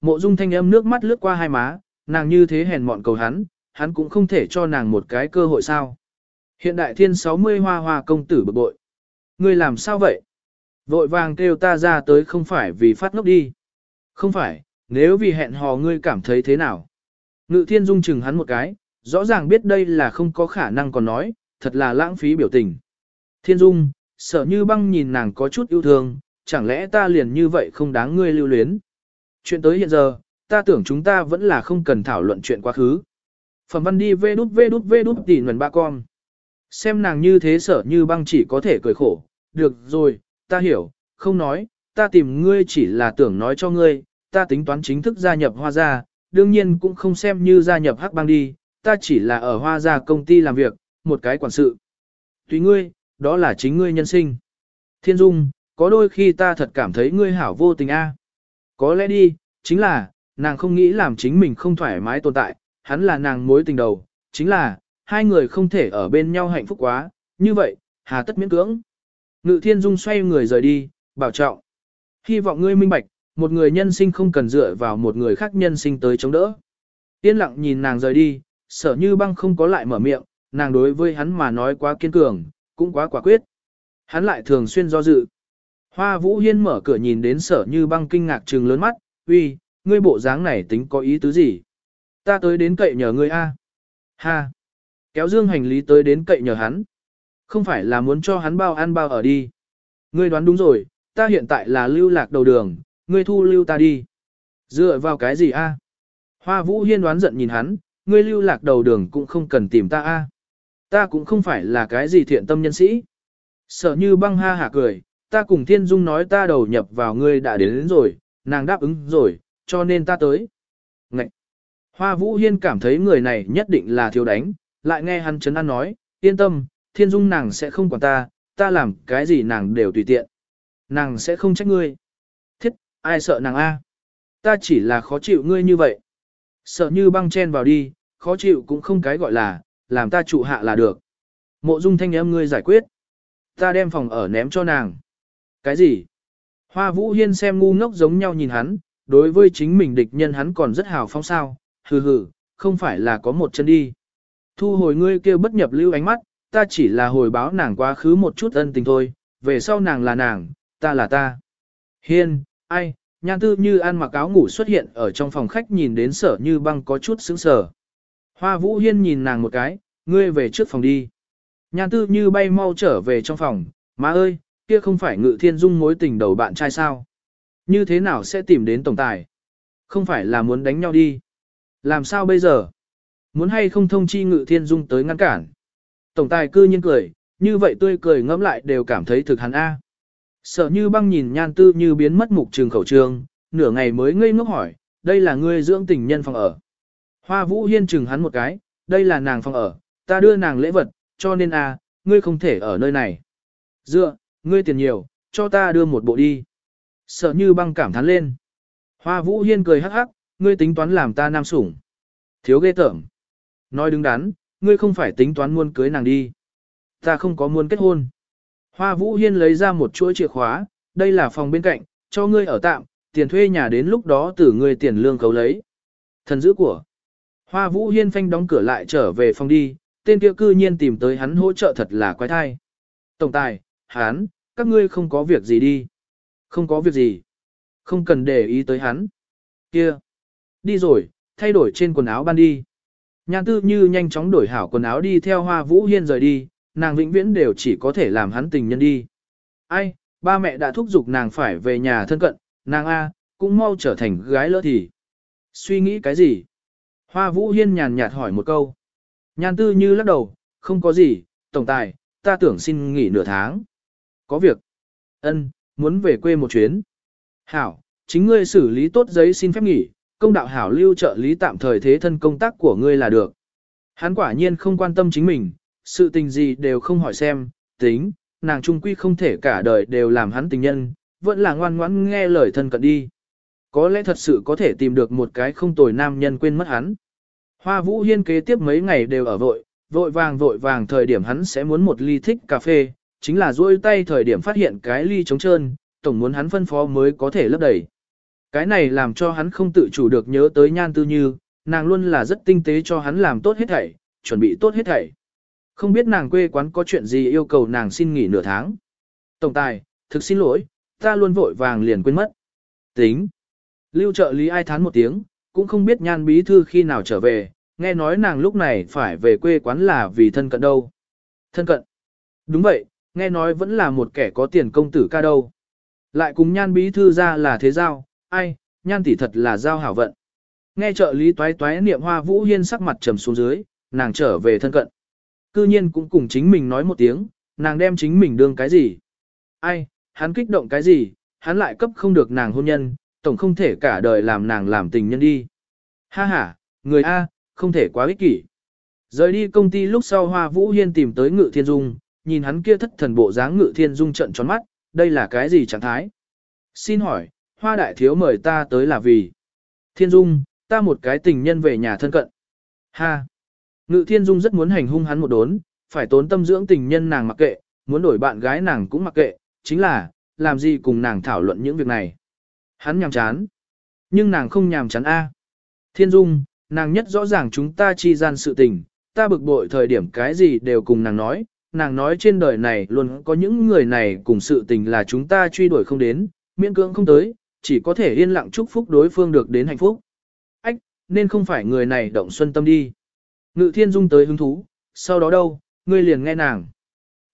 Mộ dung thanh âm nước mắt lướt qua hai má, nàng như thế hèn mọn cầu hắn, hắn cũng không thể cho nàng một cái cơ hội sao. Hiện đại thiên 60 hoa hoa công tử bực bội. Ngươi làm sao vậy? Vội vàng kêu ta ra tới không phải vì phát ngốc đi. Không phải, nếu vì hẹn hò ngươi cảm thấy thế nào? Ngự thiên dung chừng hắn một cái, rõ ràng biết đây là không có khả năng còn nói, thật là lãng phí biểu tình. Thiên dung, sợ như băng nhìn nàng có chút yêu thương, chẳng lẽ ta liền như vậy không đáng ngươi lưu luyến? Chuyện tới hiện giờ, ta tưởng chúng ta vẫn là không cần thảo luận chuyện quá khứ. Phẩm văn đi vê đút vê đút vê đút tỉ nguồn ba con. Xem nàng như thế sở như băng chỉ có thể cười khổ, được rồi, ta hiểu, không nói, ta tìm ngươi chỉ là tưởng nói cho ngươi, ta tính toán chính thức gia nhập hoa gia, đương nhiên cũng không xem như gia nhập hắc bang đi, ta chỉ là ở hoa gia công ty làm việc, một cái quản sự. Tùy ngươi, đó là chính ngươi nhân sinh. Thiên Dung, có đôi khi ta thật cảm thấy ngươi hảo vô tình a. Có lẽ đi, chính là, nàng không nghĩ làm chính mình không thoải mái tồn tại, hắn là nàng mối tình đầu, chính là, hai người không thể ở bên nhau hạnh phúc quá, như vậy, hà tất miễn cưỡng. Ngự thiên dung xoay người rời đi, bảo trọng. Hy vọng ngươi minh bạch, một người nhân sinh không cần dựa vào một người khác nhân sinh tới chống đỡ. Yên lặng nhìn nàng rời đi, sở như băng không có lại mở miệng, nàng đối với hắn mà nói quá kiên cường, cũng quá quả quyết. Hắn lại thường xuyên do dự. Hoa Vũ Hiên mở cửa nhìn đến sở như băng kinh ngạc trừng lớn mắt, uy, ngươi bộ dáng này tính có ý tứ gì? Ta tới đến cậy nhờ ngươi a. Ha. Kéo dương hành lý tới đến cậy nhờ hắn. Không phải là muốn cho hắn bao ăn bao ở đi. Ngươi đoán đúng rồi, ta hiện tại là lưu lạc đầu đường, ngươi thu lưu ta đi. Dựa vào cái gì a? Hoa Vũ Hiên đoán giận nhìn hắn, ngươi lưu lạc đầu đường cũng không cần tìm ta a. Ta cũng không phải là cái gì thiện tâm nhân sĩ. Sợ như băng ha hả cười, ta cùng Thiên Dung nói ta đầu nhập vào ngươi đã đến, đến rồi, nàng đáp ứng rồi, cho nên ta tới. Ngậy! Hoa Vũ Hiên cảm thấy người này nhất định là thiếu đánh, lại nghe hắn chấn an nói, yên tâm, Thiên Dung nàng sẽ không quản ta, ta làm cái gì nàng đều tùy tiện. Nàng sẽ không trách ngươi. Thiết, ai sợ nàng a? Ta chỉ là khó chịu ngươi như vậy. Sợ như băng chen vào đi, khó chịu cũng không cái gọi là, làm ta trụ hạ là được. Mộ dung thanh em ngươi giải quyết. Ta đem phòng ở ném cho nàng. Cái gì? Hoa Vũ Hiên xem ngu ngốc giống nhau nhìn hắn, đối với chính mình địch nhân hắn còn rất hào phóng sao, hừ hừ, không phải là có một chân đi. Thu hồi ngươi kêu bất nhập lưu ánh mắt, ta chỉ là hồi báo nàng quá khứ một chút ân tình thôi, về sau nàng là nàng, ta là ta. Hiên, ai, nhan tư như ăn mặc áo ngủ xuất hiện ở trong phòng khách nhìn đến sở như băng có chút sững sờ. Hoa Vũ Hiên nhìn nàng một cái, ngươi về trước phòng đi. Nhan tư như bay mau trở về trong phòng, má ơi, kia không phải ngự thiên dung mối tình đầu bạn trai sao. Như thế nào sẽ tìm đến tổng tài? Không phải là muốn đánh nhau đi. Làm sao bây giờ? Muốn hay không thông chi ngự thiên dung tới ngăn cản? Tổng tài cư nhiên cười, như vậy tươi cười ngẫm lại đều cảm thấy thực hắn A. Sợ như băng nhìn nhan tư như biến mất mục trường khẩu trường, nửa ngày mới ngây ngốc hỏi, đây là ngươi dưỡng tình nhân phòng ở. Hoa vũ hiên chừng hắn một cái, đây là nàng phòng ở, ta đưa nàng lễ vật, cho nên a, ngươi không thể ở nơi này. Dựa, ngươi tiền nhiều, cho ta đưa một bộ đi. Sợ như băng cảm thán lên. Hoa vũ hiên cười hắc hắc, ngươi tính toán làm ta nam sủng. Thiếu ghê tởm. Nói đứng đắn, ngươi không phải tính toán muốn cưới nàng đi. Ta không có muốn kết hôn. Hoa vũ hiên lấy ra một chuỗi chìa khóa, đây là phòng bên cạnh, cho ngươi ở tạm, tiền thuê nhà đến lúc đó từ ngươi tiền lương cấu lấy. Thần giữ của. Hoa vũ hiên phanh đóng cửa lại trở về phòng đi, tên kia cư nhiên tìm tới hắn hỗ trợ thật là quái thai. Tổng tài, Hán, các ngươi không có việc gì đi. Không có việc gì. Không cần để ý tới hắn. Kia. Đi rồi, thay đổi trên quần áo ban đi. Nhan tư như nhanh chóng đổi hảo quần áo đi theo hoa vũ hiên rời đi, nàng vĩnh viễn đều chỉ có thể làm hắn tình nhân đi. Ai, ba mẹ đã thúc giục nàng phải về nhà thân cận, nàng A, cũng mau trở thành gái lỡ thì. Suy nghĩ cái gì? Hoa vũ hiên nhàn nhạt hỏi một câu. Nhan tư như lắc đầu, không có gì, tổng tài, ta tưởng xin nghỉ nửa tháng. Có việc. Ân, muốn về quê một chuyến. Hảo, chính ngươi xử lý tốt giấy xin phép nghỉ, công đạo hảo lưu trợ lý tạm thời thế thân công tác của ngươi là được. Hắn quả nhiên không quan tâm chính mình, sự tình gì đều không hỏi xem, tính, nàng trung quy không thể cả đời đều làm hắn tình nhân, vẫn là ngoan ngoãn nghe lời thân cận đi. Có lẽ thật sự có thể tìm được một cái không tồi nam nhân quên mất hắn. Hoa Vũ Hiên kế tiếp mấy ngày đều ở vội, vội vàng vội vàng thời điểm hắn sẽ muốn một ly thích cà phê, chính là duỗi tay thời điểm phát hiện cái ly trống trơn, tổng muốn hắn phân phó mới có thể lấp đầy. Cái này làm cho hắn không tự chủ được nhớ tới nhan tư như, nàng luôn là rất tinh tế cho hắn làm tốt hết thảy, chuẩn bị tốt hết thảy. Không biết nàng quê quán có chuyện gì yêu cầu nàng xin nghỉ nửa tháng. Tổng tài, thực xin lỗi, ta luôn vội vàng liền quên mất. Tính. Lưu trợ lý ai thán một tiếng, cũng không biết nhan bí thư khi nào trở về, nghe nói nàng lúc này phải về quê quán là vì thân cận đâu. Thân cận. Đúng vậy, nghe nói vẫn là một kẻ có tiền công tử ca đâu. Lại cùng nhan bí thư ra là thế giao, ai, nhan tỷ thật là giao hảo vận. Nghe trợ lý toái toái niệm hoa vũ hiên sắc mặt trầm xuống dưới, nàng trở về thân cận. Cư nhiên cũng cùng chính mình nói một tiếng, nàng đem chính mình đương cái gì. Ai, hắn kích động cái gì, hắn lại cấp không được nàng hôn nhân, tổng không thể cả đời làm nàng làm tình nhân đi. Ha ha, người A, không thể quá ích kỷ. Rời đi công ty lúc sau Hoa Vũ Hiên tìm tới Ngự Thiên Dung, nhìn hắn kia thất thần bộ dáng Ngự Thiên Dung trận tròn mắt, đây là cái gì trạng thái? Xin hỏi, Hoa Đại Thiếu mời ta tới là vì? Thiên Dung, ta một cái tình nhân về nhà thân cận. Ha! Ngự Thiên Dung rất muốn hành hung hắn một đốn, phải tốn tâm dưỡng tình nhân nàng mặc kệ, muốn đổi bạn gái nàng cũng mặc kệ, chính là, làm gì cùng nàng thảo luận những việc này. Hắn nhàm chán. Nhưng nàng không nhàm chán A. Thiên Dung, nàng nhất rõ ràng chúng ta chi gian sự tình, ta bực bội thời điểm cái gì đều cùng nàng nói, nàng nói trên đời này luôn có những người này cùng sự tình là chúng ta truy đuổi không đến, miễn cưỡng không tới, chỉ có thể yên lặng chúc phúc đối phương được đến hạnh phúc. Ách, nên không phải người này động xuân tâm đi. Ngự thiên dung tới hứng thú, sau đó đâu, ngươi liền nghe nàng.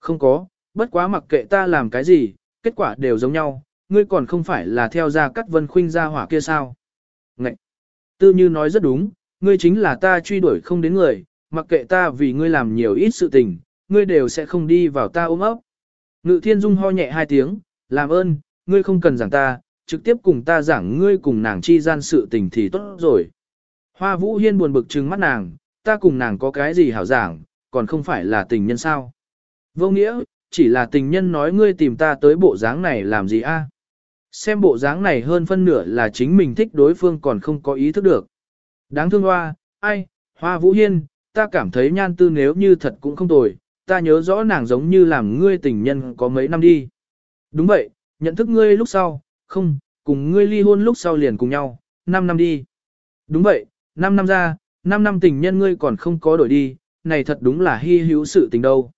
Không có, bất quá mặc kệ ta làm cái gì, kết quả đều giống nhau, ngươi còn không phải là theo ra cắt vân khuynh ra hỏa kia sao. Ngậy! Tư như nói rất đúng, ngươi chính là ta truy đuổi không đến người, mặc kệ ta vì ngươi làm nhiều ít sự tình, ngươi đều sẽ không đi vào ta ôm ấp. Ngự thiên dung ho nhẹ hai tiếng, làm ơn, ngươi không cần giảng ta, trực tiếp cùng ta giảng ngươi cùng nàng chi gian sự tình thì tốt rồi. Hoa vũ hiên buồn bực trừng mắt nàng, ta cùng nàng có cái gì hảo giảng, còn không phải là tình nhân sao. Vô nghĩa, chỉ là tình nhân nói ngươi tìm ta tới bộ dáng này làm gì a? Xem bộ dáng này hơn phân nửa là chính mình thích đối phương còn không có ý thức được. Đáng thương hoa, ai, hoa vũ hiên, ta cảm thấy nhan tư nếu như thật cũng không tồi, ta nhớ rõ nàng giống như làm ngươi tình nhân có mấy năm đi. Đúng vậy, nhận thức ngươi lúc sau, không, cùng ngươi ly hôn lúc sau liền cùng nhau, 5 năm đi. Đúng vậy, 5 năm ra, 5 năm tình nhân ngươi còn không có đổi đi, này thật đúng là hy hữu sự tình đâu.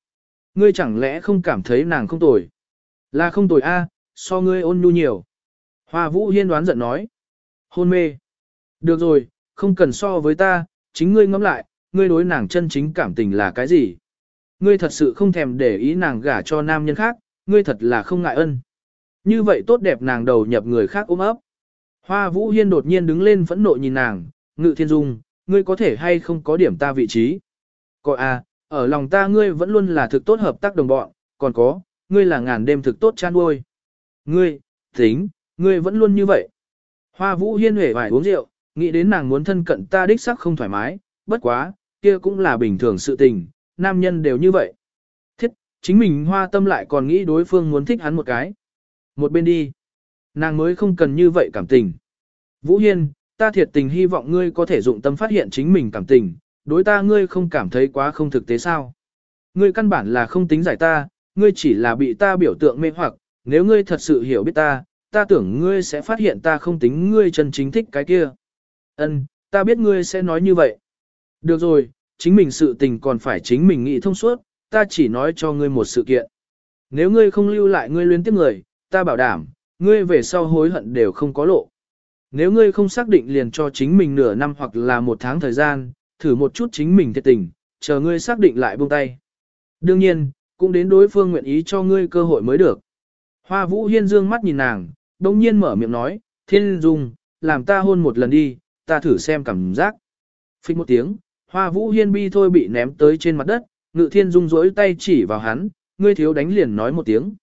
Ngươi chẳng lẽ không cảm thấy nàng không tồi? Là không tồi a, so ngươi ôn nhu nhiều. Hoa Vũ Hiên đoán giận nói. Hôn mê. Được rồi, không cần so với ta, chính ngươi ngẫm lại, ngươi đối nàng chân chính cảm tình là cái gì? Ngươi thật sự không thèm để ý nàng gả cho nam nhân khác, ngươi thật là không ngại ân. Như vậy tốt đẹp nàng đầu nhập người khác ôm ấp. Hoa Vũ Hiên đột nhiên đứng lên phẫn nộ nhìn nàng, ngự thiên dung, ngươi có thể hay không có điểm ta vị trí. Coi à, ở lòng ta ngươi vẫn luôn là thực tốt hợp tác đồng bọn, còn có, ngươi là ngàn đêm thực tốt chan uôi. Ngươi, tính, ngươi vẫn luôn như vậy. Hoa Vũ Hiên huệ vải uống rượu, nghĩ đến nàng muốn thân cận ta đích sắc không thoải mái, bất quá, kia cũng là bình thường sự tình, nam nhân đều như vậy. Thiết, chính mình hoa tâm lại còn nghĩ đối phương muốn thích hắn một cái. Một bên đi. Nàng mới không cần như vậy cảm tình. Vũ Hiên, ta thiệt tình hy vọng ngươi có thể dụng tâm phát hiện chính mình cảm tình, đối ta ngươi không cảm thấy quá không thực tế sao. Ngươi căn bản là không tính giải ta, ngươi chỉ là bị ta biểu tượng mê hoặc, nếu ngươi thật sự hiểu biết ta, ta tưởng ngươi sẽ phát hiện ta không tính ngươi chân chính thích cái kia. Ân, ta biết ngươi sẽ nói như vậy. Được rồi, chính mình sự tình còn phải chính mình nghĩ thông suốt, ta chỉ nói cho ngươi một sự kiện. Nếu ngươi không lưu lại ngươi luyến tiếp người, ta bảo đảm, ngươi về sau hối hận đều không có lộ. Nếu ngươi không xác định liền cho chính mình nửa năm hoặc là một tháng thời gian, thử một chút chính mình thiệt tình, chờ ngươi xác định lại buông tay. Đương nhiên, cũng đến đối phương nguyện ý cho ngươi cơ hội mới được. Hoa Vũ Hiên dương mắt nhìn nàng, đồng nhiên mở miệng nói, Thiên Dung, làm ta hôn một lần đi, ta thử xem cảm giác. Phích một tiếng, Hoa Vũ Hiên bi thôi bị ném tới trên mặt đất, Ngự Thiên Dung rỗi tay chỉ vào hắn, ngươi thiếu đánh liền nói một tiếng.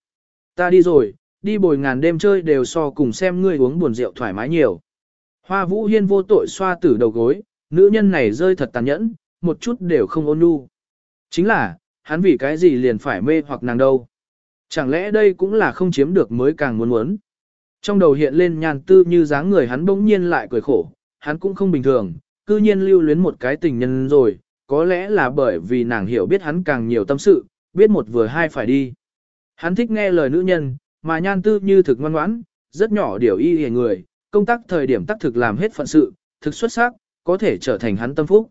Ta đi rồi, đi bồi ngàn đêm chơi đều so cùng xem ngươi uống buồn rượu thoải mái nhiều. Hoa Vũ Hiên vô tội xoa tử đầu gối, nữ nhân này rơi thật tàn nhẫn, một chút đều không ôn nhu. Chính là, hắn vì cái gì liền phải mê hoặc nàng đâu. Chẳng lẽ đây cũng là không chiếm được mới càng muốn muốn. Trong đầu hiện lên nhàn tư như dáng người hắn bỗng nhiên lại cười khổ, hắn cũng không bình thường, cư nhiên lưu luyến một cái tình nhân rồi, có lẽ là bởi vì nàng hiểu biết hắn càng nhiều tâm sự, biết một vừa hai phải đi. Hắn thích nghe lời nữ nhân, mà nhan tư như thực ngoan ngoãn, rất nhỏ điều y hề người, công tác thời điểm tác thực làm hết phận sự, thực xuất sắc, có thể trở thành hắn tâm phúc.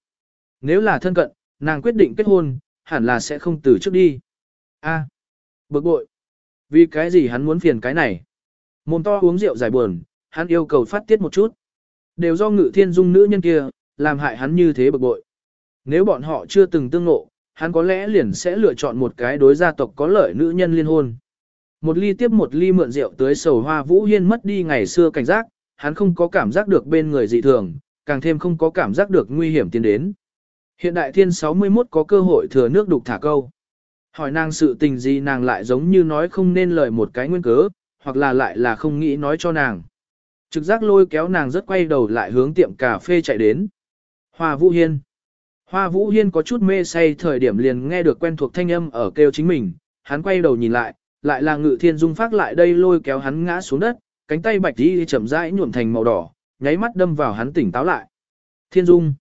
Nếu là thân cận, nàng quyết định kết hôn, hẳn là sẽ không từ trước đi. A, bực bội. Vì cái gì hắn muốn phiền cái này? Mồm to uống rượu giải buồn, hắn yêu cầu phát tiết một chút. Đều do ngự thiên dung nữ nhân kia, làm hại hắn như thế bực bội. Nếu bọn họ chưa từng tương ngộ, hắn có lẽ liền sẽ lựa chọn một cái đối gia tộc có lợi nữ nhân liên hôn. Một ly tiếp một ly mượn rượu tới sầu hoa vũ hiên mất đi ngày xưa cảnh giác, hắn không có cảm giác được bên người dị thường, càng thêm không có cảm giác được nguy hiểm tiến đến. Hiện đại thiên 61 có cơ hội thừa nước đục thả câu. Hỏi nàng sự tình gì nàng lại giống như nói không nên lời một cái nguyên cớ, hoặc là lại là không nghĩ nói cho nàng. Trực giác lôi kéo nàng rất quay đầu lại hướng tiệm cà phê chạy đến. Hoa Vũ Hiên. Hoa Vũ Hiên có chút mê say thời điểm liền nghe được quen thuộc thanh âm ở kêu chính mình, hắn quay đầu nhìn lại, lại là ngự thiên dung phát lại đây lôi kéo hắn ngã xuống đất, cánh tay bạch đi chậm rãi nhuộm thành màu đỏ, nháy mắt đâm vào hắn tỉnh táo lại. Thiên dung.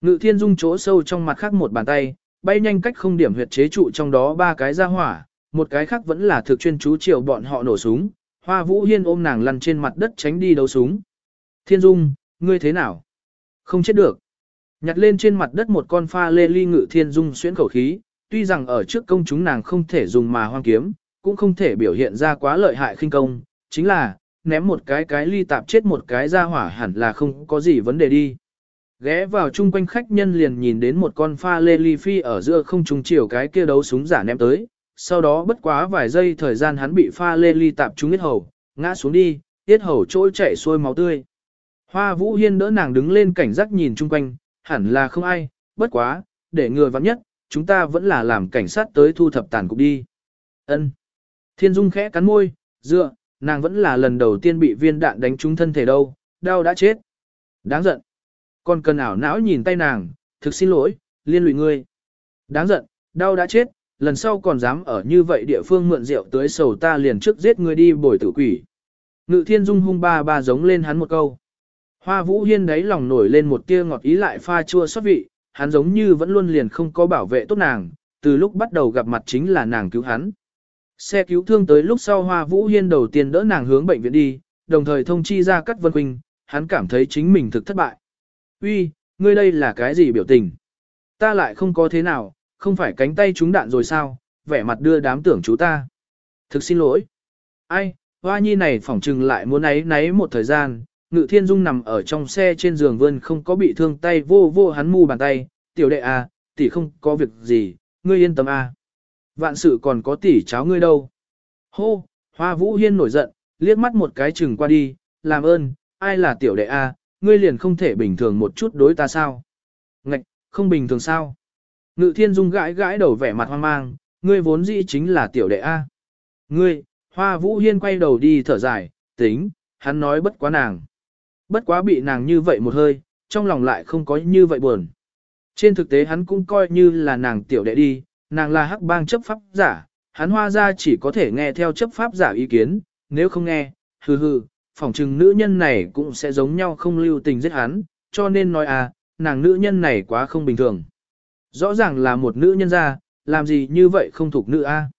Ngự thiên dung chỗ sâu trong mặt khác một bàn tay, bay nhanh cách không điểm huyệt chế trụ trong đó ba cái ra hỏa, một cái khác vẫn là thực chuyên chú chiều bọn họ nổ súng. Hoa Vũ Hiên ôm nàng lăn trên mặt đất tránh đi đấu súng. Thiên Dung, ngươi thế nào? Không chết được. Nhặt lên trên mặt đất một con pha lê ly ngự Thiên Dung xuyễn khẩu khí, tuy rằng ở trước công chúng nàng không thể dùng mà hoang kiếm, cũng không thể biểu hiện ra quá lợi hại khinh công, chính là, ném một cái cái ly tạp chết một cái ra hỏa hẳn là không có gì vấn đề đi. Ghé vào chung quanh khách nhân liền nhìn đến một con pha lê ly phi ở giữa không trung chiều cái kia đấu súng giả ném tới, sau đó bất quá vài giây thời gian hắn bị pha lê ly tạp trúng yết hầu, ngã xuống đi, yết hầu trôi chảy xuôi máu tươi. Hoa Vũ Hiên đỡ nàng đứng lên cảnh giác nhìn chung quanh, hẳn là không ai, bất quá, để người vắng nhất, chúng ta vẫn là làm cảnh sát tới thu thập tàn cục đi. Ân. Thiên Dung khẽ cắn môi, dựa, nàng vẫn là lần đầu tiên bị viên đạn đánh trúng thân thể đâu, đau đã chết. Đáng giận. con cần ảo não nhìn tay nàng, thực xin lỗi, liên lụy ngươi. Đáng giận, đau đã chết, lần sau còn dám ở như vậy địa phương mượn rượu tới sầu ta liền trước giết ngươi đi bồi tử quỷ. Ngự thiên dung hung ba ba giống lên hắn một câu. Hoa vũ hiên đấy lòng nổi lên một tia ngọt ý lại pha chua xót vị, hắn giống như vẫn luôn liền không có bảo vệ tốt nàng, từ lúc bắt đầu gặp mặt chính là nàng cứu hắn. Xe cứu thương tới lúc sau Hoa Vũ Hiên đầu tiên đỡ nàng hướng bệnh viện đi, đồng thời thông chi ra Cát Vân Quỳnh, hắn cảm thấy chính mình thực thất bại. Uy, ngươi đây là cái gì biểu tình? Ta lại không có thế nào, không phải cánh tay trúng đạn rồi sao, vẻ mặt đưa đám tưởng chú ta. Thực xin lỗi. Ai, hoa nhi này phỏng trừng lại muốn ấy náy một thời gian, ngự thiên dung nằm ở trong xe trên giường vươn không có bị thương tay vô vô hắn mu bàn tay, tiểu đệ à, tỷ không có việc gì, ngươi yên tâm à. Vạn sự còn có tỷ cháu ngươi đâu. Hô, hoa vũ hiên nổi giận, liếc mắt một cái chừng qua đi, làm ơn, ai là tiểu đệ à, ngươi liền không thể bình thường một chút đối ta sao? Ngạch, không bình thường sao? Ngự thiên dung gãi gãi đầu vẻ mặt hoang mang, ngươi vốn dĩ chính là tiểu đệ A. Ngươi, hoa vũ hiên quay đầu đi thở dài, tính, hắn nói bất quá nàng. Bất quá bị nàng như vậy một hơi, trong lòng lại không có như vậy buồn. Trên thực tế hắn cũng coi như là nàng tiểu đệ đi, nàng là hắc bang chấp pháp giả, hắn hoa ra chỉ có thể nghe theo chấp pháp giả ý kiến, nếu không nghe, hừ hừ, phỏng chừng nữ nhân này cũng sẽ giống nhau không lưu tình giết hắn, cho nên nói à, nàng nữ nhân này quá không bình thường. Rõ ràng là một nữ nhân ra, làm gì như vậy không thuộc nữ a? À?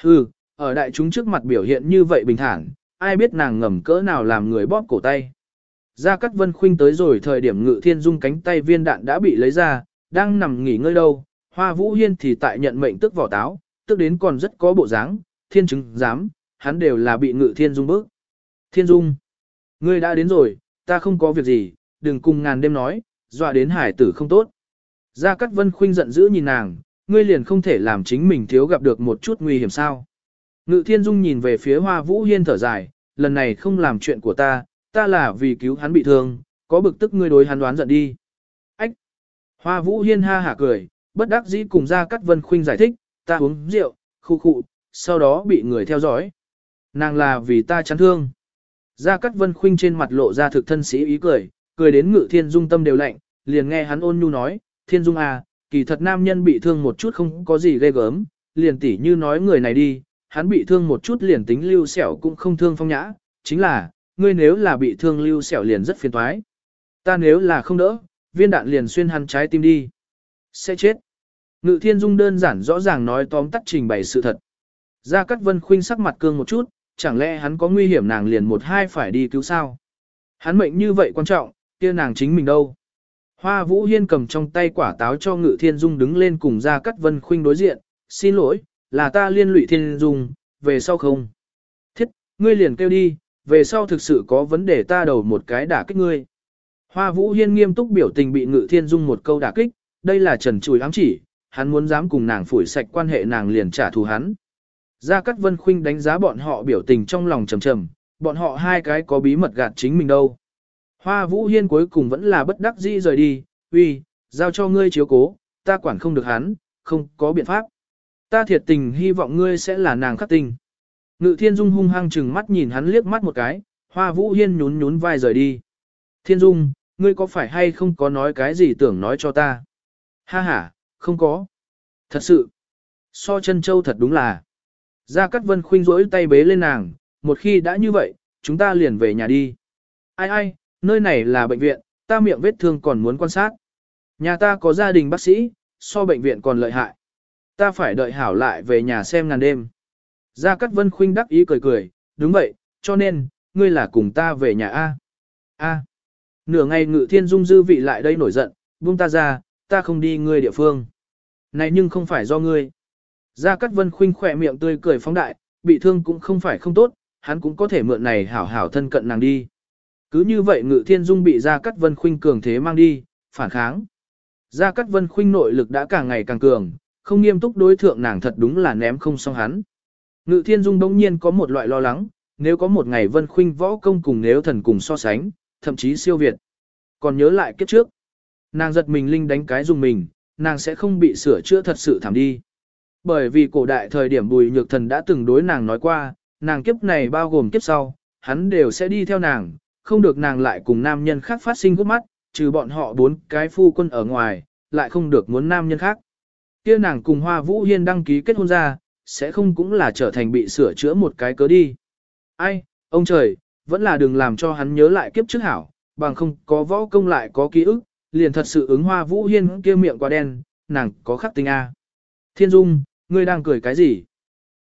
Hừ, ở đại chúng trước mặt biểu hiện như vậy bình thản, ai biết nàng ngầm cỡ nào làm người bóp cổ tay. Gia Cát Vân Khuynh tới rồi thời điểm ngự thiên dung cánh tay viên đạn đã bị lấy ra, đang nằm nghỉ ngơi đâu, Hoa Vũ Hiên thì tại nhận mệnh tức vỏ táo, tức đến còn rất có bộ dáng, thiên chứng dám, hắn đều là bị ngự thiên dung bức. Thiên Dung, ngươi đã đến rồi, ta không có việc gì, đừng cùng ngàn đêm nói, dọa đến hải tử không tốt. Gia Cát Vân Khuynh giận dữ nhìn nàng, ngươi liền không thể làm chính mình thiếu gặp được một chút nguy hiểm sao. Ngự Thiên Dung nhìn về phía Hoa Vũ Hiên thở dài, lần này không làm chuyện của ta, ta là vì cứu hắn bị thương, có bực tức ngươi đối hắn đoán giận đi. Ách! Hoa Vũ Hiên ha hả cười, bất đắc dĩ cùng Gia Cát Vân Khuynh giải thích, ta uống rượu, khu khụ, sau đó bị người theo dõi. Nàng là vì ta chán thương. Gia Cát Vân Khuynh trên mặt lộ ra thực thân sĩ ý cười, cười đến Ngự Thiên Dung tâm đều lạnh, liền nghe hắn ôn nhu nói, Thiên Dung à, kỳ thật nam nhân bị thương một chút không có gì ghê gớm, liền tỉ như nói người này đi, hắn bị thương một chút liền tính lưu sẹo cũng không thương phong nhã, chính là, ngươi nếu là bị thương lưu sẹo liền rất phiền toái. Ta nếu là không đỡ, viên đạn liền xuyên hắn trái tim đi. Sẽ chết. Ngự Thiên Dung đơn giản rõ ràng nói tóm tắt trình bày sự thật. Gia Cát Vân Khuynh sắc mặt cương một chút, chẳng lẽ hắn có nguy hiểm nàng liền một hai phải đi cứu sao? Hắn mệnh như vậy quan trọng, kia nàng chính mình đâu. Hoa Vũ Hiên cầm trong tay quả táo cho Ngự Thiên Dung đứng lên cùng Gia Cát Vân Khuynh đối diện, xin lỗi, là ta liên lụy Thiên Dung, về sau không. Thiết, ngươi liền kêu đi, về sau thực sự có vấn đề ta đầu một cái đả kích ngươi. Hoa Vũ Hiên nghiêm túc biểu tình bị Ngự Thiên Dung một câu đả kích, đây là trần chùi ám chỉ, hắn muốn dám cùng nàng phủi sạch quan hệ nàng liền trả thù hắn. Gia Cát Vân Khuynh đánh giá bọn họ biểu tình trong lòng trầm trầm, bọn họ hai cái có bí mật gạt chính mình đâu. Hoa Vũ Hiên cuối cùng vẫn là bất đắc dĩ rời đi, uy, giao cho ngươi chiếu cố, ta quản không được hắn, không có biện pháp. Ta thiệt tình hy vọng ngươi sẽ là nàng khắc tình. Ngự Thiên Dung hung hăng chừng mắt nhìn hắn liếc mắt một cái, Hoa Vũ Hiên nhún nhún vai rời đi. Thiên Dung, ngươi có phải hay không có nói cái gì tưởng nói cho ta? Ha ha, không có. Thật sự. So chân châu thật đúng là. Gia Cát Vân khuynh rỗi tay bế lên nàng, một khi đã như vậy, chúng ta liền về nhà đi. Ai ai, nơi này là bệnh viện, ta miệng vết thương còn muốn quan sát. Nhà ta có gia đình bác sĩ, so bệnh viện còn lợi hại. Ta phải đợi hảo lại về nhà xem ngàn đêm. Gia Cát Vân khuynh đắc ý cười cười, đúng vậy, cho nên, ngươi là cùng ta về nhà A. A. Nửa ngày ngự thiên dung dư vị lại đây nổi giận, buông ta ra, ta không đi ngươi địa phương. Này nhưng không phải do ngươi. Gia Cát Vân khinh khỏe miệng tươi cười phóng đại, bị thương cũng không phải không tốt, hắn cũng có thể mượn này hảo hảo thân cận nàng đi. Cứ như vậy Ngự Thiên Dung bị Gia Cát Vân khinh cường thế mang đi, phản kháng. Gia Cát Vân khinh nội lực đã càng ngày càng cường, không nghiêm túc đối thượng nàng thật đúng là ném không xong hắn. Ngự Thiên Dung đông nhiên có một loại lo lắng, nếu có một ngày Vân khinh võ công cùng nếu thần cùng so sánh, thậm chí siêu việt. Còn nhớ lại kiếp trước, nàng giật mình linh đánh cái dùng mình, nàng sẽ không bị sửa chữa thật sự thảm đi. Bởi vì cổ đại thời điểm bùi nhược thần đã từng đối nàng nói qua, nàng kiếp này bao gồm kiếp sau, hắn đều sẽ đi theo nàng, không được nàng lại cùng nam nhân khác phát sinh gốc mắt, trừ bọn họ bốn cái phu quân ở ngoài, lại không được muốn nam nhân khác. kia nàng cùng Hoa Vũ Hiên đăng ký kết hôn ra, sẽ không cũng là trở thành bị sửa chữa một cái cớ đi. Ai, ông trời, vẫn là đừng làm cho hắn nhớ lại kiếp trước hảo, bằng không có võ công lại có ký ức, liền thật sự ứng Hoa Vũ Hiên kia miệng quá đen, nàng có khắc tinh A. Thiên Dung, ngươi đang cười cái gì?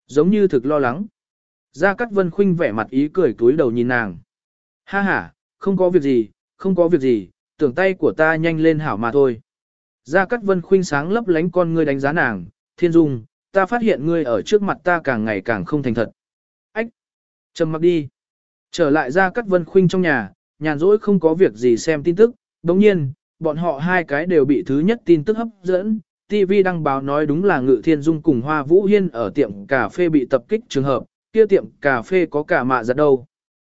Giống như thực lo lắng. Gia Cát Vân Khuynh vẻ mặt ý cười túi đầu nhìn nàng. Ha ha, không có việc gì, không có việc gì, tưởng tay của ta nhanh lên hảo mà thôi. Gia Cát Vân Khuynh sáng lấp lánh con ngươi đánh giá nàng, Thiên Dung, ta phát hiện ngươi ở trước mặt ta càng ngày càng không thành thật. Ách! Trầm mặc đi. Trở lại ra cắt Vân Khuynh trong nhà, nhàn rỗi không có việc gì xem tin tức, đồng nhiên, bọn họ hai cái đều bị thứ nhất tin tức hấp dẫn, TV đăng báo nói đúng là Ngự Thiên Dung cùng Hoa Vũ Hiên ở tiệm cà phê bị tập kích trường hợp, kia tiệm cà phê có cả mạ giật đâu.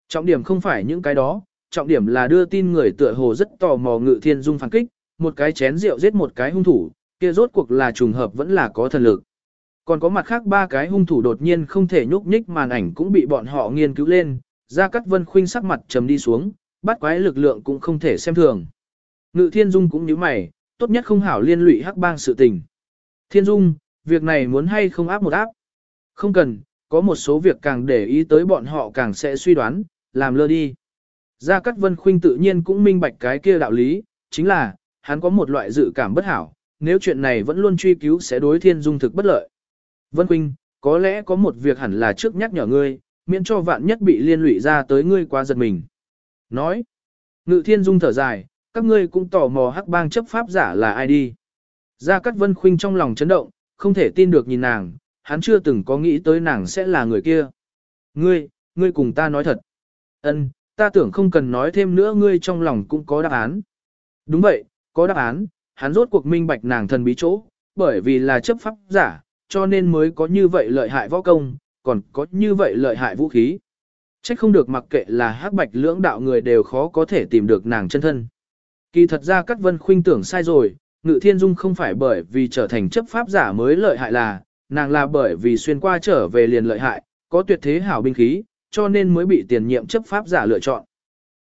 Trọng điểm không phải những cái đó, trọng điểm là đưa tin người tựa hồ rất tò mò Ngự Thiên Dung phản kích, một cái chén rượu giết một cái hung thủ, kia rốt cuộc là trùng hợp vẫn là có thần lực. Còn có mặt khác ba cái hung thủ đột nhiên không thể nhúc nhích màn ảnh cũng bị bọn họ nghiên cứu lên, ra cắt vân khuynh sắc mặt trầm đi xuống, bắt quái lực lượng cũng không thể xem thường. Ngự Thiên Dung cũng như mày, tốt nhất không hảo liên lụy hắc bang sự tình. Thiên Dung, việc này muốn hay không áp một áp? Không cần, có một số việc càng để ý tới bọn họ càng sẽ suy đoán, làm lơ đi. Gia Cát Vân Khuynh tự nhiên cũng minh bạch cái kia đạo lý, chính là, hắn có một loại dự cảm bất hảo, nếu chuyện này vẫn luôn truy cứu sẽ đối Thiên Dung thực bất lợi. Vân Quynh, có lẽ có một việc hẳn là trước nhắc nhở ngươi, miễn cho vạn nhất bị liên lụy ra tới ngươi quá giật mình. Nói, Ngự Thiên Dung thở dài, các ngươi cũng tò mò hắc bang chấp pháp giả là ai đi. Gia Cát Vân Khuynh trong lòng chấn động, không thể tin được nhìn nàng, hắn chưa từng có nghĩ tới nàng sẽ là người kia. Ngươi, ngươi cùng ta nói thật. Ân, ta tưởng không cần nói thêm nữa ngươi trong lòng cũng có đáp án. Đúng vậy, có đáp án, hắn rốt cuộc minh bạch nàng thần bí chỗ, bởi vì là chấp pháp giả, cho nên mới có như vậy lợi hại võ công, còn có như vậy lợi hại vũ khí. Trách không được mặc kệ là hắc bạch lưỡng đạo người đều khó có thể tìm được nàng chân thân. Kỳ thật ra các Vân khuynh tưởng sai rồi, Ngự Thiên Dung không phải bởi vì trở thành chấp pháp giả mới lợi hại là, nàng là bởi vì xuyên qua trở về liền lợi hại, có tuyệt thế hảo binh khí, cho nên mới bị tiền nhiệm chấp pháp giả lựa chọn.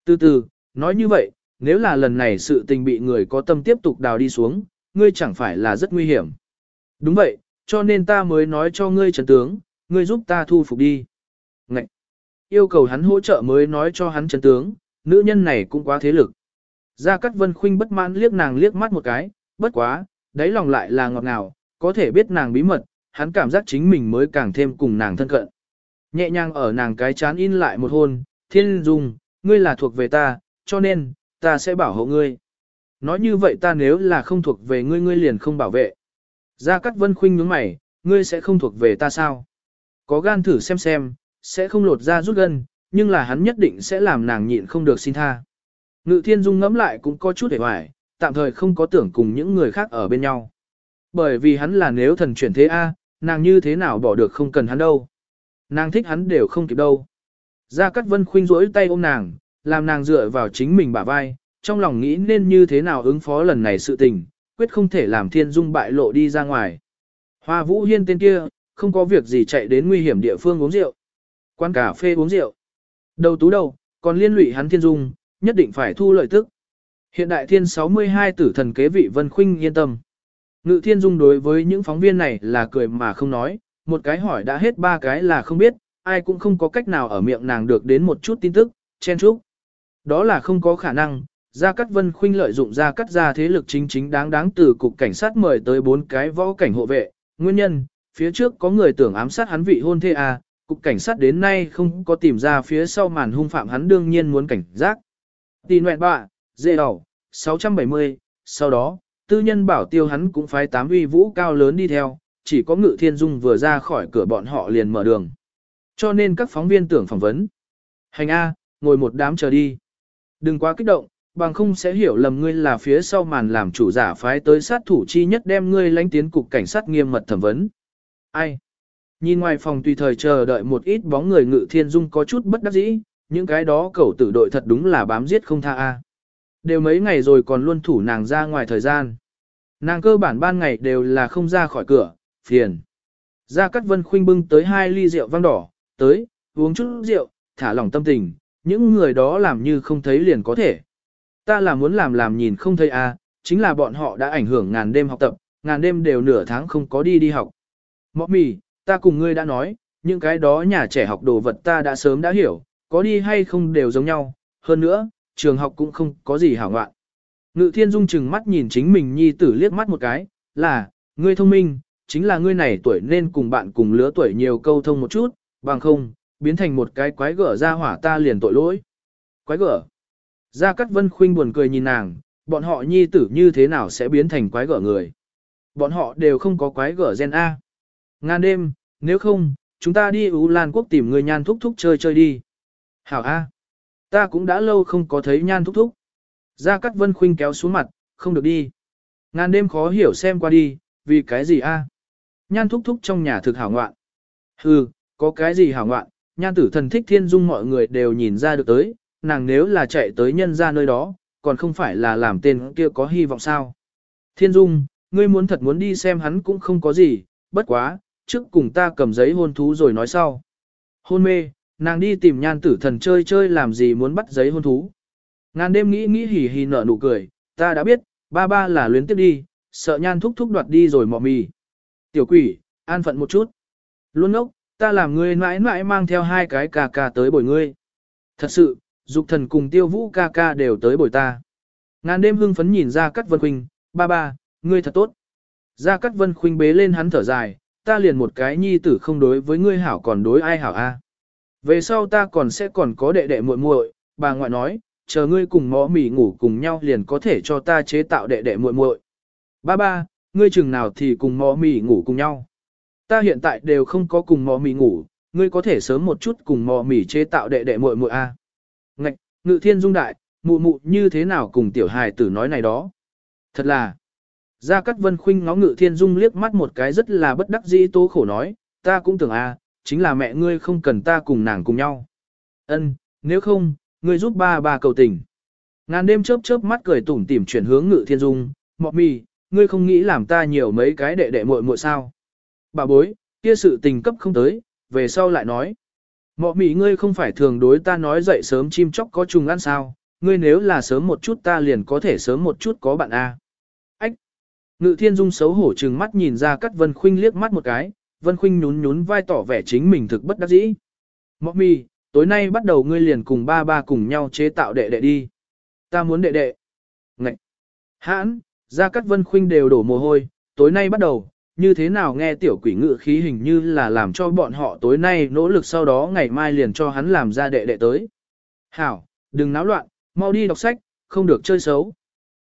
Từ từ, nói như vậy, nếu là lần này sự tình bị người có tâm tiếp tục đào đi xuống, ngươi chẳng phải là rất nguy hiểm. Đúng vậy, cho nên ta mới nói cho ngươi trần tướng, ngươi giúp ta thu phục đi. Ngậy! Yêu cầu hắn hỗ trợ mới nói cho hắn trần tướng, nữ nhân này cũng quá thế lực. Gia Cát Vân Khuynh bất mãn liếc nàng liếc mắt một cái, bất quá, đáy lòng lại là ngọt ngào, có thể biết nàng bí mật, hắn cảm giác chính mình mới càng thêm cùng nàng thân cận. Nhẹ nhàng ở nàng cái chán in lại một hôn, thiên dung, ngươi là thuộc về ta, cho nên, ta sẽ bảo hộ ngươi. Nói như vậy ta nếu là không thuộc về ngươi ngươi liền không bảo vệ. Gia Cát Vân Khuynh nhướng mày, ngươi sẽ không thuộc về ta sao? Có gan thử xem xem, sẽ không lột ra rút gân, nhưng là hắn nhất định sẽ làm nàng nhịn không được xin tha. Ngự thiên dung ngẫm lại cũng có chút hề hoài, tạm thời không có tưởng cùng những người khác ở bên nhau. Bởi vì hắn là nếu thần chuyển thế A, nàng như thế nào bỏ được không cần hắn đâu. Nàng thích hắn đều không kịp đâu. Gia Cát Vân khuynh rỗi tay ôm nàng, làm nàng dựa vào chính mình bả vai, trong lòng nghĩ nên như thế nào ứng phó lần này sự tình, quyết không thể làm thiên dung bại lộ đi ra ngoài. Hoa Vũ Hiên tên kia, không có việc gì chạy đến nguy hiểm địa phương uống rượu. Quán cà phê uống rượu. Đầu tú đầu, còn liên lụy hắn thiên dung, nhất định phải thu lợi tức. Hiện đại thiên 62 tử thần kế vị Vân Khuynh yên tâm. Ngự thiên dung đối với những phóng viên này là cười mà không nói, một cái hỏi đã hết ba cái là không biết, ai cũng không có cách nào ở miệng nàng được đến một chút tin tức, chen chúc. Đó là không có khả năng, Gia Cát Vân Khuynh lợi dụng Gia Cát gia thế lực chính chính đáng đáng từ cục cảnh sát mời tới bốn cái võ cảnh hộ vệ, nguyên nhân, phía trước có người tưởng ám sát hắn vị hôn thê à, cục cảnh sát đến nay không có tìm ra phía sau màn hung phạm hắn đương nhiên muốn cảnh giác. Tì nguyện bạ, dê đầu, 670, sau đó, tư nhân bảo tiêu hắn cũng phái tám uy vũ cao lớn đi theo, chỉ có ngự thiên dung vừa ra khỏi cửa bọn họ liền mở đường. Cho nên các phóng viên tưởng phỏng vấn. Hành A, ngồi một đám chờ đi. Đừng quá kích động, bằng không sẽ hiểu lầm ngươi là phía sau màn làm chủ giả phái tới sát thủ chi nhất đem ngươi lánh tiến cục cảnh sát nghiêm mật thẩm vấn. Ai? Nhìn ngoài phòng tùy thời chờ đợi một ít bóng người ngự thiên dung có chút bất đắc dĩ, những cái đó cẩu tử đội thật đúng là bám giết không tha a. Đều mấy ngày rồi còn luôn thủ nàng ra ngoài thời gian. Nàng cơ bản ban ngày đều là không ra khỏi cửa, phiền. Gia Cát Vân khuynh bưng tới hai ly rượu vang đỏ, tới, uống chút rượu, thả lỏng tâm tình, những người đó làm như không thấy liền có thể. Ta là muốn làm làm nhìn không thấy a, chính là bọn họ đã ảnh hưởng ngàn đêm học tập, ngàn đêm đều nửa tháng không có đi đi học. Mọ mì, ta cùng ngươi đã nói, những cái đó nhà trẻ học đồ vật ta đã sớm đã hiểu, có đi hay không đều giống nhau, hơn nữa, trường học cũng không có gì hảo ngoạn. Ngự thiên dung chừng mắt nhìn chính mình nhi tử liếc mắt một cái, là, ngươi thông minh, chính là ngươi này tuổi nên cùng bạn cùng lứa tuổi nhiều câu thông một chút, bằng không, biến thành một cái quái gở ra hỏa ta liền tội lỗi. Quái gở. Gia Cát Vân khinh buồn cười nhìn nàng, bọn họ nhi tử như thế nào sẽ biến thành quái gở người. Bọn họ đều không có quái gở gen A. Ngàn đêm, nếu không, chúng ta đi Ú Lan Quốc tìm người nhan thúc thúc chơi chơi đi. Hảo A. Ta cũng đã lâu không có thấy nhan thúc thúc. Gia Cát Vân khinh kéo xuống mặt, không được đi. Ngàn đêm khó hiểu xem qua đi, vì cái gì A. Nhan thúc thúc trong nhà thực hảo ngoạn. Hừ, có cái gì hảo ngoạn, nhan tử thần thích thiên dung mọi người đều nhìn ra được tới, nàng nếu là chạy tới nhân ra nơi đó, còn không phải là làm tên kia có hy vọng sao. Thiên dung, ngươi muốn thật muốn đi xem hắn cũng không có gì, bất quá, trước cùng ta cầm giấy hôn thú rồi nói sau. Hôn mê, nàng đi tìm nhan tử thần chơi chơi làm gì muốn bắt giấy hôn thú. Ngàn đêm nghĩ nghĩ hỉ hỉ nở nụ cười, ta đã biết, ba ba là luyến tiếp đi, sợ nhan thúc thúc đoạt đi rồi mọ mì. Tiểu quỷ, an phận một chút. Luôn ốc, ta làm ngươi mãi mãi mang theo hai cái cà cà tới bồi ngươi. Thật sự, dục thần cùng tiêu vũ ca ca đều tới bồi ta. Ngàn đêm hưng phấn nhìn ra cắt vân khuynh, ba ba, ngươi thật tốt. Ra cắt vân khuynh bế lên hắn thở dài, ta liền một cái nhi tử không đối với ngươi hảo còn đối ai hảo a. Về sau ta còn sẽ còn có đệ đệ muội muội, bà ngoại nói, chờ ngươi cùng mõ mì ngủ cùng nhau liền có thể cho ta chế tạo đệ đệ muội muội. Ba ba, ngươi chừng nào thì cùng mõ mì ngủ cùng nhau. Ta hiện tại đều không có cùng mò mì ngủ, ngươi có thể sớm một chút cùng mò mì chế tạo đệ đệ muội muội a. Ngạch, ngự thiên dung đại, mụ mụ như thế nào cùng tiểu hài tử nói này đó. Thật là, Gia Cát Vân Khuynh ngó ngự thiên dung liếc mắt một cái rất là bất đắc dĩ tố khổ nói, ta cũng tưởng à, chính là mẹ ngươi không cần ta cùng nàng cùng nhau. Ân, nếu không, ngươi giúp ba bà cầu tình. Ngàn đêm chớp chớp mắt cười tủm tỉm chuyển hướng ngự thiên dung, mọ mì, ngươi không nghĩ làm ta nhiều mấy cái đệ đệ muội muội sao. Bà bối, kia sự tình cấp không tới, về sau lại nói. Mọ mỉ ngươi không phải thường đối ta nói dậy sớm chim chóc có trùng ăn sao, ngươi nếu là sớm một chút ta liền có thể sớm một chút có bạn A. Ách! Ngự thiên dung xấu hổ trừng mắt nhìn ra cắt Vân Khuynh liếc mắt một cái, Vân Khuynh nhún nhún vai tỏ vẻ chính mình thực bất đắc dĩ. Mọ mị, tối nay bắt đầu ngươi liền cùng ba ba cùng nhau chế tạo đệ đệ đi. Ta muốn đệ đệ. Ngậy! Hãn! Ra cắt Vân Khuynh đều đổ mồ hôi, tối nay bắt đầu, như thế nào nghe tiểu quỷ ngự khí hình như là làm cho bọn họ tối nay nỗ lực sau đó ngày mai liền cho hắn làm ra đệ đệ tới. Hảo, đừng náo loạn, Mau đi đọc sách, không được chơi xấu.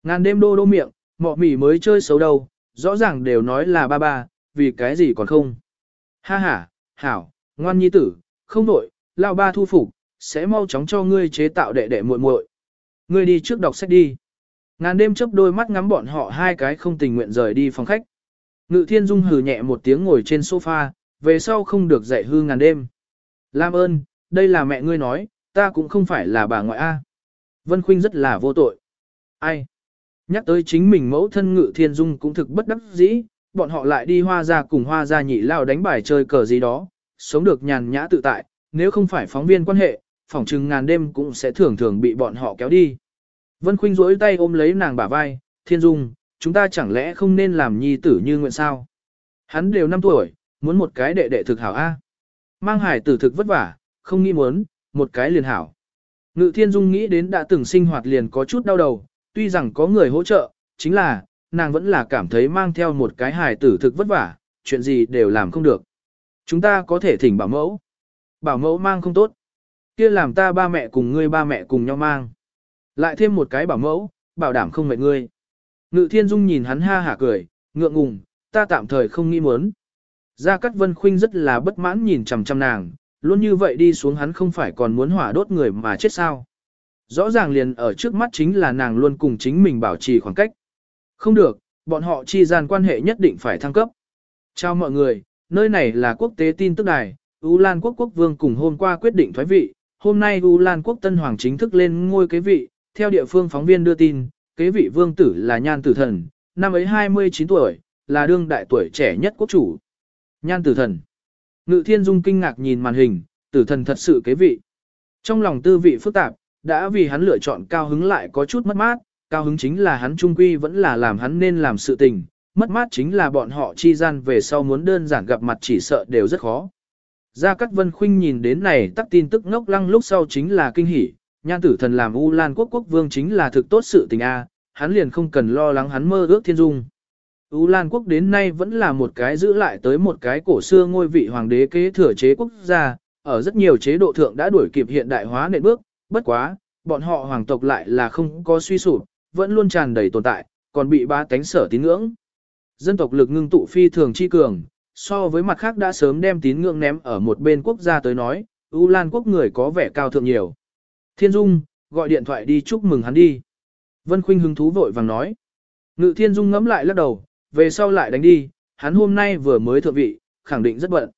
Ngàn đêm đô đô miệng, mọ mỉ mới chơi xấu đâu, rõ ràng đều nói là ba ba, vì cái gì còn không. Ha ha, hảo, ngoan nhi tử, không nội, lao ba thu phục, sẽ mau chóng cho ngươi chế tạo đệ đệ muội muội. Ngươi đi trước đọc sách đi. Ngàn đêm chớp đôi mắt ngắm bọn họ hai cái không tình nguyện rời đi phòng khách. Ngự thiên dung hừ nhẹ một tiếng ngồi trên sofa, về sau không được dạy hư ngàn đêm. Lam ơn, đây là mẹ ngươi nói, ta cũng không phải là bà ngoại A. Vân Khuynh rất là vô tội. Ai? Nhắc tới chính mình mẫu thân ngự thiên dung cũng thực bất đắc dĩ, bọn họ lại đi hoa ra cùng hoa ra nhị lao đánh bài chơi cờ gì đó, sống được nhàn nhã tự tại, nếu không phải phóng viên quan hệ, phỏng chừng ngàn đêm cũng sẽ thường thường bị bọn họ kéo đi. Vân Khuynh rỗi tay ôm lấy nàng bả vai, thiên dung, chúng ta chẳng lẽ không nên làm nhi tử như nguyện sao? Hắn đều 5 tuổi, muốn một cái đệ đệ thực hảo A. Mang hải tử thực vất vả, không nghĩ muốn, một cái liền hảo. Ngự thiên dung nghĩ đến đã từng sinh hoạt liền có chút đau đầu, tuy rằng có người hỗ trợ, chính là, nàng vẫn là cảm thấy mang theo một cái hài tử thực vất vả, chuyện gì đều làm không được. Chúng ta có thể thỉnh bảo mẫu. Bảo mẫu mang không tốt. kia làm ta ba mẹ cùng ngươi ba mẹ cùng nhau mang. Lại thêm một cái bảo mẫu, bảo đảm không mệt ngươi. Ngự thiên dung nhìn hắn ha hả cười, ngượng ngùng, ta tạm thời không nghĩ muốn. Gia Cát Vân Khuynh rất là bất mãn nhìn chằm chằm nàng, luôn như vậy đi xuống hắn không phải còn muốn hỏa đốt người mà chết sao. Rõ ràng liền ở trước mắt chính là nàng luôn cùng chính mình bảo trì khoảng cách. Không được, bọn họ chi gian quan hệ nhất định phải thăng cấp. Chào mọi người, nơi này là quốc tế tin tức đài, U Lan quốc quốc vương cùng hôm qua quyết định thoái vị, hôm nay U Lan quốc tân hoàng chính thức lên ngôi kế vị, theo địa phương phóng viên đưa tin, kế vị vương tử là Nhan Tử Thần, năm ấy 29 tuổi, là đương đại tuổi trẻ nhất quốc chủ. Nhan Tử Thần. Ngự Thiên Dung kinh ngạc nhìn màn hình, Tử Thần thật sự kế vị. Trong lòng tư vị phức tạp, đã vì hắn lựa chọn cao hứng lại có chút mất mát, cao hứng chính là hắn trung quy vẫn là làm hắn nên làm sự tình, mất mát chính là bọn họ chi gian về sau muốn đơn giản gặp mặt chỉ sợ đều rất khó. Gia Cát Vân Khuynh nhìn đến này tắc tin tức ngốc lăng lúc sau chính là kinh hỉ, nhan tử thần làm U Lan quốc quốc vương chính là thực tốt sự tình A, hắn liền không cần lo lắng hắn mơ ước thiên dung. U Lan quốc đến nay vẫn là một cái giữ lại tới một cái cổ xưa ngôi vị hoàng đế kế thừa chế quốc gia, ở rất nhiều chế độ thượng đã đuổi kịp hiện đại hóa nền bước, bất quá, bọn họ hoàng tộc lại là không có suy sụp, vẫn luôn tràn đầy tồn tại, còn bị ba tánh sở tín ngưỡng. Dân tộc lực ngưng tụ phi thường chi cường, so với mặt khác đã sớm đem tín ngưỡng ném ở một bên quốc gia tới nói, U Lan quốc người có vẻ cao thượng nhiều. Thiên Dung, gọi điện thoại đi chúc mừng hắn đi. Vân Khuynh hứng thú vội vàng nói. Ngự Thiên Dung ngẫm lại lắc đầu, về sau lại đánh đi, hắn hôm nay vừa mới thượng vị, khẳng định rất bận.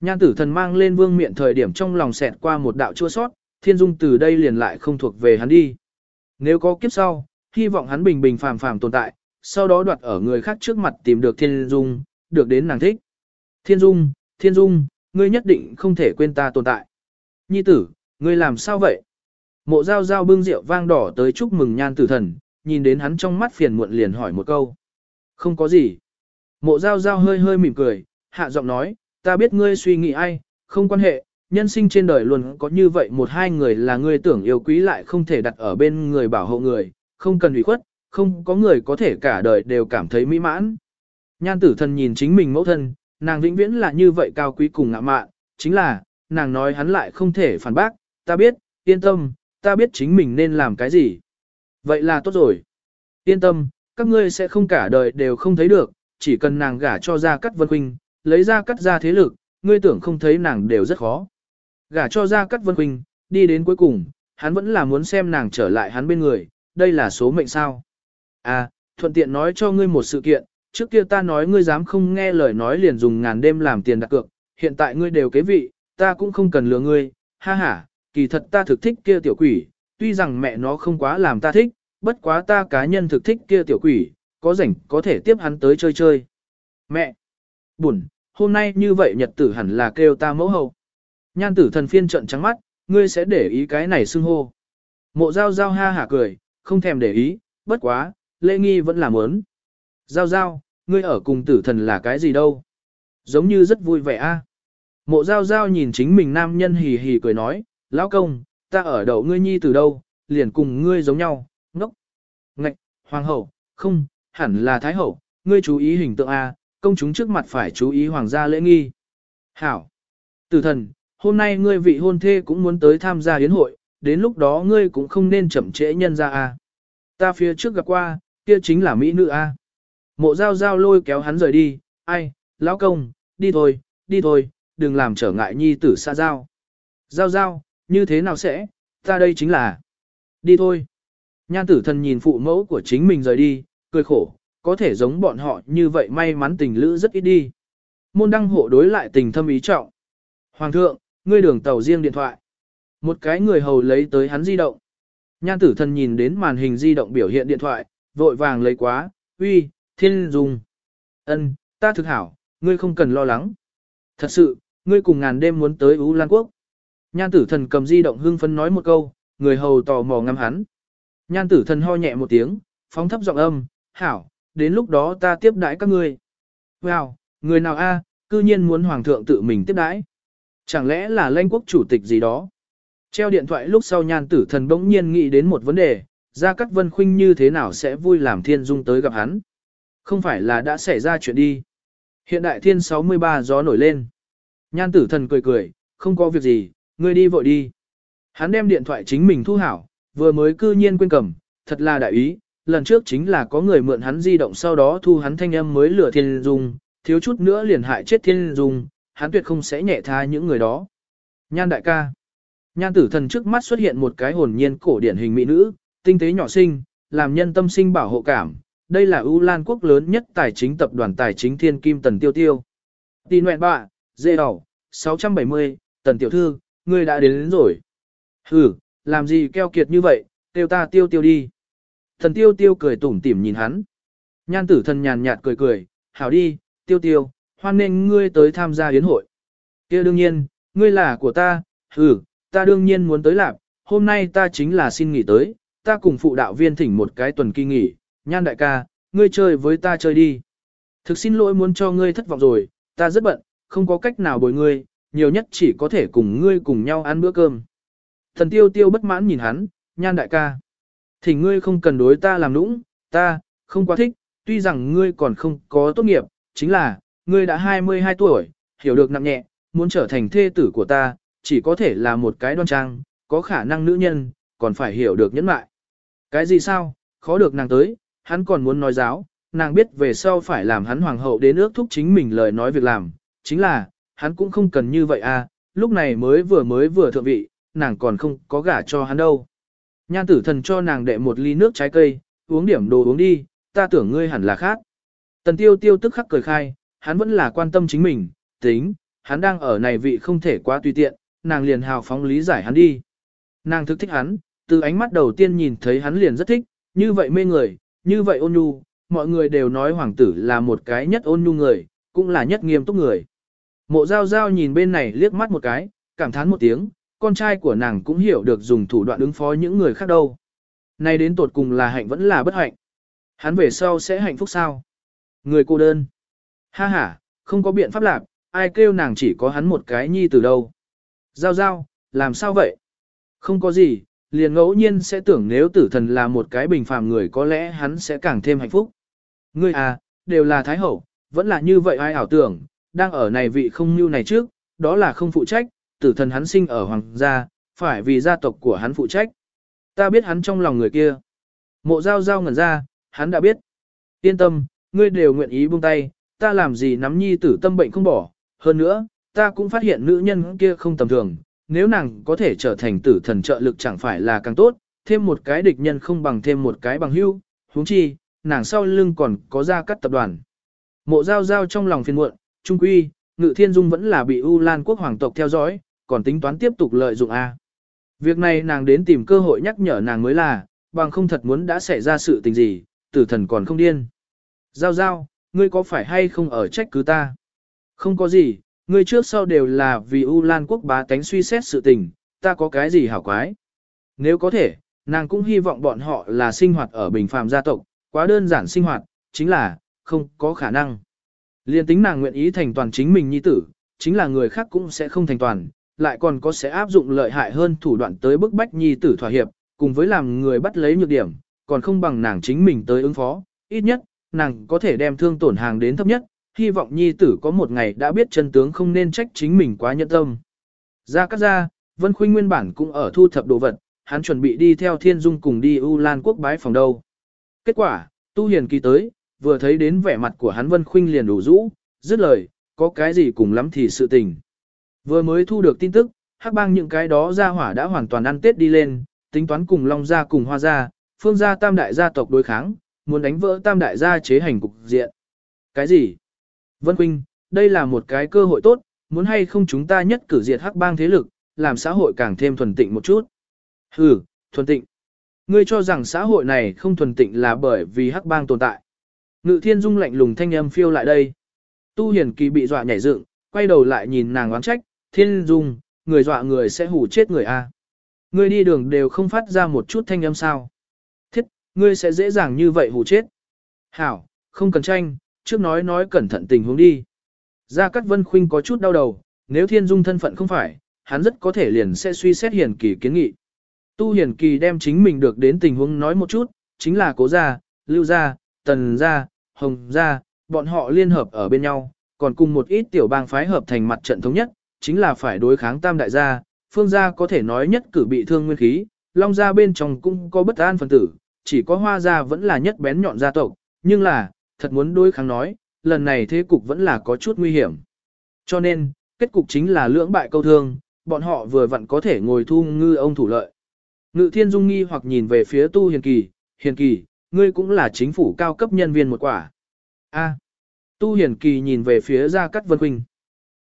Nhan tử thần mang lên vương miện thời điểm trong lòng xẹt qua một đạo chua sót, Thiên Dung từ đây liền lại không thuộc về hắn đi. Nếu có kiếp sau, hy vọng hắn bình bình phàm phàm tồn tại, sau đó đoạt ở người khác trước mặt tìm được Thiên Dung, được đến nàng thích. Thiên Dung, Thiên Dung, ngươi nhất định không thể quên ta tồn tại. Nhi tử, ngươi làm sao vậy? Mộ giao giao bưng rượu vang đỏ tới chúc mừng nhan tử thần, nhìn đến hắn trong mắt phiền muộn liền hỏi một câu. Không có gì. Mộ giao giao hơi hơi mỉm cười, hạ giọng nói, ta biết ngươi suy nghĩ ai, không quan hệ, nhân sinh trên đời luôn có như vậy một hai người là ngươi tưởng yêu quý lại không thể đặt ở bên người bảo hộ người, không cần ủy khuất, không có người có thể cả đời đều cảm thấy mỹ mãn. Nhan tử thần nhìn chính mình mẫu thân, nàng vĩnh viễn là như vậy cao quý cùng ngạ mạn, chính là, nàng nói hắn lại không thể phản bác, ta biết, yên tâm, ta biết chính mình nên làm cái gì. Vậy là tốt rồi. Yên tâm, các ngươi sẽ không cả đời đều không thấy được, chỉ cần nàng gả cho ra cắt vân huynh, lấy ra cắt ra thế lực, ngươi tưởng không thấy nàng đều rất khó. Gả cho ra cắt vân huynh, đi đến cuối cùng, hắn vẫn là muốn xem nàng trở lại hắn bên người, đây là số mệnh sao. À, thuận tiện nói cho ngươi một sự kiện, trước kia ta nói ngươi dám không nghe lời nói liền dùng ngàn đêm làm tiền đặt cược, hiện tại ngươi đều kế vị, ta cũng không cần lừa ngươi, ha ha, kỳ thật ta thực thích kia tiểu quỷ, tuy rằng mẹ nó không quá làm ta thích, bất quá ta cá nhân thực thích kia tiểu quỷ, có rảnh có thể tiếp hắn tới chơi chơi. Mẹ! Buồn, hôm nay như vậy nhật tử hẳn là kêu ta mẫu hậu. Nhan tử thần phiên trận trắng mắt, ngươi sẽ để ý cái này xưng hô. Mộ giao giao ha hả cười, không thèm để ý, bất quá, lễ nghi vẫn làm ớn. Giao giao, ngươi ở cùng tử thần là cái gì đâu? Giống như rất vui vẻ a. Mộ giao giao nhìn chính mình nam nhân hì hì cười nói, lão công, ta ở đầu ngươi nhi từ đâu, liền cùng ngươi giống nhau, ngốc. Ngạch, hoàng hậu, không, hẳn là thái hậu, ngươi chú ý hình tượng A, công chúng trước mặt phải chú ý hoàng gia lễ nghi. Hảo. Tử thần, hôm nay ngươi vị hôn thê cũng muốn tới tham gia yến hội, đến lúc đó ngươi cũng không nên chậm trễ nhân ra a. Ta phía trước gặp qua, kia chính là mỹ nữ a. Mộ giao giao lôi kéo hắn rời đi, ai, lão công, đi thôi, đi thôi, đừng làm trở ngại nhi tử xa giao. Giao giao, như thế nào sẽ, ta đây chính là. Đi thôi. Nhan tử thần nhìn phụ mẫu của chính mình rời đi, cười khổ, có thể giống bọn họ như vậy may mắn tình lữ rất ít đi. Môn đăng hộ đối lại tình thâm ý trọng. Hoàng thượng, ngươi đường tàu riêng điện thoại. Một cái người hầu lấy tới hắn di động. Nhan tử thần nhìn đến màn hình di động biểu hiện điện thoại, vội vàng lấy quá, uy, thiên dung. ân, ta thực hảo, ngươi không cần lo lắng. Thật sự, ngươi cùng ngàn đêm muốn tới U Lan Quốc. Nhan tử thần cầm di động hưng phấn nói một câu, người hầu tò mò ngắm hắn. Nhan tử thần ho nhẹ một tiếng, phóng thấp giọng âm, hảo, đến lúc đó ta tiếp đãi các ngươi. Wow, người nào a, cư nhiên muốn hoàng thượng tự mình tiếp đãi. Chẳng lẽ là lãnh quốc chủ tịch gì đó? Treo điện thoại lúc sau nhan tử thần bỗng nhiên nghĩ đến một vấn đề, Gia Cát Vân Khuynh như thế nào sẽ vui làm thiên dung tới gặp hắn? Không phải là đã xảy ra chuyện đi. Hiện đại thiên 63 gió nổi lên. Nhan tử thần cười cười, không có việc gì, ngươi đi vội đi. Hắn đem điện thoại chính mình thu hảo, vừa mới cư nhiên quên cầm, thật là đại ý, lần trước chính là có người mượn hắn di động sau đó thu hắn thanh âm mới lừa thiên dung, thiếu chút nữa liền hại chết thiên dung, hắn tuyệt không sẽ nhẹ tha những người đó. Nhan đại ca. Nhan tử thần trước mắt xuất hiện một cái hồn nhiên cổ điển hình mỹ nữ, tinh tế nhỏ xinh, làm nhân tâm sinh bảo hộ cảm. Đây là ưu lan quốc lớn nhất tài chính tập đoàn tài chính thiên kim tần tiêu tiêu. Tì nguyện bạ, dê đỏ, 670, tần tiểu thư, ngươi đã đến, đến rồi. Ừ, làm gì keo kiệt như vậy, tiêu ta tiêu tiêu đi. Thần tiêu tiêu cười tủm tỉm nhìn hắn. Nhan tử thần nhàn nhạt cười cười, hảo đi, tiêu tiêu, hoan nên ngươi tới tham gia yến hội. kia đương nhiên, ngươi là của ta, ừ, ta đương nhiên muốn tới làm, hôm nay ta chính là xin nghỉ tới, ta cùng phụ đạo viên thỉnh một cái tuần kỳ nghỉ, nhan đại ca, ngươi chơi với ta chơi đi. Thực xin lỗi muốn cho ngươi thất vọng rồi, ta rất bận, không có cách nào bồi ngươi, nhiều nhất chỉ có thể cùng ngươi cùng nhau ăn bữa cơm. Thần tiêu tiêu bất mãn nhìn hắn, nhan đại ca. thì ngươi không cần đối ta làm nũng, ta, không quá thích, tuy rằng ngươi còn không có tốt nghiệp, chính là, ngươi đã 22 tuổi, hiểu được nặng nhẹ, muốn trở thành thê tử của ta, chỉ có thể là một cái đoan trang, có khả năng nữ nhân, còn phải hiểu được nhẫn mại. Cái gì sao, khó được nàng tới, hắn còn muốn nói giáo, nàng biết về sau phải làm hắn hoàng hậu đến ước thúc chính mình lời nói việc làm, chính là, hắn cũng không cần như vậy à, lúc này mới vừa mới vừa thượng vị, nàng còn không có gả cho hắn đâu. Nhan tử thần cho nàng đệ một ly nước trái cây, uống điểm đồ uống đi, ta tưởng ngươi hẳn là khác. Tần tiêu tiêu tức khắc cười khai, hắn vẫn là quan tâm chính mình, tính, hắn đang ở này vị không thể quá tùy tiện, nàng liền hào phóng lý giải hắn đi. Nàng thực thích hắn, từ ánh mắt đầu tiên nhìn thấy hắn liền rất thích, như vậy mê người, như vậy ôn nhu, mọi người đều nói hoàng tử là một cái nhất ôn nhu người, cũng là nhất nghiêm túc người. Mộ giao giao nhìn bên này liếc mắt một cái, cảm thán một tiếng, con trai của nàng cũng hiểu được dùng thủ đoạn ứng phó những người khác đâu. Nay đến tột cùng là hạnh vẫn là bất hạnh. Hắn về sau sẽ hạnh phúc sao? Người cô đơn. Ha ha, không có biện pháp lạc, ai kêu nàng chỉ có hắn một cái nhi từ đâu. Giao giao, làm sao vậy? Không có gì, liền ngẫu nhiên sẽ tưởng nếu tử thần là một cái bình phàm người có lẽ hắn sẽ càng thêm hạnh phúc. Ngươi à, đều là thái hậu, vẫn là như vậy ai ảo tưởng, đang ở này vị không như này trước, đó là không phụ trách, tử thần hắn sinh ở hoàng gia, phải vì gia tộc của hắn phụ trách. Ta biết hắn trong lòng người kia. Mộ giao giao ngẩn ra, hắn đã biết. Yên tâm, ngươi đều nguyện ý buông tay, ta làm gì nắm nhi tử tâm bệnh không bỏ. Hơn nữa, ta cũng phát hiện nữ nhân kia không tầm thường, nếu nàng có thể trở thành tử thần trợ lực chẳng phải là càng tốt, thêm một cái địch nhân không bằng thêm một cái bằng hữu, huống chi, nàng sau lưng còn có ra cắt tập đoàn. Mộ giao giao trong lòng phiền muộn, trung quy, ngự thiên dung vẫn là bị U Lan quốc hoàng tộc theo dõi, còn tính toán tiếp tục lợi dụng A. Việc này nàng đến tìm cơ hội nhắc nhở nàng mới là, bằng không thật muốn đã xảy ra sự tình gì, tử thần còn không điên. Giao giao, ngươi có phải hay không ở trách cứ ta? Không có gì, ngươi trước sau đều là vì U Lan quốc bá tánh suy xét sự tình, ta có cái gì hảo quái? Nếu có thể, nàng cũng hy vọng bọn họ là sinh hoạt ở bình phàm gia tộc, quá đơn giản sinh hoạt, chính là, không có khả năng. Liên tính nàng nguyện ý thành toàn chính mình nhi tử, chính là người khác cũng sẽ không thành toàn, lại còn có sẽ áp dụng lợi hại hơn thủ đoạn tới bức bách nhi tử thỏa hiệp, cùng với làm người bắt lấy nhược điểm, còn không bằng nàng chính mình tới ứng phó, ít nhất, nàng có thể đem thương tổn hàng đến thấp nhất, hy vọng nhi tử có một ngày đã biết chân tướng không nên trách chính mình quá nhẫn tâm. Ra cắt ra, Vân Khuynh nguyên bản cũng ở thu thập đồ vật, hắn chuẩn bị đi theo Thiên Dung cùng đi U Lan quốc bái phòng đâu. Kết quả, Tu Hiền Kỳ tới, vừa thấy đến vẻ mặt của hắn Vân Khuynh liền đủ rũ, dứt lời, có cái gì cùng lắm thì sự tình. Vừa mới thu được tin tức, hắc bang những cái đó gia hỏa đã hoàn toàn ăn tết đi lên, tính toán cùng Long gia cùng Hoa gia, phương gia tam đại gia tộc đối kháng, muốn đánh vỡ tam đại gia chế hành cục diện. Cái gì? Vân Khuynh, đây là một cái cơ hội tốt, muốn hay không chúng ta nhất cử diệt hắc bang thế lực, làm xã hội càng thêm thuần tịnh một chút. Hừ, thuần tịnh. Ngươi cho rằng xã hội này không thuần tịnh là bởi vì hắc bang tồn tại. Ngự thiên dung lạnh lùng thanh âm phiêu lại đây. Tu hiền kỳ bị dọa nhảy dựng, quay đầu lại nhìn nàng oán trách, thiên dung, người dọa người sẽ hù chết người a. Ngươi đi đường đều không phát ra một chút thanh âm sao. Thiết, ngươi sẽ dễ dàng như vậy hù chết. Hảo, không cần tranh, trước nói nói cẩn thận tình huống đi. Gia Cát Vân Khuynh có chút đau đầu, nếu thiên dung thân phận không phải, hắn rất có thể liền sẽ suy xét hiền kỳ kiến nghị. Tu hiền kỳ đem chính mình được đến tình huống nói một chút, chính là cố gia, lưu gia, tần gia, hồng gia, bọn họ liên hợp ở bên nhau, còn cùng một ít tiểu bang phái hợp thành mặt trận thống nhất, chính là phải đối kháng tam đại gia, phương gia có thể nói nhất cử bị thương nguyên khí, long gia bên trong cũng có bất an phần tử, chỉ có hoa gia vẫn là nhất bén nhọn gia tộc, nhưng là, thật muốn đối kháng nói, lần này thế cục vẫn là có chút nguy hiểm. Cho nên, kết cục chính là lưỡng bại câu thương, bọn họ vừa vặn có thể ngồi thu ngư ông thủ lợi. Ngự thiên dung nghi hoặc nhìn về phía tu hiền kỳ, hiền kỳ, ngươi cũng là chính phủ cao cấp nhân viên một quả. A. tu hiền kỳ nhìn về phía Gia Cát Vân Khuynh.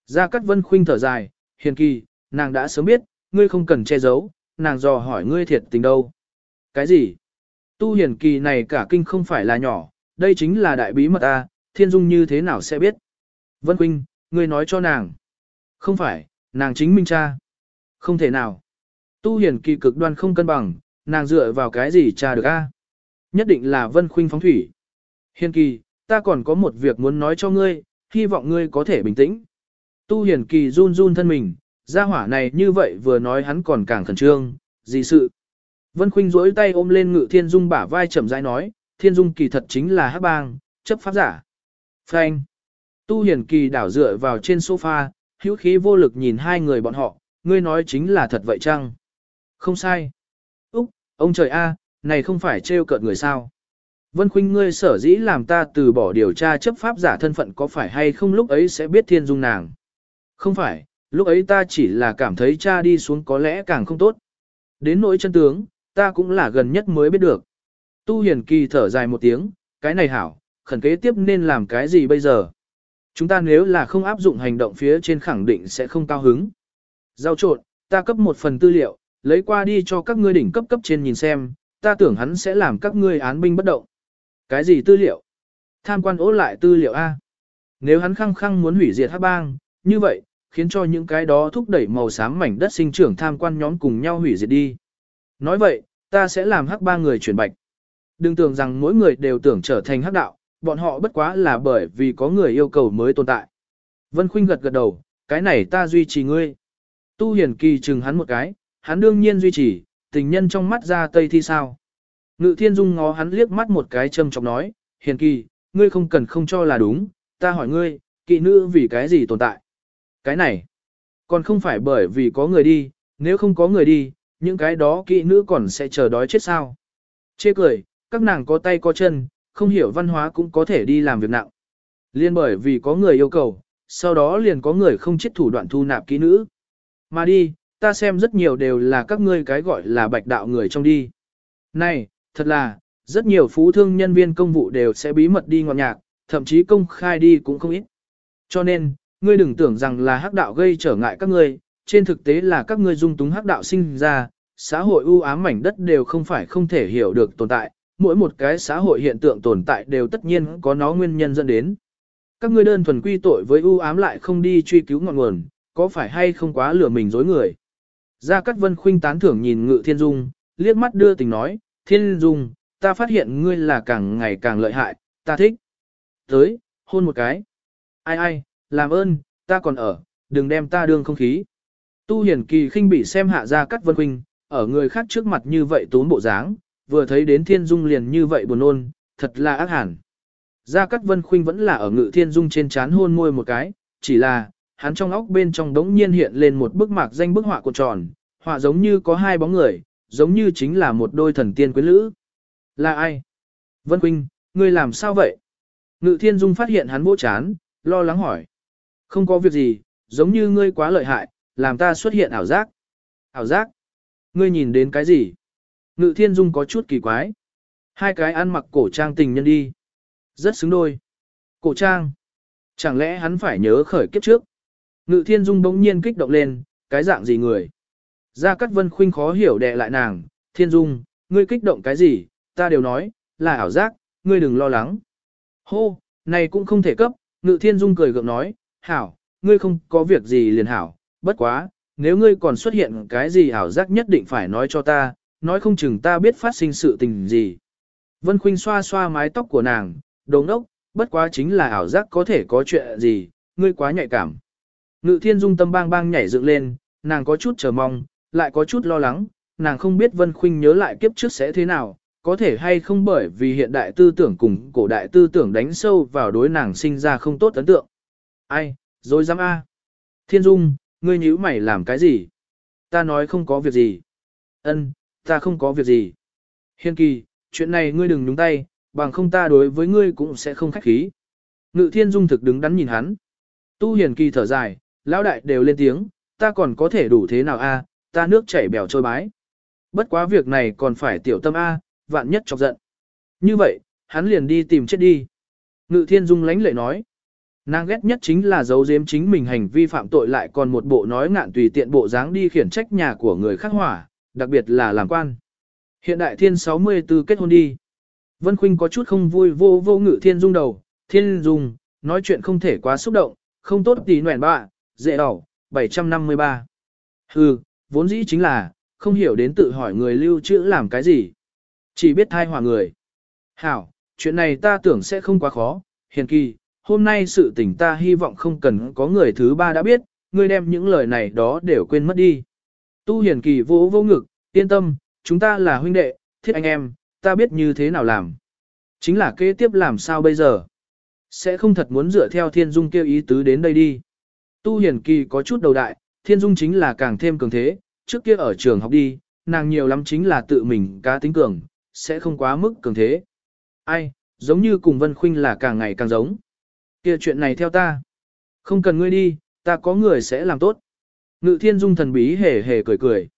Gia Cát Vân Khuynh thở dài, hiền kỳ, nàng đã sớm biết, ngươi không cần che giấu, nàng dò hỏi ngươi thiệt tình đâu. Cái gì? Tu hiền kỳ này cả kinh không phải là nhỏ, đây chính là đại bí mật A, thiên dung như thế nào sẽ biết? Vân Khuynh, ngươi nói cho nàng. Không phải, nàng chính minh cha. Không thể nào. Tu hiền kỳ cực đoan không cân bằng, nàng dựa vào cái gì cha được a? Nhất định là Vân Khuynh phóng thủy. Hiền kỳ, ta còn có một việc muốn nói cho ngươi, hy vọng ngươi có thể bình tĩnh. Tu hiền kỳ run run thân mình, gia hỏa này như vậy vừa nói hắn còn càng khẩn trương, gì sự. Vân Khuynh duỗi tay ôm lên ngự thiên dung bả vai chậm rãi nói, thiên dung kỳ thật chính là hắc bang, chấp pháp giả. Frank. Tu hiền kỳ đảo dựa vào trên sofa, hữu khí vô lực nhìn hai người bọn họ, ngươi nói chính là thật vậy chăng? Không sai. Úc, ông trời a, này không phải trêu cợt người sao? Vân Khuynh ngươi sở dĩ làm ta từ bỏ điều tra chấp pháp giả thân phận có phải hay không lúc ấy sẽ biết thiên dung nàng? Không phải, lúc ấy ta chỉ là cảm thấy cha đi xuống có lẽ càng không tốt. Đến nỗi chân tướng, ta cũng là gần nhất mới biết được. Tu Hiền Kỳ thở dài một tiếng, cái này hảo, khẩn kế tiếp nên làm cái gì bây giờ? Chúng ta nếu là không áp dụng hành động phía trên khẳng định sẽ không cao hứng. Giao trộn, ta cấp một phần tư liệu, lấy qua đi cho các ngươi đỉnh cấp cấp trên nhìn xem, ta tưởng hắn sẽ làm các ngươi án binh bất động. Cái gì tư liệu? Tham quan ố lại tư liệu A. Nếu hắn khăng khăng muốn hủy diệt hắc bang, như vậy, khiến cho những cái đó thúc đẩy màu xám mảnh đất sinh trưởng tham quan nhóm cùng nhau hủy diệt đi. Nói vậy, ta sẽ làm hắc ba người chuyển bạch. Đừng tưởng rằng mỗi người đều tưởng trở thành hắc đạo, bọn họ bất quá là bởi vì có người yêu cầu mới tồn tại. Vân Khuynh gật gật đầu, cái này ta duy trì ngươi. Tu Hiền Kỳ chừng hắn một cái, hắn đương nhiên duy trì, tình nhân trong mắt ra tây thi sao. Ngự Thiên Dung ngó hắn liếc mắt một cái châm chọc nói, Hiền Kỳ, ngươi không cần không cho là đúng, ta hỏi ngươi, kỵ nữ vì cái gì tồn tại. Cái này, còn không phải bởi vì có người đi, nếu không có người đi, những cái đó kỵ nữ còn sẽ chờ đói chết sao. Chê cười, các nàng có tay có chân, không hiểu văn hóa cũng có thể đi làm việc nặng. Liên bởi vì có người yêu cầu, sau đó liền có người không chết thủ đoạn thu nạp kỹ nữ. Mà đi, ta xem rất nhiều đều là các ngươi cái gọi là bạch đạo người trong đi. Này, thật là, rất nhiều phú thương nhân viên công vụ đều sẽ bí mật đi ngọn nhạc, thậm chí công khai đi cũng không ít. Cho nên, ngươi đừng tưởng rằng là hắc đạo gây trở ngại các ngươi, trên thực tế là các ngươi dung túng hắc đạo sinh ra, xã hội ưu ám mảnh đất đều không phải không thể hiểu được tồn tại, mỗi một cái xã hội hiện tượng tồn tại đều tất nhiên có nó nguyên nhân dẫn đến. Các ngươi đơn thuần quy tội với ưu ám lại không đi truy cứu ngọn nguồn, có phải hay không quá lừa mình dối người. Gia Cát Vân khuynh tán thưởng nhìn Ngự Thiên Dung, liếc mắt đưa tình nói, Thiên Dung, ta phát hiện ngươi là càng ngày càng lợi hại, ta thích. Tới, hôn một cái. Ai ai, làm ơn, ta còn ở, đừng đem ta đương không khí. Tu hiển kỳ khinh bị xem hạ Gia Cát Vân khuynh, ở người khác trước mặt như vậy tốn bộ dáng, vừa thấy đến thiên dung liền như vậy buồn ôn, thật là ác hẳn. Gia Cát Vân Khuynh vẫn là ở ngự thiên dung trên chán hôn môi một cái, chỉ là, hắn trong óc bên trong đống nhiên hiện lên một bức mạc danh bức họa của tròn, họa giống như có hai bóng người, giống như chính là một đôi thần tiên quyến lữ. Là ai? Vân Quynh, ngươi làm sao vậy? Ngự thiên dung phát hiện hắn vỗ chán, lo lắng hỏi. Không có việc gì, giống như ngươi quá lợi hại, làm ta xuất hiện ảo giác. Ảo giác? Ngươi nhìn đến cái gì? Ngự thiên dung có chút kỳ quái. Hai cái ăn mặc cổ trang tình nhân đi. Rất xứng đôi. Cổ trang. Chẳng lẽ hắn phải nhớ khởi kiếp trước? Ngự thiên dung bỗng nhiên kích động lên, cái dạng gì người? Gia Cát Vân Khuynh khó hiểu đè lại nàng, thiên dung, ngươi kích động cái gì, ta đều nói, là ảo giác, ngươi đừng lo lắng. Hô, này cũng không thể cấp, ngự thiên dung cười gượng nói, hảo, ngươi không có việc gì liền hảo, bất quá, nếu ngươi còn xuất hiện cái gì ảo giác nhất định phải nói cho ta, nói không chừng ta biết phát sinh sự tình gì. Vân Khuynh xoa xoa mái tóc của nàng, đồng đốc, bất quá chính là ảo giác có thể có chuyện gì, ngươi quá nhạy cảm. Ngự thiên dung tâm bang bang nhảy dựng lên, nàng có chút chờ mong, lại có chút lo lắng, nàng không biết Vân Khuynh nhớ lại kiếp trước sẽ thế nào, có thể hay không bởi vì hiện đại tư tưởng cùng cổ đại tư tưởng đánh sâu vào đối nàng sinh ra không tốt ấn tượng. Ai, rồi dám a. Thiên Dung, ngươi nhíu mày làm cái gì? Ta nói không có việc gì. Ân, ta không có việc gì. Hiên kỳ, chuyện này ngươi đừng nhúng tay, bằng không ta đối với ngươi cũng sẽ không khách khí. Ngự Thiên Dung thực đứng đắn nhìn hắn. Tu Hiền kỳ thở dài, lão đại đều lên tiếng, ta còn có thể đủ thế nào a? ta nước chảy bèo trôi bái. Bất quá việc này còn phải tiểu tâm A, vạn nhất chọc giận. Như vậy, hắn liền đi tìm chết đi. Ngự thiên dung lánh lệ nói. Nàng ghét nhất chính là giấu giếm chính mình hành vi phạm tội lại còn một bộ nói ngạn tùy tiện bộ dáng đi khiển trách nhà của người khác hỏa, đặc biệt là làm quan. Hiện đại thiên 64 kết hôn đi. Vân Khuynh có chút không vui vô vô ngự thiên dung đầu, thiên dung, nói chuyện không thể quá xúc động, không tốt tí nguyện bạ, dễ đỏ, 753. Hừ, vốn dĩ chính là, không hiểu đến tự hỏi người lưu trữ làm cái gì. Chỉ biết thai hòa người. Hảo, chuyện này ta tưởng sẽ không quá khó, hiền kỳ, hôm nay sự tình ta hy vọng không cần có người thứ ba đã biết, ngươi đem những lời này đó đều quên mất đi. Tu hiền kỳ vô vô ngực, yên tâm, chúng ta là huynh đệ, thiết anh em, ta biết như thế nào làm. Chính là kế tiếp làm sao bây giờ. Sẽ không thật muốn dựa theo thiên dung kêu ý tứ đến đây đi. Tu hiền kỳ có chút đầu đại, thiên dung chính là càng thêm cường thế, trước kia ở trường học đi, nàng nhiều lắm chính là tự mình cá tính cường, sẽ không quá mức cường thế. Ai, giống như cùng Vân Khuynh là càng ngày càng giống. kia chuyện này theo ta. Không cần ngươi đi, ta có người sẽ làm tốt. Ngự thiên dung thần bí hề hề cười cười.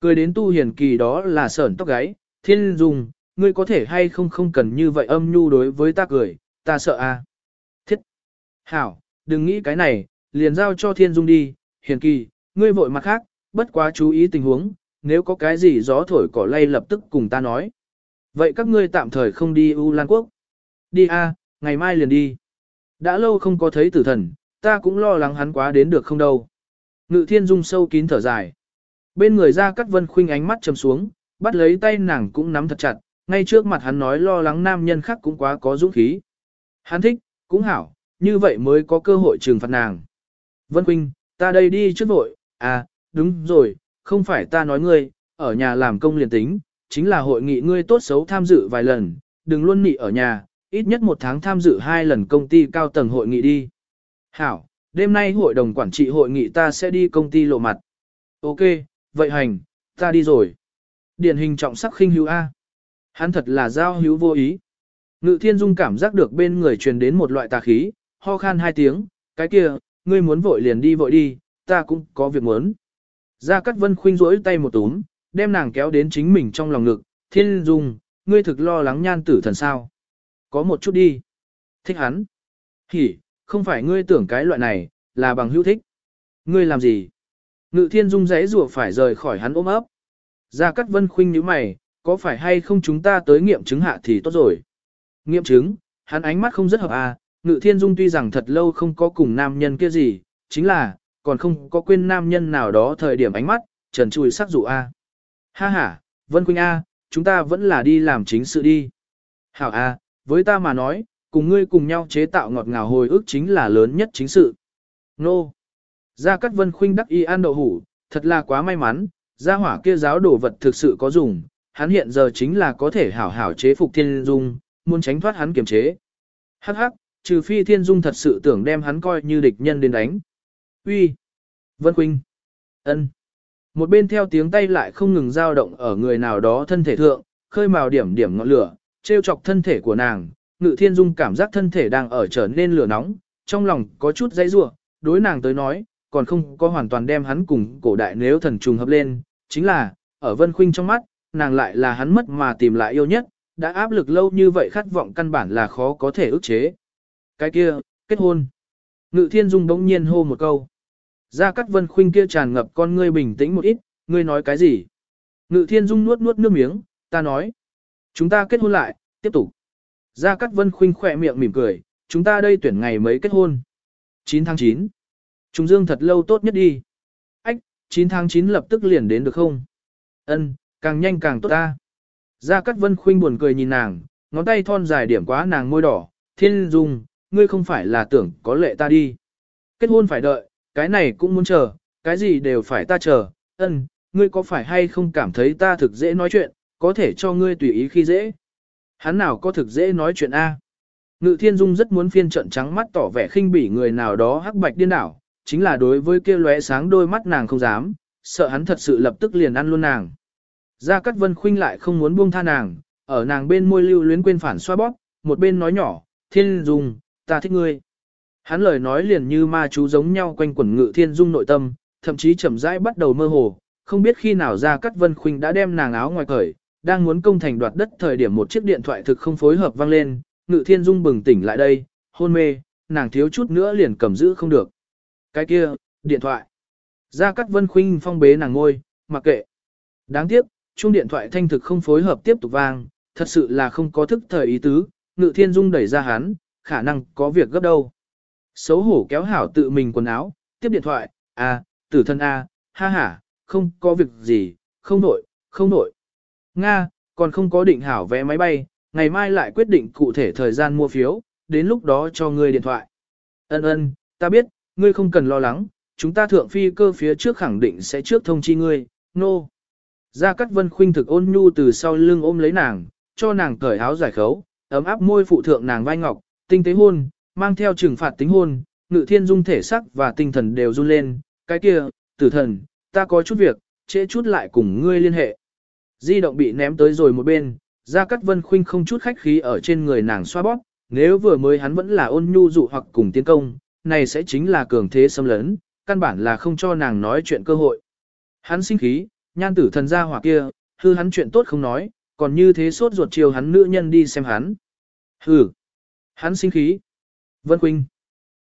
Cười đến tu hiền kỳ đó là sởn tóc gáy. Thiên dung, ngươi có thể hay không không cần như vậy âm nhu đối với ta cười, ta sợ a. À? Thiết. Hảo, đừng nghĩ cái này, liền giao cho thiên dung đi, hiền kỳ, ngươi vội mặt khác, bất quá chú ý tình huống, nếu có cái gì gió thổi cỏ lay lập tức cùng ta nói. Vậy các ngươi tạm thời không đi U Lan Quốc. Đi a, ngày mai liền đi. Đã lâu không có thấy tử thần, ta cũng lo lắng hắn quá đến được không đâu. Ngự thiên dung sâu kín thở dài. Bên người ra cắt vân khuynh ánh mắt trầm xuống, bắt lấy tay nàng cũng nắm thật chặt, ngay trước mặt hắn nói lo lắng nam nhân khác cũng quá có dũng khí. Hắn thích, cũng hảo, như vậy mới có cơ hội trừng phạt nàng. Vân Quynh, ta đây đi trước vội, à, đúng rồi, không phải ta nói ngươi, ở nhà làm công liền tính, chính là hội nghị ngươi tốt xấu tham dự vài lần, đừng luôn nị ở nhà, ít nhất một tháng tham dự hai lần công ty cao tầng hội nghị đi. Hảo, đêm nay hội đồng quản trị hội nghị ta sẽ đi công ty lộ mặt. Ok, vậy hành, ta đi rồi. Điển hình trọng sắc khinh hữu A. Hắn thật là giao hữu vô ý. Ngự thiên dung cảm giác được bên người truyền đến một loại tà khí, ho khan hai tiếng, cái kia, ngươi muốn vội liền đi vội đi, ta cũng có việc muốn. Gia Cát Vân khuynh rỗi tay một túm, đem nàng kéo đến chính mình trong lòng ngực, thiên dung, ngươi thực lo lắng nhan tử thần sao. Có một chút đi. Thích hắn. Hỉ, không phải ngươi tưởng cái loại này, là bằng hữu thích. Ngươi làm gì? Ngự thiên dung rẽ rùa phải rời khỏi hắn ôm ấp. Gia Cát Vân khuynh như mày, có phải hay không chúng ta tới nghiệm chứng hạ thì tốt rồi. Nghiệm chứng, hắn ánh mắt không rất hợp à, ngự thiên dung tuy rằng thật lâu không có cùng nam nhân kia gì, chính là, còn không có quên nam nhân nào đó thời điểm ánh mắt, trần chùi sắc dụ A. Ha ha, Vân Quỳnh A, chúng ta vẫn là đi làm chính sự đi. Hảo A, với ta mà nói, cùng ngươi cùng nhau chế tạo ngọt ngào hồi ức chính là lớn nhất chính sự. Nô. Gia Cát Vân Khuynh đắc y an đậu hủ, thật là quá may mắn, gia hỏa kia giáo đồ vật thực sự có dùng, hắn hiện giờ chính là có thể hảo hảo chế phục thiên dung, muốn tránh thoát hắn kiềm chế. Hắc hắc, trừ phi thiên dung thật sự tưởng đem hắn coi như địch nhân đến đánh. Uy, Vân Quynh! Ân. Một bên theo tiếng tay lại không ngừng dao động ở người nào đó thân thể thượng, khơi màu điểm điểm ngọn lửa, treo chọc thân thể của nàng, ngự thiên dung cảm giác thân thể đang ở trở nên lửa nóng, trong lòng có chút dãy rủa đối nàng tới nói, còn không có hoàn toàn đem hắn cùng cổ đại nếu thần trùng hợp lên, chính là, ở Vân Khuynh trong mắt, nàng lại là hắn mất mà tìm lại yêu nhất, đã áp lực lâu như vậy khát vọng căn bản là khó có thể ức chế. Cái kia, kết hôn. Ngự thiên dung bỗng nhiên hô một câu. Gia Cát Vân Khuynh kia tràn ngập con ngươi bình tĩnh một ít, ngươi nói cái gì? Ngự thiên dung nuốt nuốt nước miếng, ta nói. Chúng ta kết hôn lại, tiếp tục. Gia Cát Vân Khuynh khỏe miệng mỉm cười, chúng ta đây tuyển ngày mấy kết hôn. 9 tháng 9. Trung Dương thật lâu tốt nhất đi. Ách, 9 tháng 9 lập tức liền đến được không? Ân, càng nhanh càng tốt ta. Gia Cát Vân Khuynh buồn cười nhìn nàng, ngón tay thon dài điểm quá nàng môi đỏ. Thiên Dung, ngươi không phải là tưởng có lệ ta đi. Kết hôn phải đợi, cái này cũng muốn chờ, cái gì đều phải ta chờ. Ân, ngươi có phải hay không cảm thấy ta thực dễ nói chuyện, có thể cho ngươi tùy ý khi dễ. Hắn nào có thực dễ nói chuyện A. Ngự thiên dung rất muốn phiên trận trắng mắt tỏ vẻ khinh bỉ người nào đó hắc bạch điên đảo, chính là đối với kia lóe sáng đôi mắt nàng không dám, sợ hắn thật sự lập tức liền ăn luôn nàng. Gia Cát Vân Khuynh lại không muốn buông tha nàng, ở nàng bên môi lưu luyến quên phản xoa bóp, một bên nói nhỏ, thiên dung, ta thích ngươi. Hắn lời nói liền như ma chú giống nhau quanh quẩn ngự thiên dung nội tâm, thậm chí chậm rãi bắt đầu mơ hồ, không biết khi nào Gia Cát Vân Khuynh đã đem nàng áo ngoài cởi, đang muốn công thành đoạt đất thời điểm một chiếc điện thoại thực không phối hợp vang lên, ngự thiên dung bừng tỉnh lại đây, hôn mê, nàng thiếu chút nữa liền cầm giữ không được. Cái kia, điện thoại. Gia Cát Vân Khuynh phong bế nàng ngôi, mặc kệ. Đáng tiếc, chung điện thoại thanh thực không phối hợp tiếp tục vang, thật sự là không có thức thời ý tứ, ngự thiên dung đẩy ra hắn, khả năng có việc gấp đâu. Xấu hổ kéo hảo tự mình quần áo, tiếp điện thoại, à, tử thân a, à, ha ha, không có việc gì, không nổi, không nổi. Nga, còn không có định hảo vé máy bay, ngày mai lại quyết định cụ thể thời gian mua phiếu, đến lúc đó cho ngươi điện thoại. Ân ân, ta biết, ngươi không cần lo lắng, chúng ta thượng phi cơ phía trước khẳng định sẽ trước thông chi ngươi, nô. No. Gia Cát Vân khuynh thực ôn nhu từ sau lưng ôm lấy nàng, cho nàng cởi áo giải khấu, ấm áp môi phụ thượng nàng vai ngọc, tinh tế hôn, mang theo trừng phạt tính hôn, ngự thiên dung thể sắc và tinh thần đều run lên, cái kia, tử thần, ta có chút việc, trễ chút lại cùng ngươi liên hệ. Di động bị ném tới rồi một bên, Gia Cát Vân Khuynh không chút khách khí ở trên người nàng xoa bóp, nếu vừa mới hắn vẫn là ôn nhu dụ hoặc cùng tiến công, này sẽ chính là cường thế xâm lấn, căn bản là không cho nàng nói chuyện cơ hội. Hắn sinh khí, nhan tử thần gia hỏa kia, hư hắn chuyện tốt không nói, còn như thế sốt ruột chiều hắn nữ nhân đi xem hắn. Hừ, hắn sinh khí. Vân Khuynh.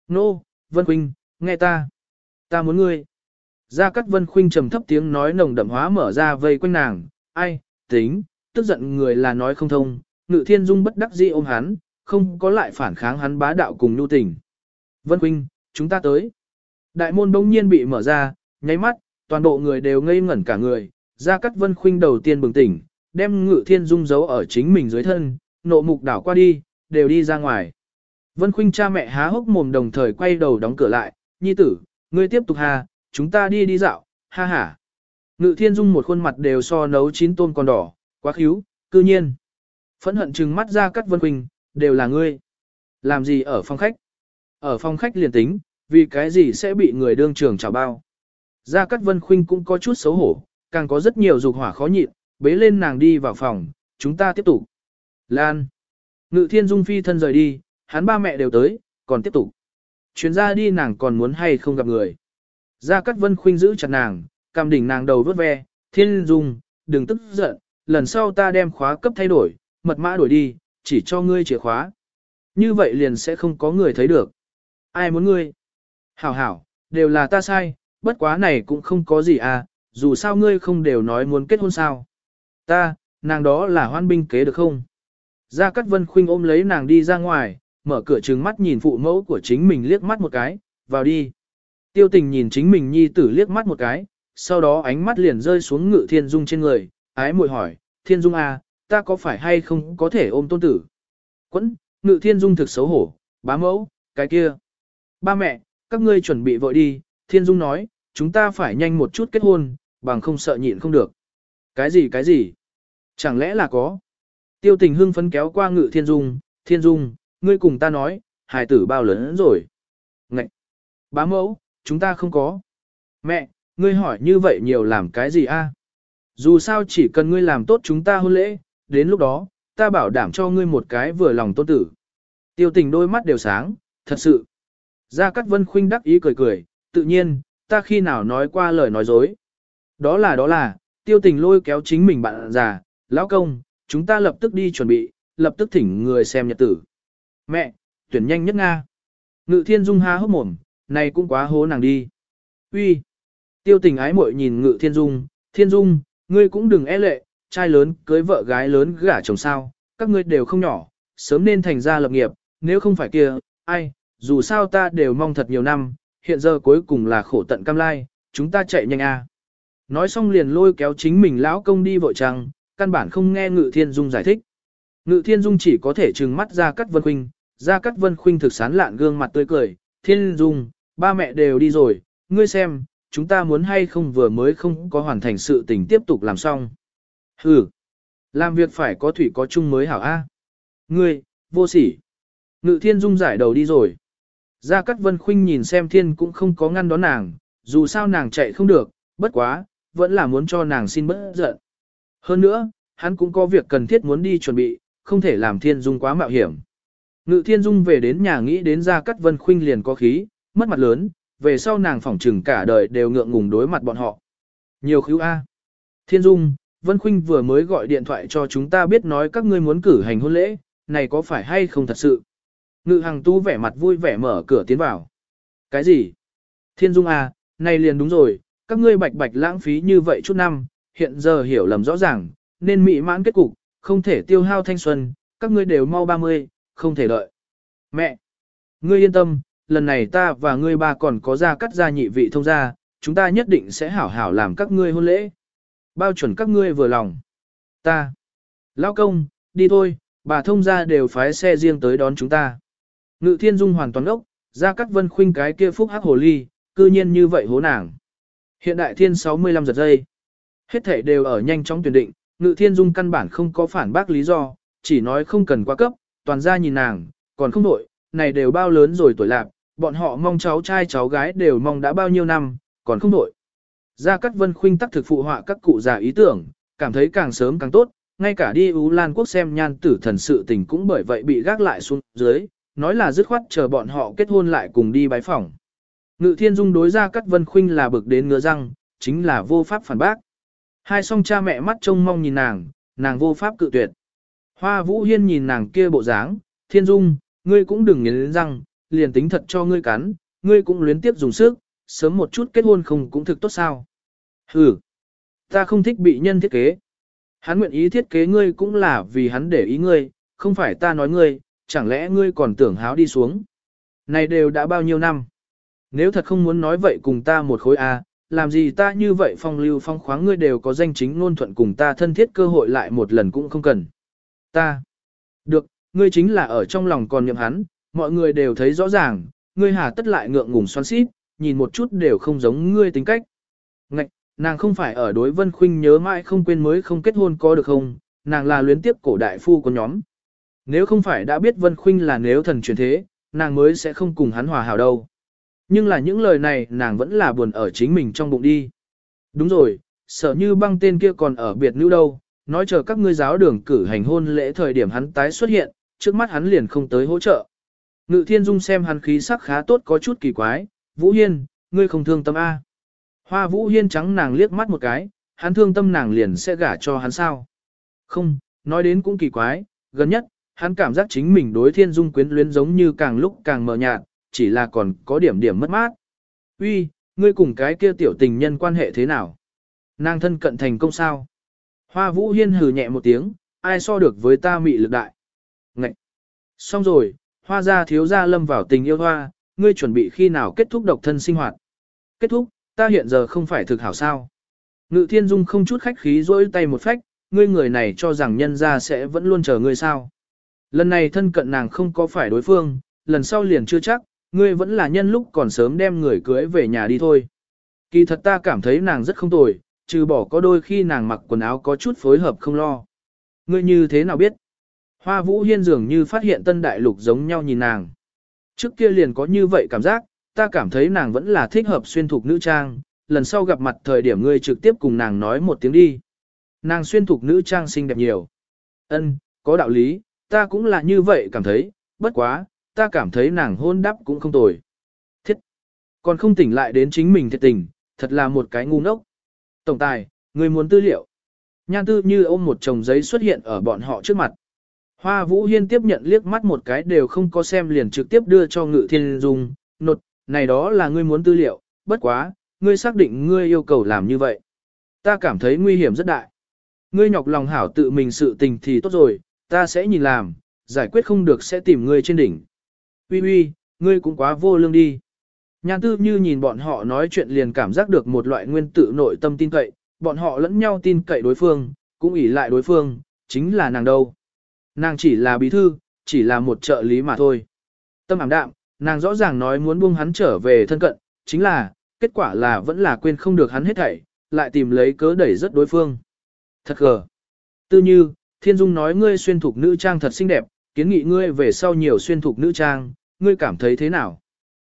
Nô, no, Vân Khuynh, nghe ta. Ta muốn ngươi. Gia Cát Vân Khuynh trầm thấp tiếng nói nồng đậm hóa mở ra vây quanh nàng, ai, tính, tức giận người là nói không thông, ngự thiên dung bất đắc dĩ ôm hắn, không có lại phản kháng hắn bá đạo cùng nhu tình. Vân Quynh, chúng ta tới. Đại môn bỗng nhiên bị mở ra, nháy mắt, toàn bộ người đều ngây ngẩn cả người, gia cát Vân Khuynh đầu tiên bừng tỉnh, đem ngự thiên dung giấu ở chính mình dưới thân, nộ mục đảo qua đi, đều đi ra ngoài. Vân Khuynh cha mẹ há hốc mồm đồng thời quay đầu đóng cửa lại, nhi tử, ngươi tiếp tục hà, chúng ta đi đi dạo, ha ha. Ngự thiên dung một khuôn mặt đều so nấu chín tôm còn đỏ, quá khíu, cư nhiên. Phẫn hận trừng mắt ra cắt vân Khuynh, đều là ngươi. Làm gì ở phòng khách? Ở phòng khách liền tính, vì cái gì sẽ bị người đương trường chào bao. Gia Cát Vân Khuynh cũng có chút xấu hổ, càng có rất nhiều dục hỏa khó nhịn, bế lên nàng đi vào phòng, chúng ta tiếp tục. Lan. Ngự thiên dung phi thân rời đi, hắn ba mẹ đều tới, còn tiếp tục. Chuyến ra đi nàng còn muốn hay không gặp người. Gia Cát Vân Khuynh giữ chặt nàng, cầm đỉnh nàng đầu vớt ve, thiên dung, đừng tức giận, lần sau ta đem khóa cấp thay đổi, mật mã đổi đi, chỉ cho ngươi chìa khóa. Như vậy liền sẽ không có người thấy được. Ai muốn ngươi? Hảo hảo, đều là ta sai, bất quá này cũng không có gì à, dù sao ngươi không đều nói muốn kết hôn sao. Ta, nàng đó là hoan binh kế được không? Gia Cát Vân Khuynh ôm lấy nàng đi ra ngoài, mở cửa trừng mắt nhìn phụ mẫu của chính mình liếc mắt một cái, vào đi. Tiêu tình nhìn chính mình nhi tử liếc mắt một cái, sau đó ánh mắt liền rơi xuống ngự thiên dung trên người, ái muội hỏi, thiên dung à, ta có phải hay không có thể ôm tôn tử? Quẫn, ngự thiên dung thực xấu hổ, bá mẫu, cái kia. Ba mẹ, các ngươi chuẩn bị vội đi, thiên dung nói, chúng ta phải nhanh một chút kết hôn, bằng không sợ nhịn không được. Cái gì cái gì? Chẳng lẽ là có? Tiêu tình hưng phấn kéo qua ngự thiên dung, thiên dung, ngươi cùng ta nói, hài tử bao lớn rồi. Ngậy! Bá mẫu, chúng ta không có. Mẹ, ngươi hỏi như vậy nhiều làm cái gì a? Dù sao chỉ cần ngươi làm tốt chúng ta hôn lễ, đến lúc đó, ta bảo đảm cho ngươi một cái vừa lòng tôn tử. Tiêu tình đôi mắt đều sáng, thật sự. Gia Cát Vân Khuynh đắc ý cười cười, tự nhiên, ta khi nào nói qua lời nói dối. Đó là đó là, tiêu tình lôi kéo chính mình bạn già, lão công, chúng ta lập tức đi chuẩn bị, lập tức thỉnh người xem nhật tử. Mẹ, tuyển nhanh nhất Nga. Ngự thiên dung ha hốc mồm, này cũng quá hố nàng đi. Uy, Tiêu tình ái muội nhìn ngự thiên dung, thiên dung, ngươi cũng đừng e lệ, trai lớn, cưới vợ gái lớn gả chồng sao, các ngươi đều không nhỏ, sớm nên thành ra lập nghiệp, nếu không phải kia, ai, dù sao ta đều mong thật nhiều năm, hiện giờ cuối cùng là khổ tận cam lai, chúng ta chạy nhanh a. Nói xong liền lôi kéo chính mình lão công đi vội trăng, căn bản không nghe Ngự Thiên Dung giải thích. Ngự Thiên Dung chỉ có thể trừng mắt ra cắt Vân Khuynh, ra cắt Vân Khuynh thực sán lạn gương mặt tươi cười, Thiên Dung, ba mẹ đều đi rồi, ngươi xem, chúng ta muốn hay không vừa mới không có hoàn thành sự tình tiếp tục làm xong. Hừ, làm việc phải có thủy có chung mới hảo a. Ngươi, vô sỉ. Ngự Thiên Dung giải đầu đi rồi. Gia Cát Vân Khuynh nhìn xem thiên cũng không có ngăn đón nàng, dù sao nàng chạy không được, bất quá, vẫn là muốn cho nàng xin bớt giận. Hơn nữa, hắn cũng có việc cần thiết muốn đi chuẩn bị, không thể làm thiên dung quá mạo hiểm. Ngự thiên dung về đến nhà nghĩ đến Gia Cát Vân Khuynh liền có khí, mất mặt lớn, về sau nàng phỏng trừng cả đời đều ngượng ngùng đối mặt bọn họ. Nhiều khíu A. Thiên dung, Vân Khuynh vừa mới gọi điện thoại cho chúng ta biết nói các ngươi muốn cử hành hôn lễ, này có phải hay không thật sự? Ngự Hằng tu vẻ mặt vui vẻ mở cửa tiến vào. Cái gì? Thiên Dung à, này liền đúng rồi, các ngươi bạch bạch lãng phí như vậy chút năm, hiện giờ hiểu lầm rõ ràng, nên mỹ mãn kết cục, không thể tiêu hao thanh xuân, các ngươi đều mau 30, không thể đợi. Mẹ! Ngươi yên tâm, lần này ta và ngươi ba còn có ra cắt ra nhị vị thông gia, chúng ta nhất định sẽ hảo hảo làm các ngươi hôn lễ. Bao chuẩn các ngươi vừa lòng. Ta! Lão công, đi thôi, bà thông gia đều phái xe riêng tới đón chúng ta. Ngự thiên dung hoàn toàn ốc, ra cắt vân khuynh cái kia phúc hắc hồ ly, cư nhiên như vậy hố nàng. Hiện đại thiên 65 giật giây. Hết thể đều ở nhanh chóng tuyển định, ngự thiên dung căn bản không có phản bác lý do, chỉ nói không cần quá cấp, toàn ra nhìn nàng, còn không đổi, này đều bao lớn rồi tuổi lạc, bọn họ mong cháu trai cháu gái đều mong đã bao nhiêu năm, còn không đổi. Gia Cát Vân Khuynh tắc thực phụ họa các cụ già ý tưởng, cảm thấy càng sớm càng tốt, ngay cả đi Ú Lan Quốc xem nhan tử thần sự tình cũng bởi vậy bị gác lại xuống dưới, nói là dứt khoát chờ bọn họ kết hôn lại cùng đi bái phỏng. Ngự thiên dung đối ra Cát vân khuynh là bực đến ngứa răng, chính là vô pháp phản bác. Hai song cha mẹ mắt trông mong nhìn nàng, nàng vô pháp cự tuyệt. Hoa vũ hiên nhìn nàng kia bộ dáng, thiên dung, ngươi cũng đừng nghiến răng, liền tính thật cho ngươi cắn, ngươi cũng luyến tiếp dùng sức, sớm một chút kết hôn không cũng thực tốt sao. Hừ, ta không thích bị nhân thiết kế. Hắn nguyện ý thiết kế ngươi cũng là vì hắn để ý ngươi, không phải ta nói ngươi, chẳng lẽ ngươi còn tưởng háo đi xuống. Này đều đã bao nhiêu năm. Nếu thật không muốn nói vậy cùng ta một khối A, làm gì ta như vậy phong lưu phong khoáng ngươi đều có danh chính ngôn thuận cùng ta thân thiết cơ hội lại một lần cũng không cần. Ta. Được, ngươi chính là ở trong lòng còn niệm hắn, mọi người đều thấy rõ ràng, ngươi hà tất lại ngượng ngùng xoắn xít, nhìn một chút đều không giống ngươi tính cách. Ngạch, nàng không phải ở đối vân khuynh nhớ mãi không quên mới không kết hôn có được không, nàng là luyến tiếp cổ đại phu của nhóm. Nếu không phải đã biết Vân Khuynh là nếu thần truyền thế, nàng mới sẽ không cùng hắn hòa hảo đâu. Nhưng là những lời này nàng vẫn là buồn ở chính mình trong bụng đi. Đúng rồi, sợ như băng tên kia còn ở biệt nữ đâu, nói chờ các ngươi giáo đường cử hành hôn lễ thời điểm hắn tái xuất hiện, trước mắt hắn liền không tới hỗ trợ. Ngự thiên dung xem hắn khí sắc khá tốt có chút kỳ quái, Vũ Hiên, ngươi không thương tâm A. Hoa Vũ Hiên trắng nàng liếc mắt một cái, hắn thương tâm nàng liền sẽ gả cho hắn sao. Không, nói đến cũng kỳ quái, gần nhất, hắn cảm giác chính mình đối thiên dung quyến luyến giống như càng lúc càng mờ nhạt, chỉ là còn có điểm điểm mất mát. Uy, ngươi cùng cái kia tiểu tình nhân quan hệ thế nào? Nàng thân cận thành công sao? Hoa vũ hiên hừ nhẹ một tiếng, ai so được với ta mị lực đại? Ngậy! Xong rồi, hoa gia thiếu gia lâm vào tình yêu hoa, ngươi chuẩn bị khi nào kết thúc độc thân sinh hoạt? Kết thúc, ta hiện giờ không phải thực hảo sao? Ngự thiên dung không chút khách khí rỗi tay một phách, ngươi người này cho rằng nhân gia sẽ vẫn luôn chờ ngươi sao? Lần này thân cận nàng không có phải đối phương, lần sau liền chưa chắc, ngươi vẫn là nhân lúc còn sớm đem người cưới về nhà đi thôi. Kỳ thật ta cảm thấy nàng rất không tồi, trừ bỏ có đôi khi nàng mặc quần áo có chút phối hợp không lo. Ngươi như thế nào biết? Hoa vũ hiên dường như phát hiện tân đại lục giống nhau nhìn nàng. Trước kia liền có như vậy cảm giác, ta cảm thấy nàng vẫn là thích hợp xuyên thục nữ trang, lần sau gặp mặt thời điểm ngươi trực tiếp cùng nàng nói một tiếng đi. Nàng xuyên thục nữ trang xinh đẹp nhiều. Ân, có đạo lý, ta cũng là như vậy cảm thấy, bất quá, ta cảm thấy nàng hôn đắp cũng không tồi. Thiết! Còn không tỉnh lại đến chính mình thiệt tình, thật là một cái ngu ngốc. Tổng tài, người muốn tư liệu. Nhan tư như ôm một chồng giấy xuất hiện ở bọn họ trước mặt. Hoa Vũ Hiên tiếp nhận liếc mắt một cái đều không có xem liền trực tiếp đưa cho Ngự Thiên Dung, nột, này đó là ngươi muốn tư liệu, bất quá, ngươi xác định ngươi yêu cầu làm như vậy. Ta cảm thấy nguy hiểm rất đại. Ngươi nhọc lòng hảo tự mình sự tình thì tốt rồi, ta sẽ nhìn làm, giải quyết không được sẽ tìm ngươi trên đỉnh. Uy uy, ngươi cũng quá vô lương đi. Nhan tư như nhìn bọn họ nói chuyện liền cảm giác được một loại nguyên tự nội tâm tin cậy, bọn họ lẫn nhau tin cậy đối phương, cũng ỷ lại đối phương, chính là nàng đâu. Nàng chỉ là bí thư, chỉ là một trợ lý mà thôi. Tâm ảm đạm, nàng rõ ràng nói muốn buông hắn trở về thân cận, chính là, kết quả là vẫn là quên không được hắn hết thảy, lại tìm lấy cớ đẩy rất đối phương. Thật gờ. Tư như, Thiên Dung nói ngươi xuyên thục nữ trang thật xinh đẹp, kiến nghị ngươi về sau nhiều xuyên thục nữ trang, ngươi cảm thấy thế nào?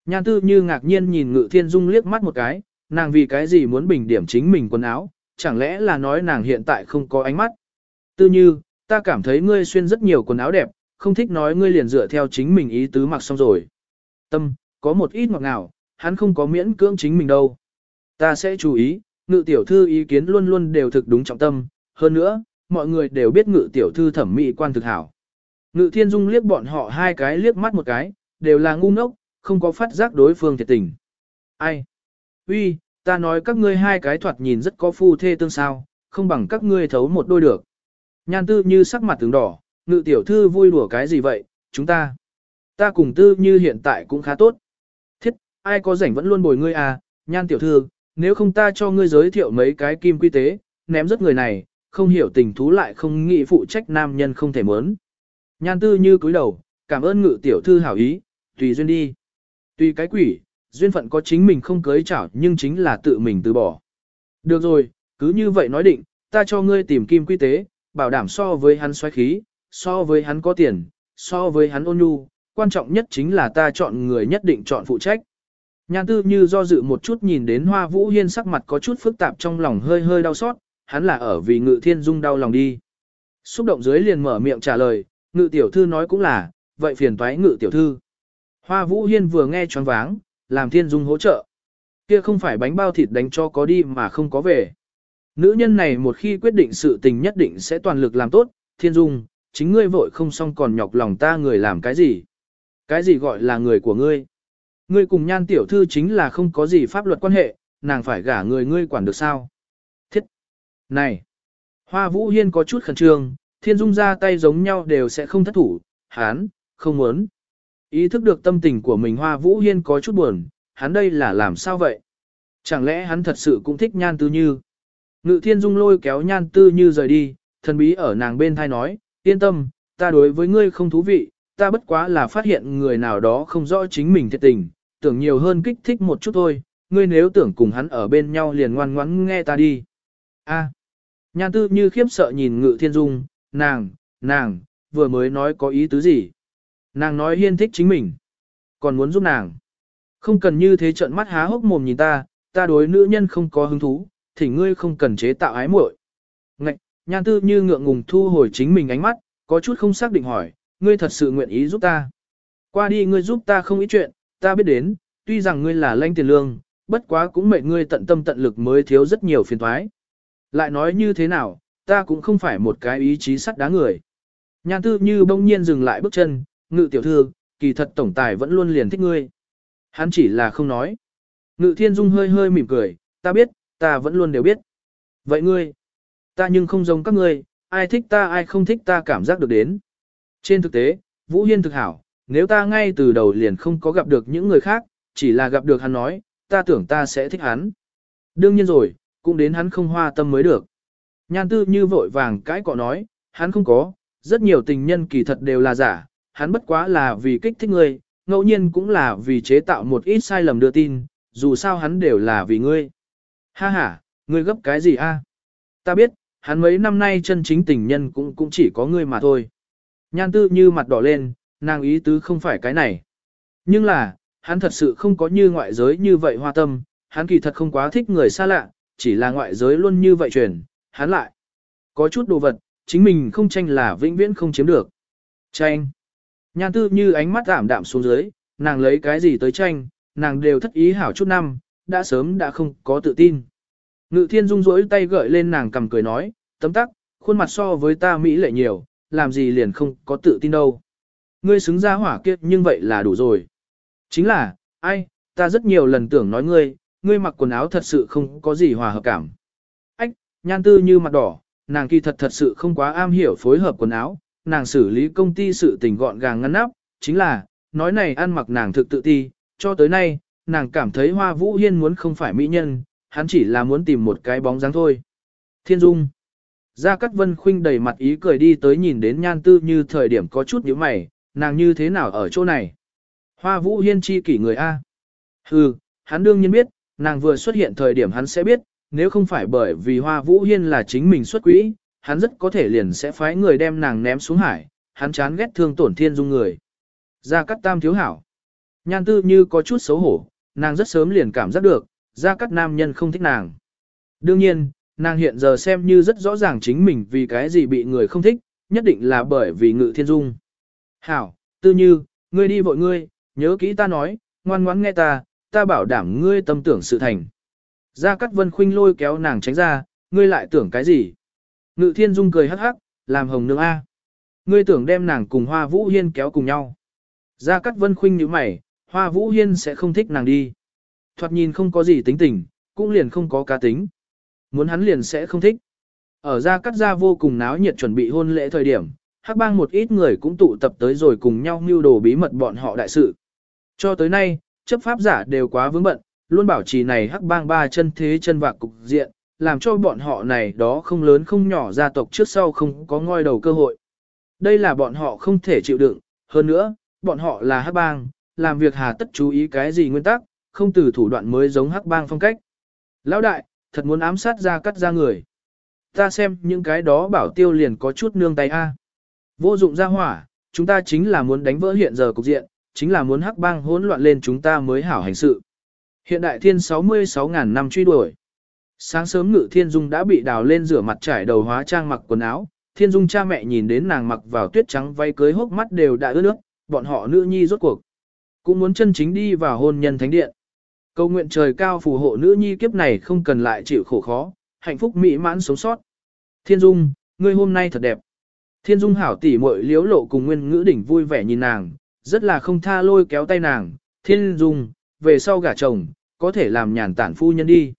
Nhan tư như ngạc nhiên nhìn ngự Thiên Dung liếc mắt một cái, nàng vì cái gì muốn bình điểm chính mình quần áo, chẳng lẽ là nói nàng hiện tại không có ánh mắt? Tư như, ta cảm thấy ngươi xuyên rất nhiều quần áo đẹp, không thích nói ngươi liền dựa theo chính mình ý tứ mặc xong rồi. Tâm, có một ít ngọt ngào, hắn không có miễn cưỡng chính mình đâu. Ta sẽ chú ý, ngự tiểu thư ý kiến luôn luôn đều thực đúng trọng tâm, hơn nữa, mọi người đều biết ngự tiểu thư thẩm mỹ quan thực hảo. Ngự thiên dung liếc bọn họ hai cái liếc mắt một cái, đều là ngu ngốc, không có phát giác đối phương thiệt tình. Ai? Uy, ta nói các ngươi hai cái thoạt nhìn rất có phu thê tương sao, không bằng các ngươi thấu một đôi được. Nhan tư như sắc mặt tướng đỏ, ngự tiểu thư vui đùa cái gì vậy, chúng ta. Ta cùng tư như hiện tại cũng khá tốt. Thiết, ai có rảnh vẫn luôn bồi ngươi à, nhan tiểu thư, nếu không ta cho ngươi giới thiệu mấy cái kim quy tế, ném rất người này, không hiểu tình thú lại không nghĩ phụ trách nam nhân không thể mớn. Nhan tư như cúi đầu, cảm ơn ngự tiểu thư hảo ý, tùy duyên đi. Tùy cái quỷ, duyên phận có chính mình không cưới chảo nhưng chính là tự mình từ bỏ. Được rồi, cứ như vậy nói định, ta cho ngươi tìm kim quy tế, bảo đảm so với hắn xoáy khí, so với hắn có tiền, so với hắn ôn nhu, quan trọng nhất chính là ta chọn người nhất định chọn phụ trách. Nhan tư như do dự một chút nhìn đến hoa vũ hiên sắc mặt có chút phức tạp trong lòng hơi hơi đau xót, hắn là ở vì ngự thiên dung đau lòng đi. Xúc động dưới liền mở miệng trả lời, ngự tiểu thư nói cũng là, vậy phiền toái ngự tiểu thư. Hoa vũ hiên vừa nghe choáng váng, làm thiên dung hỗ trợ. Kia không phải bánh bao thịt đánh cho có đi mà không có về. Nữ nhân này một khi quyết định sự tình nhất định sẽ toàn lực làm tốt, thiên dung, chính ngươi vội không xong còn nhọc lòng ta người làm cái gì. Cái gì gọi là người của ngươi? Ngươi cùng nhan tiểu thư chính là không có gì pháp luật quan hệ, nàng phải gả người ngươi quản được sao? Thiết! Này! Hoa Vũ Hiên có chút khẩn trương, thiên dung ra tay giống nhau đều sẽ không thất thủ, hán, không muốn. Ý thức được tâm tình của mình Hoa Vũ Hiên có chút buồn, hắn đây là làm sao vậy? Chẳng lẽ hắn thật sự cũng thích nhan tư như? Ngự thiên dung lôi kéo nhan tư như rời đi, thần bí ở nàng bên thai nói, yên tâm, ta đối với ngươi không thú vị, ta bất quá là phát hiện người nào đó không rõ chính mình thiệt tình, tưởng nhiều hơn kích thích một chút thôi, ngươi nếu tưởng cùng hắn ở bên nhau liền ngoan ngoãn nghe ta đi. A. Nhan tư như khiếp sợ nhìn ngự thiên dung, nàng, nàng, vừa mới nói có ý tứ gì. Nàng nói hiên thích chính mình, còn muốn giúp nàng. Không cần như thế trợn mắt há hốc mồm nhìn ta, ta đối nữ nhân không có hứng thú, thì ngươi không cần chế tạo ái muội. Ngạch, nhan tư như ngượng ngùng thu hồi chính mình ánh mắt, có chút không xác định hỏi, ngươi thật sự nguyện ý giúp ta. Qua đi ngươi giúp ta không ý chuyện, ta biết đến, tuy rằng ngươi là lanh tiền lương, bất quá cũng mệnh ngươi tận tâm tận lực mới thiếu rất nhiều phiền thoái. Lại nói như thế nào, ta cũng không phải một cái ý chí sắt đá người. Nhan tư như bỗng nhiên dừng lại bước chân, ngự tiểu thư, kỳ thật tổng tài vẫn luôn liền thích ngươi. Hắn chỉ là không nói. Ngự thiên dung hơi hơi mỉm cười, ta biết, ta vẫn luôn đều biết. Vậy ngươi, ta nhưng không giống các ngươi, ai thích ta ai không thích ta cảm giác được đến. Trên thực tế, Vũ Hiên thực hảo, nếu ta ngay từ đầu liền không có gặp được những người khác, chỉ là gặp được hắn nói, ta tưởng ta sẽ thích hắn. Đương nhiên rồi, cũng đến hắn không hoa tâm mới được. Nhan tư như vội vàng cãi cọ nói, hắn không có, rất nhiều tình nhân kỳ thật đều là giả, hắn bất quá là vì kích thích ngươi, ngẫu nhiên cũng là vì chế tạo một ít sai lầm đưa tin, dù sao hắn đều là vì ngươi. Ha ha, ngươi gấp cái gì a? Ta biết, hắn mấy năm nay chân chính tình nhân cũng cũng chỉ có ngươi mà thôi. Nhan tư như mặt đỏ lên, nàng ý tứ không phải cái này. Nhưng là, hắn thật sự không có như ngoại giới như vậy hoa tâm, hắn kỳ thật không quá thích người xa lạ, chỉ là ngoại giới luôn như vậy truyền, hắn lại. Có chút đồ vật, chính mình không tranh là vĩnh viễn không chiếm được. Tranh. Nhan tư như ánh mắt giảm đạm xuống dưới, nàng lấy cái gì tới tranh, nàng đều thất ý hảo chút năm, đã sớm đã không có tự tin. Ngự thiên dung rỗi tay gợi lên nàng cầm cười nói, tấm tắc, khuôn mặt so với ta Mỹ lệ nhiều, làm gì liền không có tự tin đâu. Ngươi xứng ra hỏa kiếp nhưng vậy là đủ rồi. Chính là, ai, ta rất nhiều lần tưởng nói ngươi, ngươi mặc quần áo thật sự không có gì hòa hợp cảm. Nhan tư như mặt đỏ, nàng kỳ thật thật sự không quá am hiểu phối hợp quần áo, nàng xử lý công ty sự tình gọn gàng ngăn nắp, chính là, nói này ăn mặc nàng thực tự ti, cho tới nay, nàng cảm thấy hoa vũ hiên muốn không phải mỹ nhân, hắn chỉ là muốn tìm một cái bóng dáng thôi. Thiên Dung Gia Cát Vân Khuynh đầy mặt ý cười đi tới nhìn đến nhan tư như thời điểm có chút nhíu mày, nàng như thế nào ở chỗ này? Hoa Vũ Hiên chi kỷ người A. Hừ, hắn đương nhiên biết, nàng vừa xuất hiện thời điểm hắn sẽ biết, nếu không phải bởi vì Hoa Vũ Hiên là chính mình xuất quỹ, hắn rất có thể liền sẽ phái người đem nàng ném xuống hải, hắn chán ghét thương tổn thiên dung người. Gia Cát Tam thiếu hảo. Nhan tư như có chút xấu hổ, nàng rất sớm liền cảm giác được, Gia Cát nam nhân không thích nàng. Đương nhiên, nàng hiện giờ xem như rất rõ ràng chính mình vì cái gì bị người không thích, nhất định là bởi vì ngự thiên dung. Hảo, tư như, ngươi đi vội ngươi, nhớ kỹ ta nói, ngoan ngoãn nghe ta, ta bảo đảm ngươi tâm tưởng sự thành. Gia Cát Vân Khuynh lôi kéo nàng tránh ra, ngươi lại tưởng cái gì? Ngự Thiên Dung cười hắc hắc, làm hồng nương A. Ngươi tưởng đem nàng cùng Hoa Vũ Hiên kéo cùng nhau. Gia Cát Vân Khuynh nhíu mày, Hoa Vũ Hiên sẽ không thích nàng đi. Thoạt nhìn không có gì tính tình, cũng liền không có cá tính. Muốn hắn liền sẽ không thích. Ở Gia Cát Gia vô cùng náo nhiệt chuẩn bị hôn lễ thời điểm, hắc bang một ít người cũng tụ tập tới rồi cùng nhau mưu đồ bí mật bọn họ đại sự. Cho tới nay, chấp pháp giả đều quá vướng bận, luôn bảo trì này hắc bang ba chân thế chân vạc cục diện, làm cho bọn họ này đó không lớn không nhỏ gia tộc trước sau không có ngoi đầu cơ hội. Đây là bọn họ không thể chịu đựng, hơn nữa, bọn họ là hắc bang, làm việc hà tất chú ý cái gì nguyên tắc, không từ thủ đoạn mới giống hắc bang phong cách. Lão đại, thật muốn ám sát ra cắt ra người. Ta xem những cái đó bảo tiêu liền có chút nương tay a. Vô dụng ra hỏa, chúng ta chính là muốn đánh vỡ hiện giờ cục diện, chính là muốn hắc bang hỗn loạn lên chúng ta mới hảo hành sự. Hiện đại thiên 66.000 năm truy đuổi. Sáng sớm ngự thiên dung đã bị đào lên rửa mặt trải đầu hóa trang mặc quần áo, thiên dung cha mẹ nhìn đến nàng mặc vào tuyết trắng váy cưới hốc mắt đều đã ướt nước, bọn họ nữ nhi rốt cuộc. Cũng muốn chân chính đi vào hôn nhân thánh điện. Cầu nguyện trời cao phù hộ nữ nhi kiếp này không cần lại chịu khổ khó, hạnh phúc mỹ mãn sống sót. Thiên dung, ngươi hôm nay thật đẹp. Thiên dung hảo tỉ muội liếu lộ cùng nguyên ngữ đỉnh vui vẻ nhìn nàng, rất là không tha lôi kéo tay nàng, thiên dung, về sau gả chồng, có thể làm nhàn tản phu nhân đi.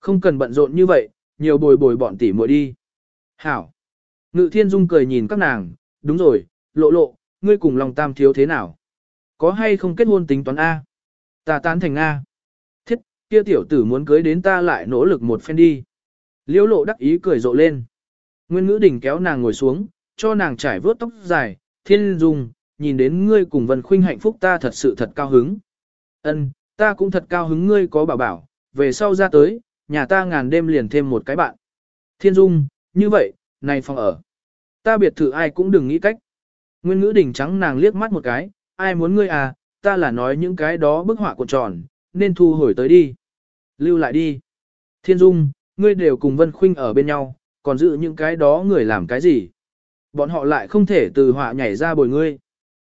Không cần bận rộn như vậy, nhiều bồi bồi bọn tỉ muội đi. Hảo. Ngự thiên dung cười nhìn các nàng, đúng rồi, lộ lộ, ngươi cùng lòng tam thiếu thế nào? Có hay không kết hôn tính toán A? Ta tán thành A. Thiết, kia tiểu tử muốn cưới đến ta lại nỗ lực một phen đi. Liêu lộ đắc ý cười rộ lên. Nguyên ngữ đỉnh kéo nàng ngồi xuống, cho nàng trải vớt tóc dài, thiên dung, nhìn đến ngươi cùng Vân Khuynh hạnh phúc ta thật sự thật cao hứng. Ân, ta cũng thật cao hứng ngươi có bảo bảo, về sau ra tới, nhà ta ngàn đêm liền thêm một cái bạn. Thiên Dung, như vậy, này phòng ở. Ta biệt thự ai cũng đừng nghĩ cách. Nguyên ngữ đỉnh trắng nàng liếc mắt một cái, ai muốn ngươi à, ta là nói những cái đó bức họa cuộn tròn, nên thu hồi tới đi. Lưu lại đi. Thiên Dung, ngươi đều cùng Vân Khuynh ở bên nhau, còn giữ những cái đó người làm cái gì? Bọn họ lại không thể từ họa nhảy ra bồi ngươi.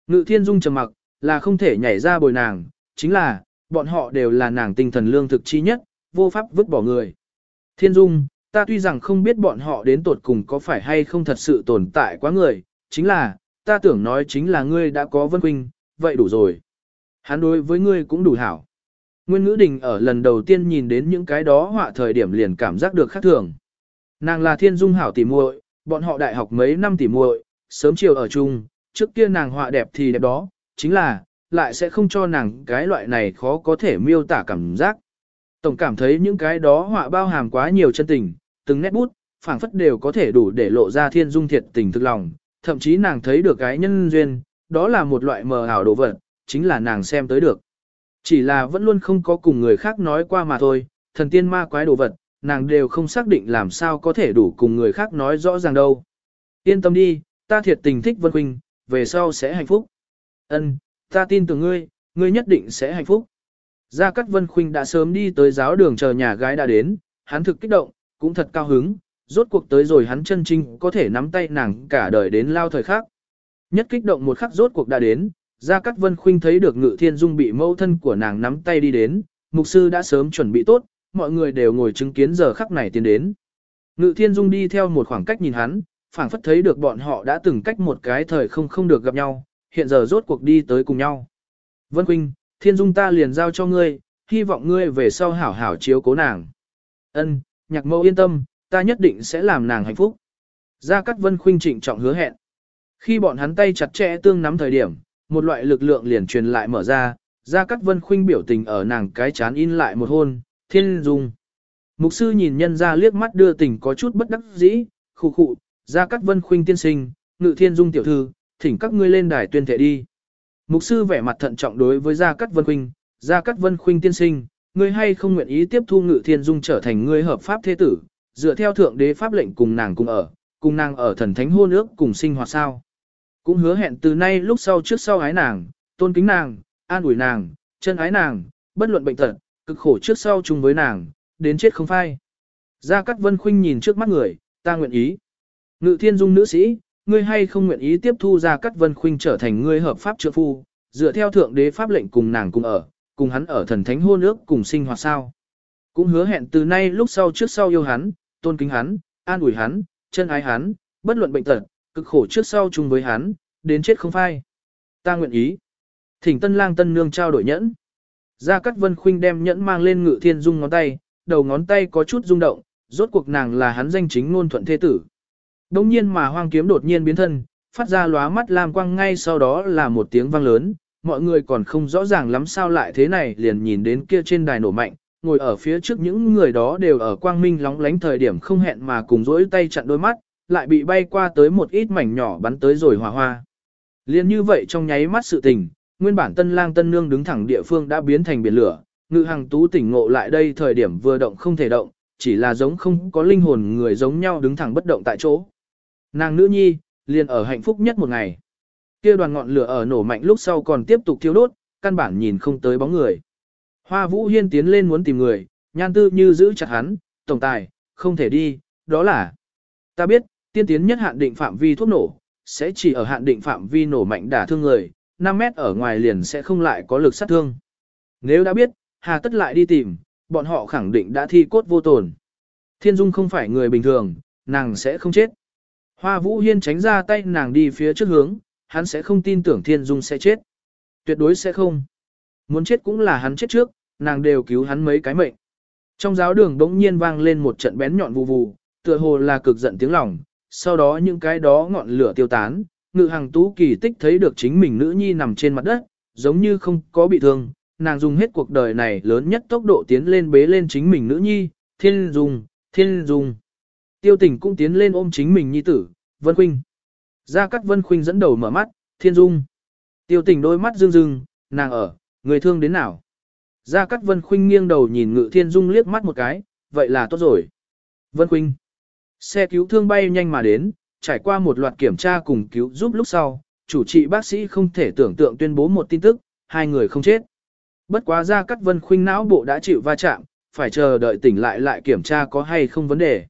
Ngự thiên dung trầm mặc, là không thể nhảy ra bồi nàng, chính là, bọn họ đều là nàng tinh thần lương thực chi nhất, vô pháp vứt bỏ người. Thiên dung, ta tuy rằng không biết bọn họ đến tột cùng có phải hay không thật sự tồn tại quá người, chính là, ta tưởng nói chính là ngươi đã có vân quynh, vậy đủ rồi. Hắn đối với ngươi cũng đủ hảo. Nguyên ngữ đình ở lần đầu tiên nhìn đến những cái đó họa thời điểm liền cảm giác được khác thường. Nàng là thiên dung hảo tỉ muội, bọn họ đại học mấy năm tỉ muội, sớm chiều ở chung, trước kia nàng họa đẹp thì đẹp đó, chính là, lại sẽ không cho nàng cái loại này khó có thể miêu tả cảm giác. Tổng cảm thấy những cái đó họa bao hàm quá nhiều chân tình, từng nét bút, phảng phất đều có thể đủ để lộ ra thiên dung thiệt tình thực lòng, thậm chí nàng thấy được cái nhân duyên, đó là một loại mờ ảo đồ vật, chính là nàng xem tới được. Chỉ là vẫn luôn không có cùng người khác nói qua mà thôi, thần tiên ma quái đồ vật, nàng đều không xác định làm sao có thể đủ cùng người khác nói rõ ràng đâu. Yên tâm đi, ta thiệt tình thích Vân Quỳnh, về sau sẽ hạnh phúc. Ân, ta tin tưởng ngươi, ngươi nhất định sẽ hạnh phúc. Gia Cát Vân Khuynh đã sớm đi tới giáo đường chờ nhà gái đã đến, hắn thực kích động, cũng thật cao hứng, rốt cuộc tới rồi hắn chân chính có thể nắm tay nàng cả đời đến lao thời khắc. Nhất kích động một khắc rốt cuộc đã đến, Gia Cát Vân Khuynh thấy được Ngự Thiên Dung bị mâu thân của nàng nắm tay đi đến, mục sư đã sớm chuẩn bị tốt, mọi người đều ngồi chứng kiến giờ khắc này tiến đến. Ngự Thiên Dung đi theo một khoảng cách nhìn hắn, phảng phất thấy được bọn họ đã từng cách một cái thời không không được gặp nhau, hiện giờ rốt cuộc đi tới cùng nhau. Vân Quynh, Thiên Dung ta liền giao cho ngươi, hy vọng ngươi về sau hảo hảo chiếu cố nàng. Ân, nhạc mẫu yên tâm, ta nhất định sẽ làm nàng hạnh phúc. Gia Cát Vân Khuynh trịnh trọng hứa hẹn. Khi bọn hắn tay chặt chẽ tương nắm thời điểm, một loại lực lượng liền truyền lại mở ra, Gia Cát Vân Khuynh biểu tình ở nàng cái chán in lại một hôn, thiên dung. Mục sư nhìn nhân ra liếc mắt đưa tình có chút bất đắc dĩ, khụ khụ, Gia Cát Vân Khuynh tiên sinh, ngự thiên dung tiểu thư, thỉnh các ngươi lên đài tuyên thệ đi. Mục sư vẻ mặt thận trọng đối với Gia Cát Vân Khuynh, Gia Cát Vân Khuynh tiên sinh, ngươi hay không nguyện ý tiếp thu ngự thiên dung trở thành ngươi hợp pháp thế tử, dựa theo thượng đế pháp lệnh cùng nàng cùng ở, cùng nàng ở thần thánh hôn ước cùng sinh hoạt sao. Cũng hứa hẹn từ nay lúc sau trước sau ái nàng, tôn kính nàng, an ủi nàng, chân ái nàng, bất luận bệnh tật, cực khổ trước sau chung với nàng, đến chết không phai. Gia Cát Vân Khuynh nhìn trước mắt người, ta nguyện ý. Ngự thiên dung nữ sĩ, ngươi hay không nguyện ý tiếp thu Gia Cát Vân Khuynh trở thành ngươi hợp pháp trợ phu, dựa theo thượng đế pháp lệnh cùng nàng cùng ở, cùng hắn ở thần thánh hôn ước cùng sinh hoạt sao. Cũng hứa hẹn từ nay lúc sau trước sau yêu hắn, tôn kính hắn, an ủi hắn, chân ái hắn, bất luận bệnh tật, cực khổ trước sau chung với hắn, đến chết không phai. Ta nguyện ý. Thỉnh tân lang tân nương trao đổi nhẫn. Gia Cát Vân Khuynh đem nhẫn mang lên ngự thiên dung ngón tay, đầu ngón tay có chút rung động, rốt cuộc nàng là hắn danh chính ngôn thuận thế tử. Đông nhiên mà hoang kiếm đột nhiên biến thân, phát ra lóa mắt lam quang ngay sau đó là một tiếng vang lớn, mọi người còn không rõ ràng lắm sao lại thế này liền nhìn đến kia trên đài nổ mạnh, ngồi ở phía trước những người đó đều ở quang minh lóng lánh thời điểm không hẹn mà cùng rỗi tay chặn đôi mắt, lại bị bay qua tới một ít mảnh nhỏ bắn tới rồi hòa hoa. Liên như vậy trong nháy mắt sự tình, nguyên bản tân lang tân nương đứng thẳng địa phương đã biến thành biển lửa, ngự hàng tú tỉnh ngộ lại đây thời điểm vừa động không thể động, chỉ là giống không có linh hồn người giống nhau đứng thẳng bất động tại chỗ. Nàng nữ nhi, liền ở hạnh phúc nhất một ngày. Kia đoàn ngọn lửa ở nổ mạnh lúc sau còn tiếp tục thiêu đốt, căn bản nhìn không tới bóng người. Hoa Vũ Hiên tiến lên muốn tìm người, nhan tư như giữ chặt hắn, tổng tài, không thể đi, đó là. Ta biết, tiên tiến nhất hạn định phạm vi thuốc nổ, sẽ chỉ ở hạn định phạm vi nổ mạnh đả thương người, 5 mét ở ngoài liền sẽ không lại có lực sát thương. Nếu đã biết, hà tất lại đi tìm, bọn họ khẳng định đã thi cốt vô tồn. Thiên Dung không phải người bình thường, nàng sẽ không chết. Hoa Vũ Hiên tránh ra tay nàng đi phía trước hướng, hắn sẽ không tin tưởng Thiên Dung sẽ chết. Tuyệt đối sẽ không. Muốn chết cũng là hắn chết trước, nàng đều cứu hắn mấy cái mệnh. Trong giáo đường đống nhiên vang lên một trận bén nhọn vù vù, tựa hồ là cực giận tiếng lòng, sau đó những cái đó ngọn lửa tiêu tán, ngự hàng tú kỳ tích thấy được chính mình nữ nhi nằm trên mặt đất, giống như không có bị thương, nàng dùng hết cuộc đời này lớn nhất tốc độ tiến lên bế lên chính mình nữ nhi, thiên dung, thiên dung. Tiêu tình cũng tiến lên ôm chính mình nhi tử, Vân Khuynh. Gia Cát Vân Khuynh dẫn đầu mở mắt, thiên dung. Tiêu tình đôi mắt rưng rưng, nàng ở, người thương đến nào. Gia Cát Vân Khuynh nghiêng đầu nhìn Ngự Thiên Dung liếc mắt một cái, vậy là tốt rồi. Vân Khuynh. Xe cứu thương bay nhanh mà đến, trải qua một loạt kiểm tra cùng cứu giúp lúc sau, chủ trị bác sĩ không thể tưởng tượng tuyên bố một tin tức, hai người không chết. Bất quá Gia Cát Vân Khuynh não bộ đã chịu va chạm, phải chờ đợi tỉnh lại lại kiểm tra có hay không vấn đề.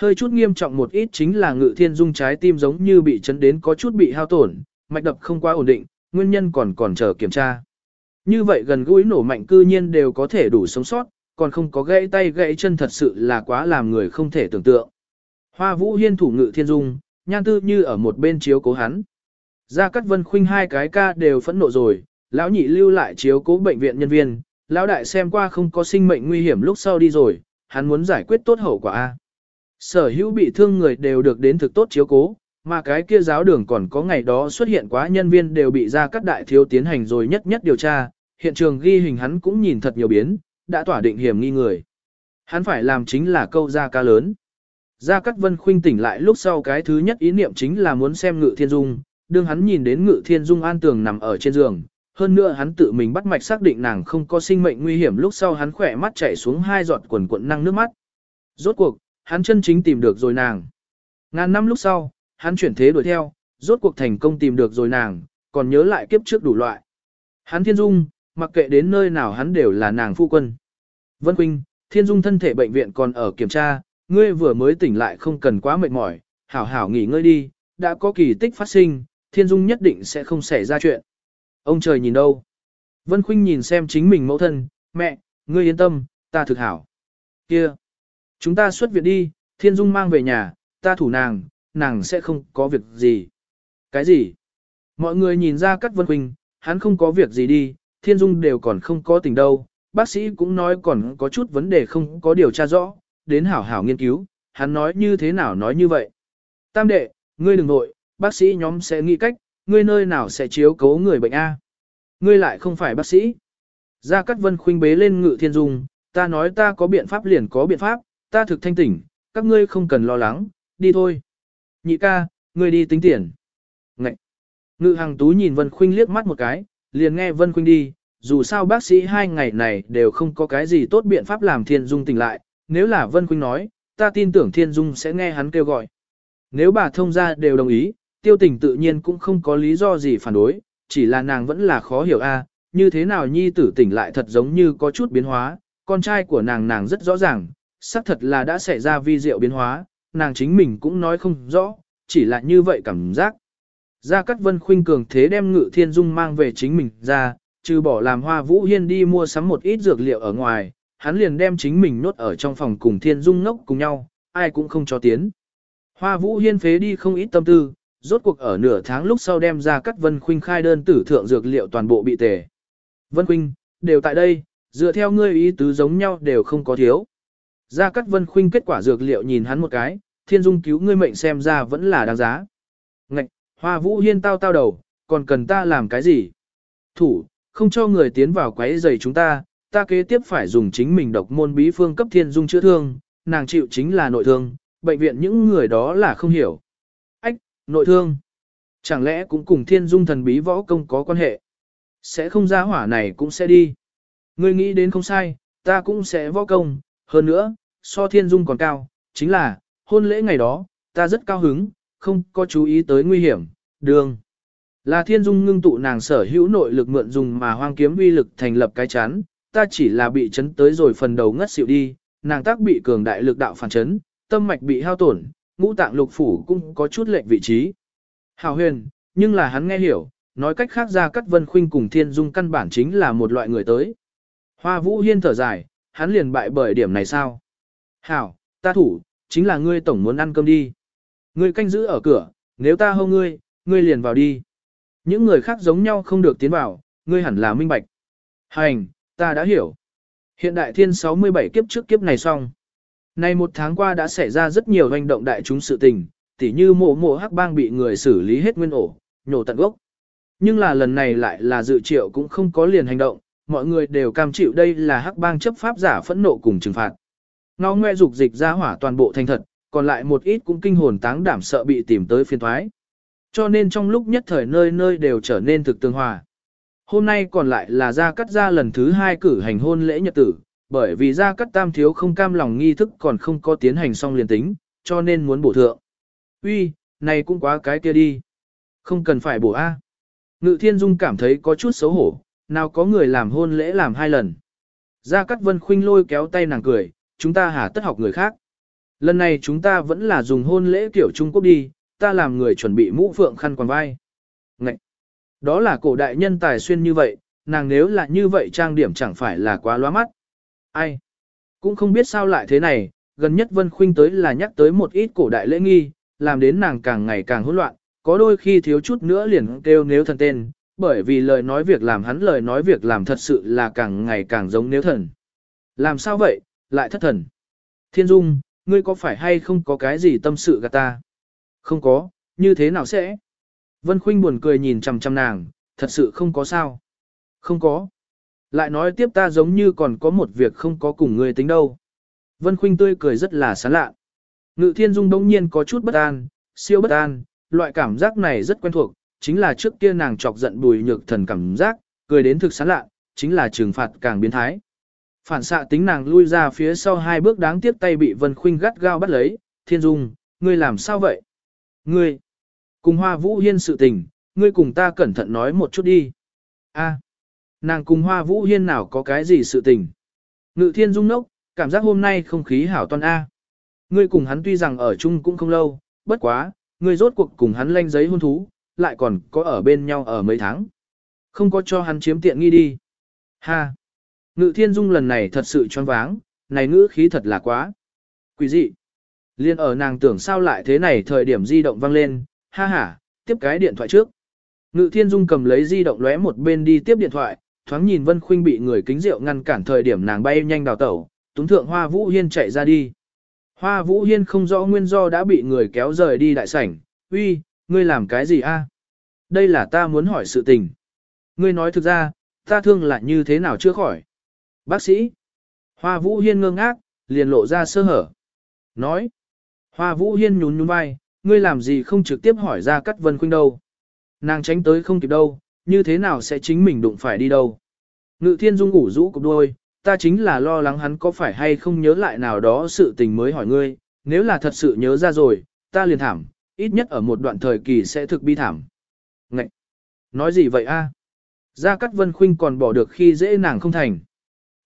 Hơi chút nghiêm trọng một ít chính là Ngự Thiên Dung trái tim giống như bị chấn đến có chút bị hao tổn, mạch đập không quá ổn định, nguyên nhân còn còn chờ kiểm tra. Như vậy gần gũi nổ mạnh cư nhiên đều có thể đủ sống sót, còn không có gãy tay gãy chân thật sự là quá làm người không thể tưởng tượng. Hoa vũ hiên thủ ngự thiên dung, nhan tư như ở một bên chiếu cố hắn. Gia Cát Vân Khuynh hai cái ca đều phẫn nộ rồi, lão nhị lưu lại chiếu cố bệnh viện nhân viên, lão đại xem qua không có sinh mệnh nguy hiểm lúc sau đi rồi, hắn muốn giải quyết tốt hậu quả a. Sở hữu bị thương người đều được đến thực tốt chiếu cố, mà cái kia giáo đường còn có ngày đó xuất hiện quá nhân viên đều bị Gia các đại thiếu tiến hành rồi nhất nhất điều tra, hiện trường ghi hình hắn cũng nhìn thật nhiều biến, đã tỏa định hiểm nghi người. Hắn phải làm chính là câu ra ca lớn. Gia Cát Vân Khuynh tỉnh lại lúc sau cái thứ nhất ý niệm chính là muốn xem Ngự Thiên Dung, đương hắn nhìn đến Ngự Thiên Dung an tường nằm ở trên giường, hơn nữa hắn tự mình bắt mạch xác định nàng không có sinh mệnh nguy hiểm lúc sau hắn khỏe mắt chảy xuống hai giọt quần quận năng nước mắt. Rốt cuộc, hắn chân chính tìm được rồi nàng. Ngàn năm lúc sau, hắn chuyển thế đuổi theo, rốt cuộc thành công tìm được rồi nàng, còn nhớ lại kiếp trước đủ loại. Hắn Thiên Dung, mặc kệ đến nơi nào hắn đều là nàng phu quân. Vân Quynh, Thiên Dung thân thể bệnh viện còn ở kiểm tra, ngươi vừa mới tỉnh lại không cần quá mệt mỏi, hảo hảo nghỉ ngơi đi, đã có kỳ tích phát sinh, Thiên Dung nhất định sẽ không xảy ra chuyện. Ông trời nhìn đâu? Vân Khuynh nhìn xem chính mình mẫu thân, mẹ, ngươi yên tâm, ta thực hảo. Kia, chúng ta xuất viện đi, Thiên Dung mang về nhà, ta thủ nàng, nàng sẽ không có việc gì. Cái gì? Mọi người nhìn ra Cát Vân Quỳnh, hắn không có việc gì đi, Thiên Dung đều còn không có tình đâu, bác sĩ cũng nói còn có chút vấn đề không có điều tra rõ, đến hảo hảo nghiên cứu, hắn nói như thế nào nói như vậy. Tam đệ, ngươi đừng nội, bác sĩ nhóm sẽ nghĩ cách, ngươi nơi nào sẽ chiếu cố người bệnh A. Ngươi lại không phải bác sĩ. Gia Cát Vân khuynh bế lên ngự thiên dung, ta nói ta có biện pháp liền có biện pháp, ta thực thanh tỉnh, các ngươi không cần lo lắng, đi thôi. Nhị ca, ngươi đi tính tiền. Ngậy. Ngự hàng tú nhìn Vân khuynh liếc mắt một cái, liền nghe Vân khuynh đi, dù sao bác sĩ hai ngày này đều không có cái gì tốt biện pháp làm thiên dung tỉnh lại, nếu là Vân khuynh nói, ta tin tưởng thiên dung sẽ nghe hắn kêu gọi. Nếu bà thông gia đều đồng ý, tiêu tình tự nhiên cũng không có lý do gì phản đối, chỉ là nàng vẫn là khó hiểu a, như thế nào nhi tử tỉnh lại thật giống như có chút biến hóa, con trai của nàng nàng rất rõ ràng, xác thật là đã xảy ra vi diệu biến hóa, nàng chính mình cũng nói không rõ, chỉ là như vậy cảm giác. Gia Cát Vân khuynh cường thế đem Ngự Thiên Dung mang về chính mình ra, trừ bỏ làm Hoa Vũ Hiên đi mua sắm một ít dược liệu ở ngoài, hắn liền đem chính mình nốt ở trong phòng cùng Thiên Dung ngốc cùng nhau, ai cũng không cho tiến. Hoa Vũ Hiên phế đi không ít tâm tư, rốt cuộc ở nửa tháng lúc sau đem ra cắt Vân Khuynh khai đơn tử thượng dược liệu toàn bộ bị tề. Vân Khuynh, đều tại đây, dựa theo ngươi ý tứ giống nhau đều không có thiếu. Gia Cát Vân Khuynh kết quả dược liệu nhìn hắn một cái, thiên dung cứu ngươi mệnh xem ra vẫn là đáng giá. Ngạch, Hoa Vũ Hiên tao tao đầu, còn cần ta làm cái gì? Thủ, không cho người tiến vào quấy rầy chúng ta, ta kế tiếp phải dùng chính mình độc môn bí phương cấp thiên dung chữa thương, nàng chịu chính là nội thương, bệnh viện những người đó là không hiểu. Ách, nội thương. Chẳng lẽ cũng cùng thiên dung thần bí võ công có quan hệ? Sẽ không ra hỏa này cũng sẽ đi. Ngươi nghĩ đến không sai, ta cũng sẽ võ công, hơn nữa, so thiên dung còn cao, chính là, hôn lễ ngày đó, ta rất cao hứng, không có chú ý tới nguy hiểm, đường. Là thiên dung ngưng tụ nàng sở hữu nội lực mượn dùng mà hoang kiếm uy lực thành lập cái chán, ta chỉ là bị chấn tới rồi phần đầu ngất xỉu đi, nàng tác bị cường đại lực đạo phản chấn, tâm mạch bị hao tổn, ngũ tạng lục phủ cũng có chút lệch vị trí. Hào huyền, nhưng là hắn nghe hiểu, nói cách khác ra cắt vân khuynh cùng thiên dung căn bản chính là một loại người tới. Hoa vũ hiên thở dài, hắn liền bại bởi điểm này sao? Hảo, ta thủ, chính là ngươi tổng muốn ăn cơm đi. Ngươi canh giữ ở cửa, nếu ta hâu ngươi, ngươi liền vào đi. Những người khác giống nhau không được tiến vào, ngươi hẳn là minh bạch. Hành, ta đã hiểu. Hiện đại thiên 67 kiếp trước kiếp này xong. Nay một tháng qua đã xảy ra rất nhiều hành động đại chúng sự tình, tỉ như mộ mộ hắc bang bị người xử lý hết nguyên ổ, nhổ tận gốc. Nhưng là lần này lại là dự triệu cũng không có liền hành động, mọi người đều cam chịu đây là hắc bang chấp pháp giả phẫn nộ cùng trừng phạt. Nó ngoe dục dịch ra hỏa toàn bộ thành thật, còn lại một ít cũng kinh hồn táng đảm sợ bị tìm tới phiên thoái. Cho nên trong lúc nhất thời nơi nơi đều trở nên thực tương hòa. Hôm nay còn lại là ra cắt ra lần thứ hai cử hành hôn lễ nhật tử, bởi vì ra cắt tam thiếu không cam lòng nghi thức còn không có tiến hành xong liền tính, cho nên muốn bổ thượng. Uy, này cũng quá cái kia đi. Không cần phải bổ A. Ngự thiên dung cảm thấy có chút xấu hổ, nào có người làm hôn lễ làm hai lần. Gia Cát Vân Khuynh lôi kéo tay nàng cười, chúng ta hả tất học người khác. Lần này chúng ta vẫn là dùng hôn lễ kiểu Trung Quốc đi, ta làm người chuẩn bị mũ phượng khăn quàng vai. Ngậy! Đó là cổ đại nhân tài xuyên như vậy, nàng nếu là như vậy trang điểm chẳng phải là quá loa mắt. Ai? Cũng không biết sao lại thế này, gần nhất Vân Khuynh tới là nhắc tới một ít cổ đại lễ nghi, làm đến nàng càng ngày càng hỗn loạn, có đôi khi thiếu chút nữa liền kêu nếu thần tên, bởi vì lời nói việc làm hắn lời nói việc làm thật sự là càng ngày càng giống nếu thần. Làm sao vậy, lại thất thần. Thiên Dung, ngươi có phải hay không có cái gì tâm sự gạt ta? Không có, như thế nào sẽ? Vân Khuynh buồn cười nhìn chằm chằm nàng, thật sự không có sao. Không có. Lại nói tiếp ta giống như còn có một việc không có cùng ngươi tính đâu. Vân Khuynh tươi cười rất là sán lạ. Ngự Thiên Dung đống nhiên có chút bất an, siêu bất an, loại cảm giác này rất quen thuộc, chính là trước kia nàng chọc giận bùi nhược thần cảm giác, cười đến thực sán lạ, chính là trừng phạt càng biến thái. Phản xạ tính nàng lui ra phía sau hai bước đáng tiếc tay bị Vân Khuynh gắt gao bắt lấy, Thiên Dung, ngươi làm sao vậy? Ngươi, cùng Hoa Vũ Hiên sự tình, ngươi cùng ta cẩn thận nói một chút đi. A. Nàng cùng Hoa Vũ Hiên nào có cái gì sự tình. Ngự thiên dung nốc, cảm giác hôm nay không khí hảo toan A. Ngươi cùng hắn tuy rằng ở chung cũng không lâu, bất quá, ngươi rốt cuộc cùng hắn lanh giấy hôn thú, lại còn có ở bên nhau ở mấy tháng. Không có cho hắn chiếm tiện nghi đi. Ha! Ngự thiên dung lần này thật sự choáng váng, này ngữ khí thật là quá. Quỷ dị! Liên ở nàng tưởng sao lại thế này thời điểm di động vang lên, ha ha, tiếp cái điện thoại trước. Ngự thiên dung cầm lấy di động lóe một bên đi tiếp điện thoại, thoáng nhìn Vân Khuynh bị người kính rượu ngăn cản thời điểm nàng bay nhanh đào tẩu, túng thượng Hoa Vũ Hiên chạy ra đi. Hoa Vũ Hiên không rõ nguyên do đã bị người kéo rời đi đại sảnh, uy, ngươi làm cái gì a? Đây là ta muốn hỏi sự tình. Ngươi nói thực ra, ta thương là như thế nào chưa khỏi? Bác sĩ. Hoa Vũ Hiên ngơ ngác, liền lộ ra sơ hở. Nói. Hoa Vũ Hiên nhún nhún vai, ngươi làm gì không trực tiếp hỏi ra cắt Vân Khuynh đâu. Nàng tránh tới không kịp đâu, như thế nào sẽ chính mình đụng phải đi đâu. Ngự thiên dung ngủ rũ cục đôi, ta chính là lo lắng hắn có phải hay không nhớ lại nào đó sự tình mới hỏi ngươi, nếu là thật sự nhớ ra rồi, ta liền thảm, ít nhất ở một đoạn thời kỳ sẽ thực bi thảm. Ngậy! Nói gì vậy a? Gia Cát Vân Khuynh còn bỏ được khi dễ nàng không thành.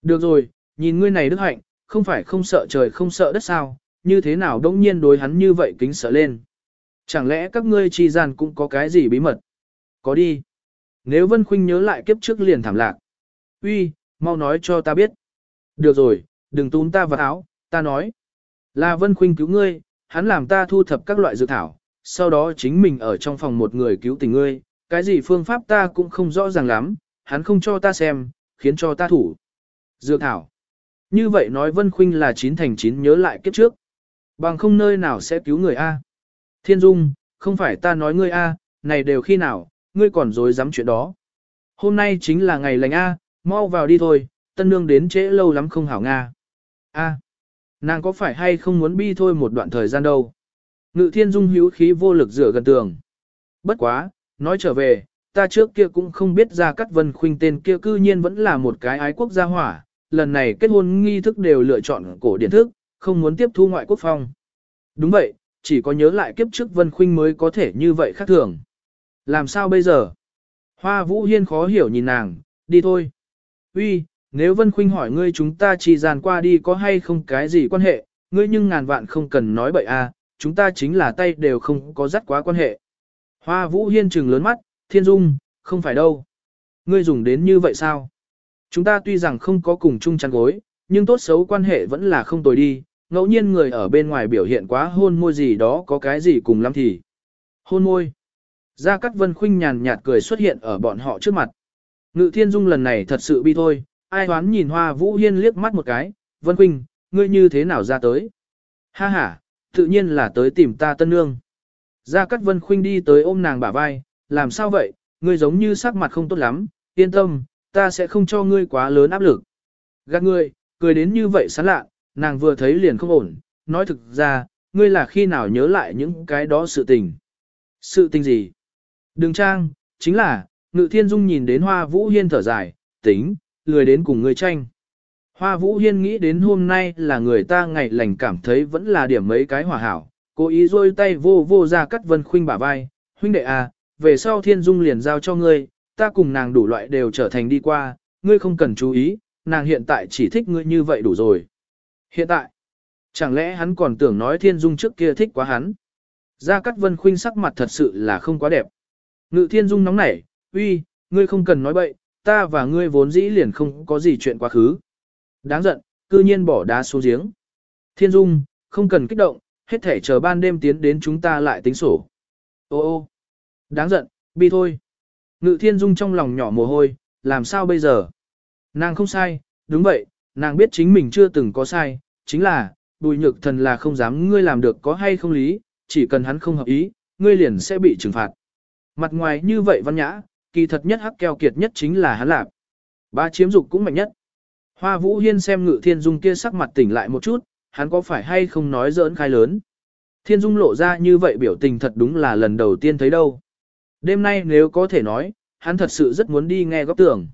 Được rồi, nhìn ngươi này đức hạnh, không phải không sợ trời không sợ đất sao, như thế nào đống nhiên đối hắn như vậy kính sợ lên. Chẳng lẽ các ngươi chi gian cũng có cái gì bí mật? Có đi. Nếu Vân Khuynh nhớ lại kiếp trước liền thảm lạc. Uy, mau nói cho ta biết. Được rồi, đừng túm ta vào áo, ta nói. Là Vân Khuynh cứu ngươi, hắn làm ta thu thập các loại dược thảo, sau đó chính mình ở trong phòng một người cứu tình ngươi, cái gì phương pháp ta cũng không rõ ràng lắm, hắn không cho ta xem, khiến cho ta thủ. Dược thảo. Như vậy nói Vân Khuynh là chín thành chín nhớ lại kiếp trước. Bằng không nơi nào sẽ cứu người A. Thiên Dung, không phải ta nói ngươi A, này đều khi nào, ngươi còn dối dám chuyện đó. Hôm nay chính là ngày lành A, mau vào đi thôi, tân nương đến trễ lâu lắm không hảo Nga. A, nàng có phải hay không muốn bi thôi một đoạn thời gian đâu. Ngự thiên dung hữu khí vô lực rửa gần tường. Bất quá, nói trở về, ta trước kia cũng không biết ra cắt vân khuynh tên kia cư nhiên vẫn là một cái ái quốc gia hỏa, lần này kết hôn nghi thức đều lựa chọn cổ điển thức, không muốn tiếp thu ngoại quốc phong. Đúng vậy, chỉ có nhớ lại kiếp trước vân khuynh mới có thể như vậy khác thường. Làm sao bây giờ? Hoa Vũ Hiên khó hiểu nhìn nàng, đi thôi. Uy, nếu Vân Khuynh hỏi ngươi chúng ta chỉ dàn qua đi có hay không cái gì quan hệ, ngươi nhưng ngàn vạn không cần nói bậy à, chúng ta chính là tay đều không có dắt quá quan hệ. Hoa Vũ Hiên trừng lớn mắt, Thiên Dung, không phải đâu. Ngươi dùng đến như vậy sao? Chúng ta tuy rằng không có cùng chung chăn gối, nhưng tốt xấu quan hệ vẫn là không tồi đi, ngẫu nhiên người ở bên ngoài biểu hiện quá hôn môi gì đó có cái gì cùng lắm thì. Hôn môi. Gia Cát Vân Khuynh nhàn nhạt cười xuất hiện ở bọn họ trước mặt. Ngự Thiên Dung lần này thật sự bi thôi, ai hoán nhìn Hoa Vũ Hiên liếc mắt một cái, Vân Khuynh, ngươi như thế nào ra tới? Ha ha, tự nhiên là tới tìm ta tân nương. Gia Cát Vân Khuynh đi tới ôm nàng bả vai, làm sao vậy, ngươi giống như sắc mặt không tốt lắm, yên tâm, ta sẽ không cho ngươi quá lớn áp lực. Gạt ngươi, cười đến như vậy sán lạ, nàng vừa thấy liền không ổn, nói thực ra, ngươi là khi nào nhớ lại những cái đó sự tình. Sự tình gì? Đường trang, chính là, Ngự Thiên Dung nhìn đến Hoa Vũ Hiên thở dài, tính, lười đến cùng người tranh. Hoa Vũ Hiên nghĩ đến hôm nay là người ta ngày lành cảm thấy vẫn là điểm mấy cái hòa hảo, cố ý rôi tay vô vô ra cắt Vân Khuynh bả vai, huynh đệ à, về sau Thiên Dung liền giao cho ngươi, ta cùng nàng đủ loại đều trở thành đi qua, ngươi không cần chú ý, nàng hiện tại chỉ thích ngươi như vậy đủ rồi. Hiện tại, chẳng lẽ hắn còn tưởng nói Thiên Dung trước kia thích quá hắn? Gia Cát Vân Khuynh sắc mặt thật sự là không quá đẹp. Ngự Thiên Dung nóng nảy, uy, ngươi không cần nói bậy, ta và ngươi vốn dĩ liền không có gì chuyện quá khứ. Đáng giận, cư nhiên bỏ đá xuống giếng. Thiên Dung, không cần kích động, hết thể chờ ban đêm tiến đến chúng ta lại tính sổ. Ô ô, đáng giận, bi thôi. Ngự Thiên Dung trong lòng nhỏ mồ hôi, làm sao bây giờ? Nàng không sai, đúng vậy, nàng biết chính mình chưa từng có sai, chính là, bùi nhược thần là không dám ngươi làm được có hay không lý, chỉ cần hắn không hợp ý, ngươi liền sẽ bị trừng phạt. Mặt ngoài như vậy văn nhã, kỳ thật nhất hắc keo kiệt nhất chính là hắn lạp. Ba chiếm dục cũng mạnh nhất. Hoa Vũ Hiên xem Ngự Thiên Dung kia sắc mặt tỉnh lại một chút, hắn có phải hay không nói giỡn khai lớn. Thiên Dung lộ ra như vậy biểu tình thật đúng là lần đầu tiên thấy đâu. Đêm nay nếu có thể nói, hắn thật sự rất muốn đi nghe góc tưởng.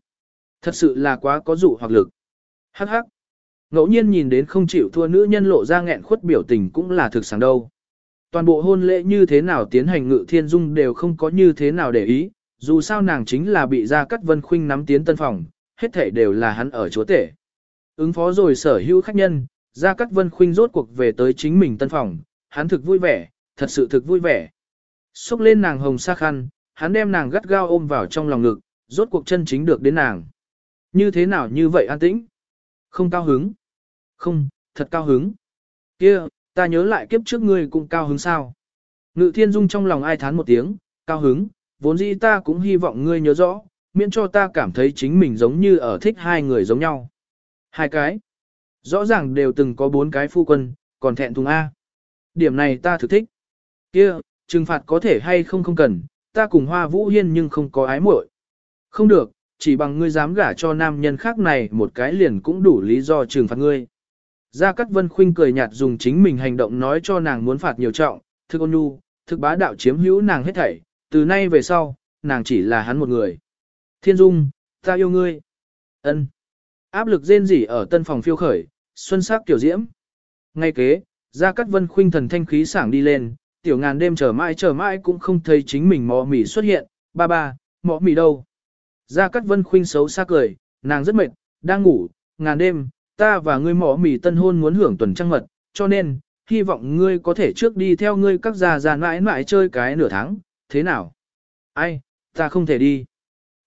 Thật sự là quá có dụ hoặc lực. Hắc hắc. Ngẫu nhiên nhìn đến không chịu thua nữ nhân lộ ra nghẹn khuất biểu tình cũng là thực sáng đâu. Toàn bộ hôn lễ như thế nào tiến hành ngự thiên dung đều không có như thế nào để ý, dù sao nàng chính là bị Gia Cát Vân Khuynh nắm tiến tân phòng, hết thể đều là hắn ở chúa tể. Ứng phó rồi sở hữu khách nhân, Gia Cát Vân Khuynh rốt cuộc về tới chính mình tân phòng, hắn thực vui vẻ, thật sự thực vui vẻ. Xúc lên nàng hồng sa khăn, hắn đem nàng gắt gao ôm vào trong lòng ngực, rốt cuộc chân chính được đến nàng. Như thế nào như vậy an tĩnh? Không cao hứng. Không, thật cao hứng. Kia, ta nhớ lại kiếp trước ngươi cũng cao hứng sao? Ngự thiên dung trong lòng ai thán một tiếng, cao hứng, vốn dĩ ta cũng hy vọng ngươi nhớ rõ, miễn cho ta cảm thấy chính mình giống như ở thích hai người giống nhau. Hai cái. Rõ ràng đều từng có bốn cái phu quân, còn thẹn thùng A. Điểm này ta thực thích. Kia, trừng phạt có thể hay không không cần, ta cùng hoa vũ hiên nhưng không có ái muội. Không được, chỉ bằng ngươi dám gả cho nam nhân khác này một cái liền cũng đủ lý do trừng phạt ngươi. Gia Cát Vân Khuynh cười nhạt dùng chính mình hành động nói cho nàng muốn phạt nhiều trọng, thực ôn nhu, thực bá đạo chiếm hữu nàng hết thảy, từ nay về sau, nàng chỉ là hắn một người. Thiên Dung, ta yêu ngươi. Ân. Áp lực rên rỉ ở tân phòng phiêu khởi, xuân sắc tiểu diễm. Ngay kế, Gia Cát Vân Khuynh thần thanh khí sảng đi lên, tiểu ngàn đêm chờ mãi chờ mãi cũng không thấy chính mình mò mỉ xuất hiện, ba ba, mò mỉ đâu. Gia Cát Vân Khuynh xấu xa cười, nàng rất mệt, đang ngủ, ngàn đêm, ta và ngươi mỏ mỉ tân hôn muốn hưởng tuần trăng mật, cho nên, hy vọng ngươi có thể trước đi theo ngươi các già già mãi mãi chơi cái nửa tháng, thế nào? Ai, ta không thể đi.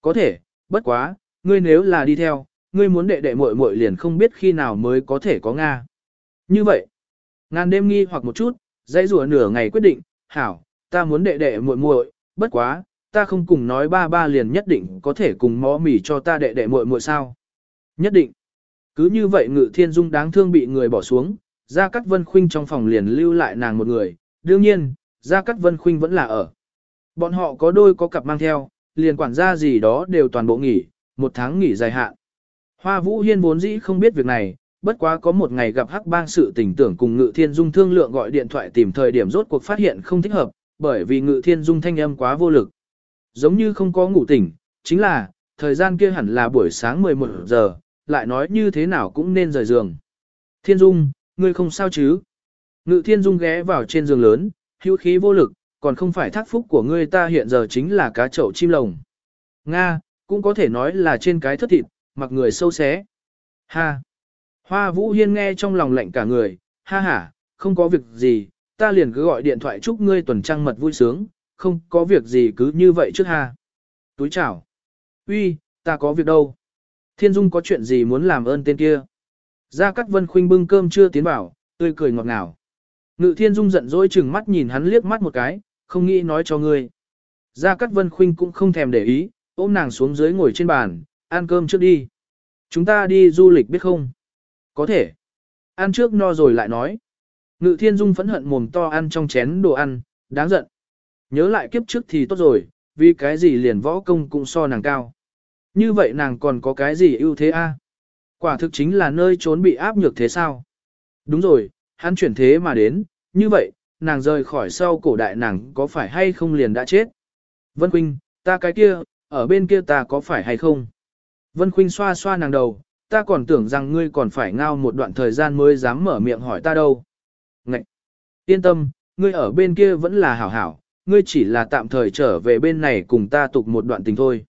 Có thể, bất quá, ngươi nếu là đi theo, ngươi muốn đệ đệ muội muội liền không biết khi nào mới có thể có Nga. Như vậy, ngàn đêm nghi hoặc một chút, dãy rùa nửa ngày quyết định, hảo, ta muốn đệ đệ muội muội, bất quá, ta không cùng nói ba ba liền nhất định có thể cùng mó mỉ cho ta đệ đệ muội muội sao. Nhất định. Cứ như vậy ngự thiên dung đáng thương bị người bỏ xuống, Gia Cát Vân Khuynh trong phòng liền lưu lại nàng một người, đương nhiên, Gia Cát Vân Khuynh vẫn là ở. Bọn họ có đôi có cặp mang theo, liền quản gia gì đó đều toàn bộ nghỉ, một tháng nghỉ dài hạn. Hoa Vũ Hiên vốn dĩ không biết việc này, bất quá có một ngày gặp Hắc Bang sự tình tưởng cùng Ngự Thiên Dung thương lượng gọi điện thoại tìm thời điểm rốt cuộc phát hiện không thích hợp, bởi vì Ngự Thiên Dung thanh âm quá vô lực. Giống như không có ngủ tỉnh, chính là, thời gian kia hẳn là buổi sáng 11 giờ, lại nói như thế nào cũng nên rời giường. Thiên Dung, ngươi không sao chứ? Ngự Thiên Dung ghé vào trên giường lớn, hữu khí vô lực, còn không phải thác phúc của ngươi ta hiện giờ chính là cá chậu chim lồng. Nga, cũng có thể nói là trên cái thất thịt, mặc người sâu xé. Ha! Hoa Vũ Hiên nghe trong lòng lạnh cả người, ha ha, không có việc gì, ta liền cứ gọi điện thoại chúc ngươi tuần trăng mật vui sướng, không có việc gì cứ như vậy trước ha. Túi chào. Uy, ta có việc đâu. Thiên Dung có chuyện gì muốn làm ơn tên kia. Gia Cát Vân Khuynh bưng cơm chưa tiến vào, tươi cười ngọt ngào. Ngự Thiên Dung giận dỗi chừng mắt nhìn hắn liếc mắt một cái, không nghĩ nói cho ngươi. Gia Cát Vân Khuynh cũng không thèm để ý, ôm nàng xuống dưới ngồi trên bàn, ăn cơm trước đi. Chúng ta đi du lịch biết không? Có thể. Ăn trước no rồi lại nói. Ngự Thiên Dung phẫn hận mồm to ăn trong chén đồ ăn, đáng giận. Nhớ lại kiếp trước thì tốt rồi, vì cái gì liền võ công cũng so nàng cao. Như vậy nàng còn có cái gì ưu thế a? Quả thực chính là nơi trốn bị áp nhược thế sao? Đúng rồi, hắn chuyển thế mà đến, như vậy, nàng rời khỏi sau cổ đại nàng có phải hay không liền đã chết? Vân Khuynh, ta cái kia, ở bên kia ta có phải hay không? Vân Khuynh xoa xoa nàng đầu, ta còn tưởng rằng ngươi còn phải ngao một đoạn thời gian mới dám mở miệng hỏi ta đâu. Ngậy! Yên tâm, ngươi ở bên kia vẫn là hảo hảo, ngươi chỉ là tạm thời trở về bên này cùng ta tục một đoạn tình thôi.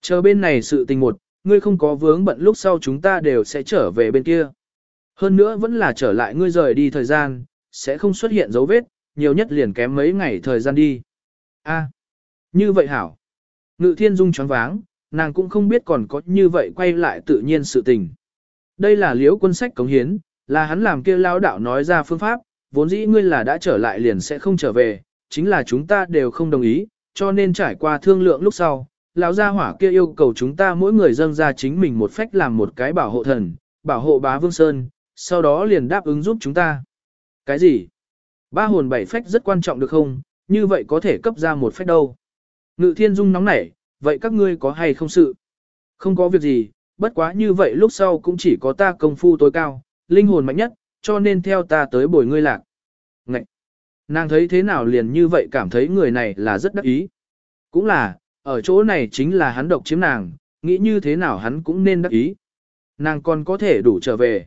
Chờ bên này sự tình một, ngươi không có vướng bận lúc sau chúng ta đều sẽ trở về bên kia. Hơn nữa vẫn là trở lại ngươi rời đi thời gian, sẽ không xuất hiện dấu vết, nhiều nhất liền kém mấy ngày thời gian đi. A, như vậy hảo. Ngự thiên dung choáng váng, nàng cũng không biết còn có như vậy quay lại tự nhiên sự tình. Đây là liễu quân sách cống hiến, là hắn làm kia lao đạo nói ra phương pháp, vốn dĩ ngươi là đã trở lại liền sẽ không trở về, chính là chúng ta đều không đồng ý, cho nên trải qua thương lượng lúc sau, lão gia hỏa kia yêu cầu chúng ta mỗi người dâng ra chính mình một phách làm một cái bảo hộ thần, bảo hộ bá vương sơn, sau đó liền đáp ứng giúp chúng ta. Cái gì? Ba hồn bảy phách rất quan trọng được không? Như vậy có thể cấp ra một phách đâu? Ngự thiên dung nóng nảy, vậy các ngươi có hay không sự? Không có việc gì, bất quá như vậy lúc sau cũng chỉ có ta công phu tối cao, linh hồn mạnh nhất, cho nên theo ta tới bồi ngươi lạc. Ngậy! Nàng thấy thế nào liền như vậy cảm thấy người này là rất đắc ý. Cũng là, ở chỗ này chính là hắn độc chiếm nàng, nghĩ như thế nào hắn cũng nên đắc ý. Nàng còn có thể đủ trở về.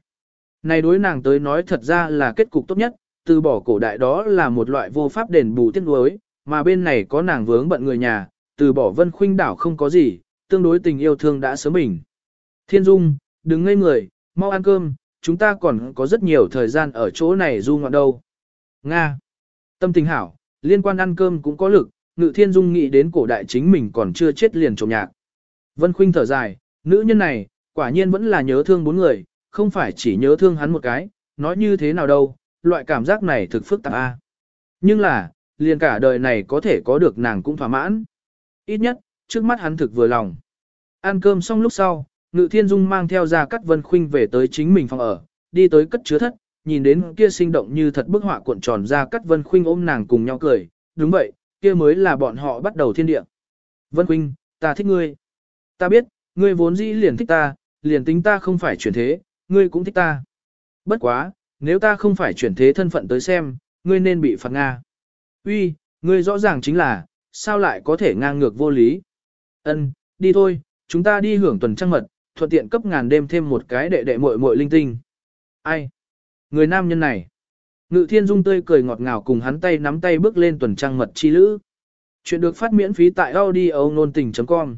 Này đối nàng tới nói thật ra là kết cục tốt nhất, từ bỏ cổ đại đó là một loại vô pháp đền bù tiếc nuối, mà bên này có nàng vướng bận người nhà, từ bỏ Vân Khuynh đảo không có gì, tương đối tình yêu thương đã sớm bình. Thiên Dung, đừng ngây người, mau ăn cơm, chúng ta còn có rất nhiều thời gian ở chỗ này du ngoạn đâu. Nga. Tâm tình hảo, liên quan ăn cơm cũng có lực, Ngự Thiên Dung nghĩ đến cổ đại chính mình còn chưa chết liền trộm nhạc. Vân Khuynh thở dài, nữ nhân này, quả nhiên vẫn là nhớ thương bốn người, không phải chỉ nhớ thương hắn một cái, nói như thế nào đâu, loại cảm giác này thực phức tạp a. Nhưng là, liền cả đời này có thể có được nàng cũng thỏa mãn. Ít nhất, trước mắt hắn thực vừa lòng. Ăn cơm xong lúc sau, Ngự Thiên Dung mang theo ra cát Vân Khuynh về tới chính mình phòng ở, đi tới cất chứa thất, nhìn đến kia sinh động như thật bức họa cuộn tròn ra cát Vân Khuynh ôm nàng cùng nhau cười, đúng vậy, kia mới là bọn họ bắt đầu thiên địa. Vân Khuynh, ta thích ngươi. Ta biết, ngươi vốn dĩ liền thích ta, liền tính ta không phải chuyển thế, ngươi cũng thích ta. Bất quá, nếu ta không phải chuyển thế thân phận tới xem, ngươi nên bị phạt Nga. Uy, ngươi rõ ràng chính là, sao lại có thể ngang ngược vô lý. Ân, đi thôi, chúng ta đi hưởng tuần trăng mật, thuận tiện cấp ngàn đêm thêm một cái đệ đệ muội muội linh tinh. Ai? Người nam nhân này. Ngự thiên dung tươi cười ngọt ngào cùng hắn tay nắm tay bước lên tuần trăng mật chi lữ. Chuyện được phát miễn phí tại audio nôn tình.com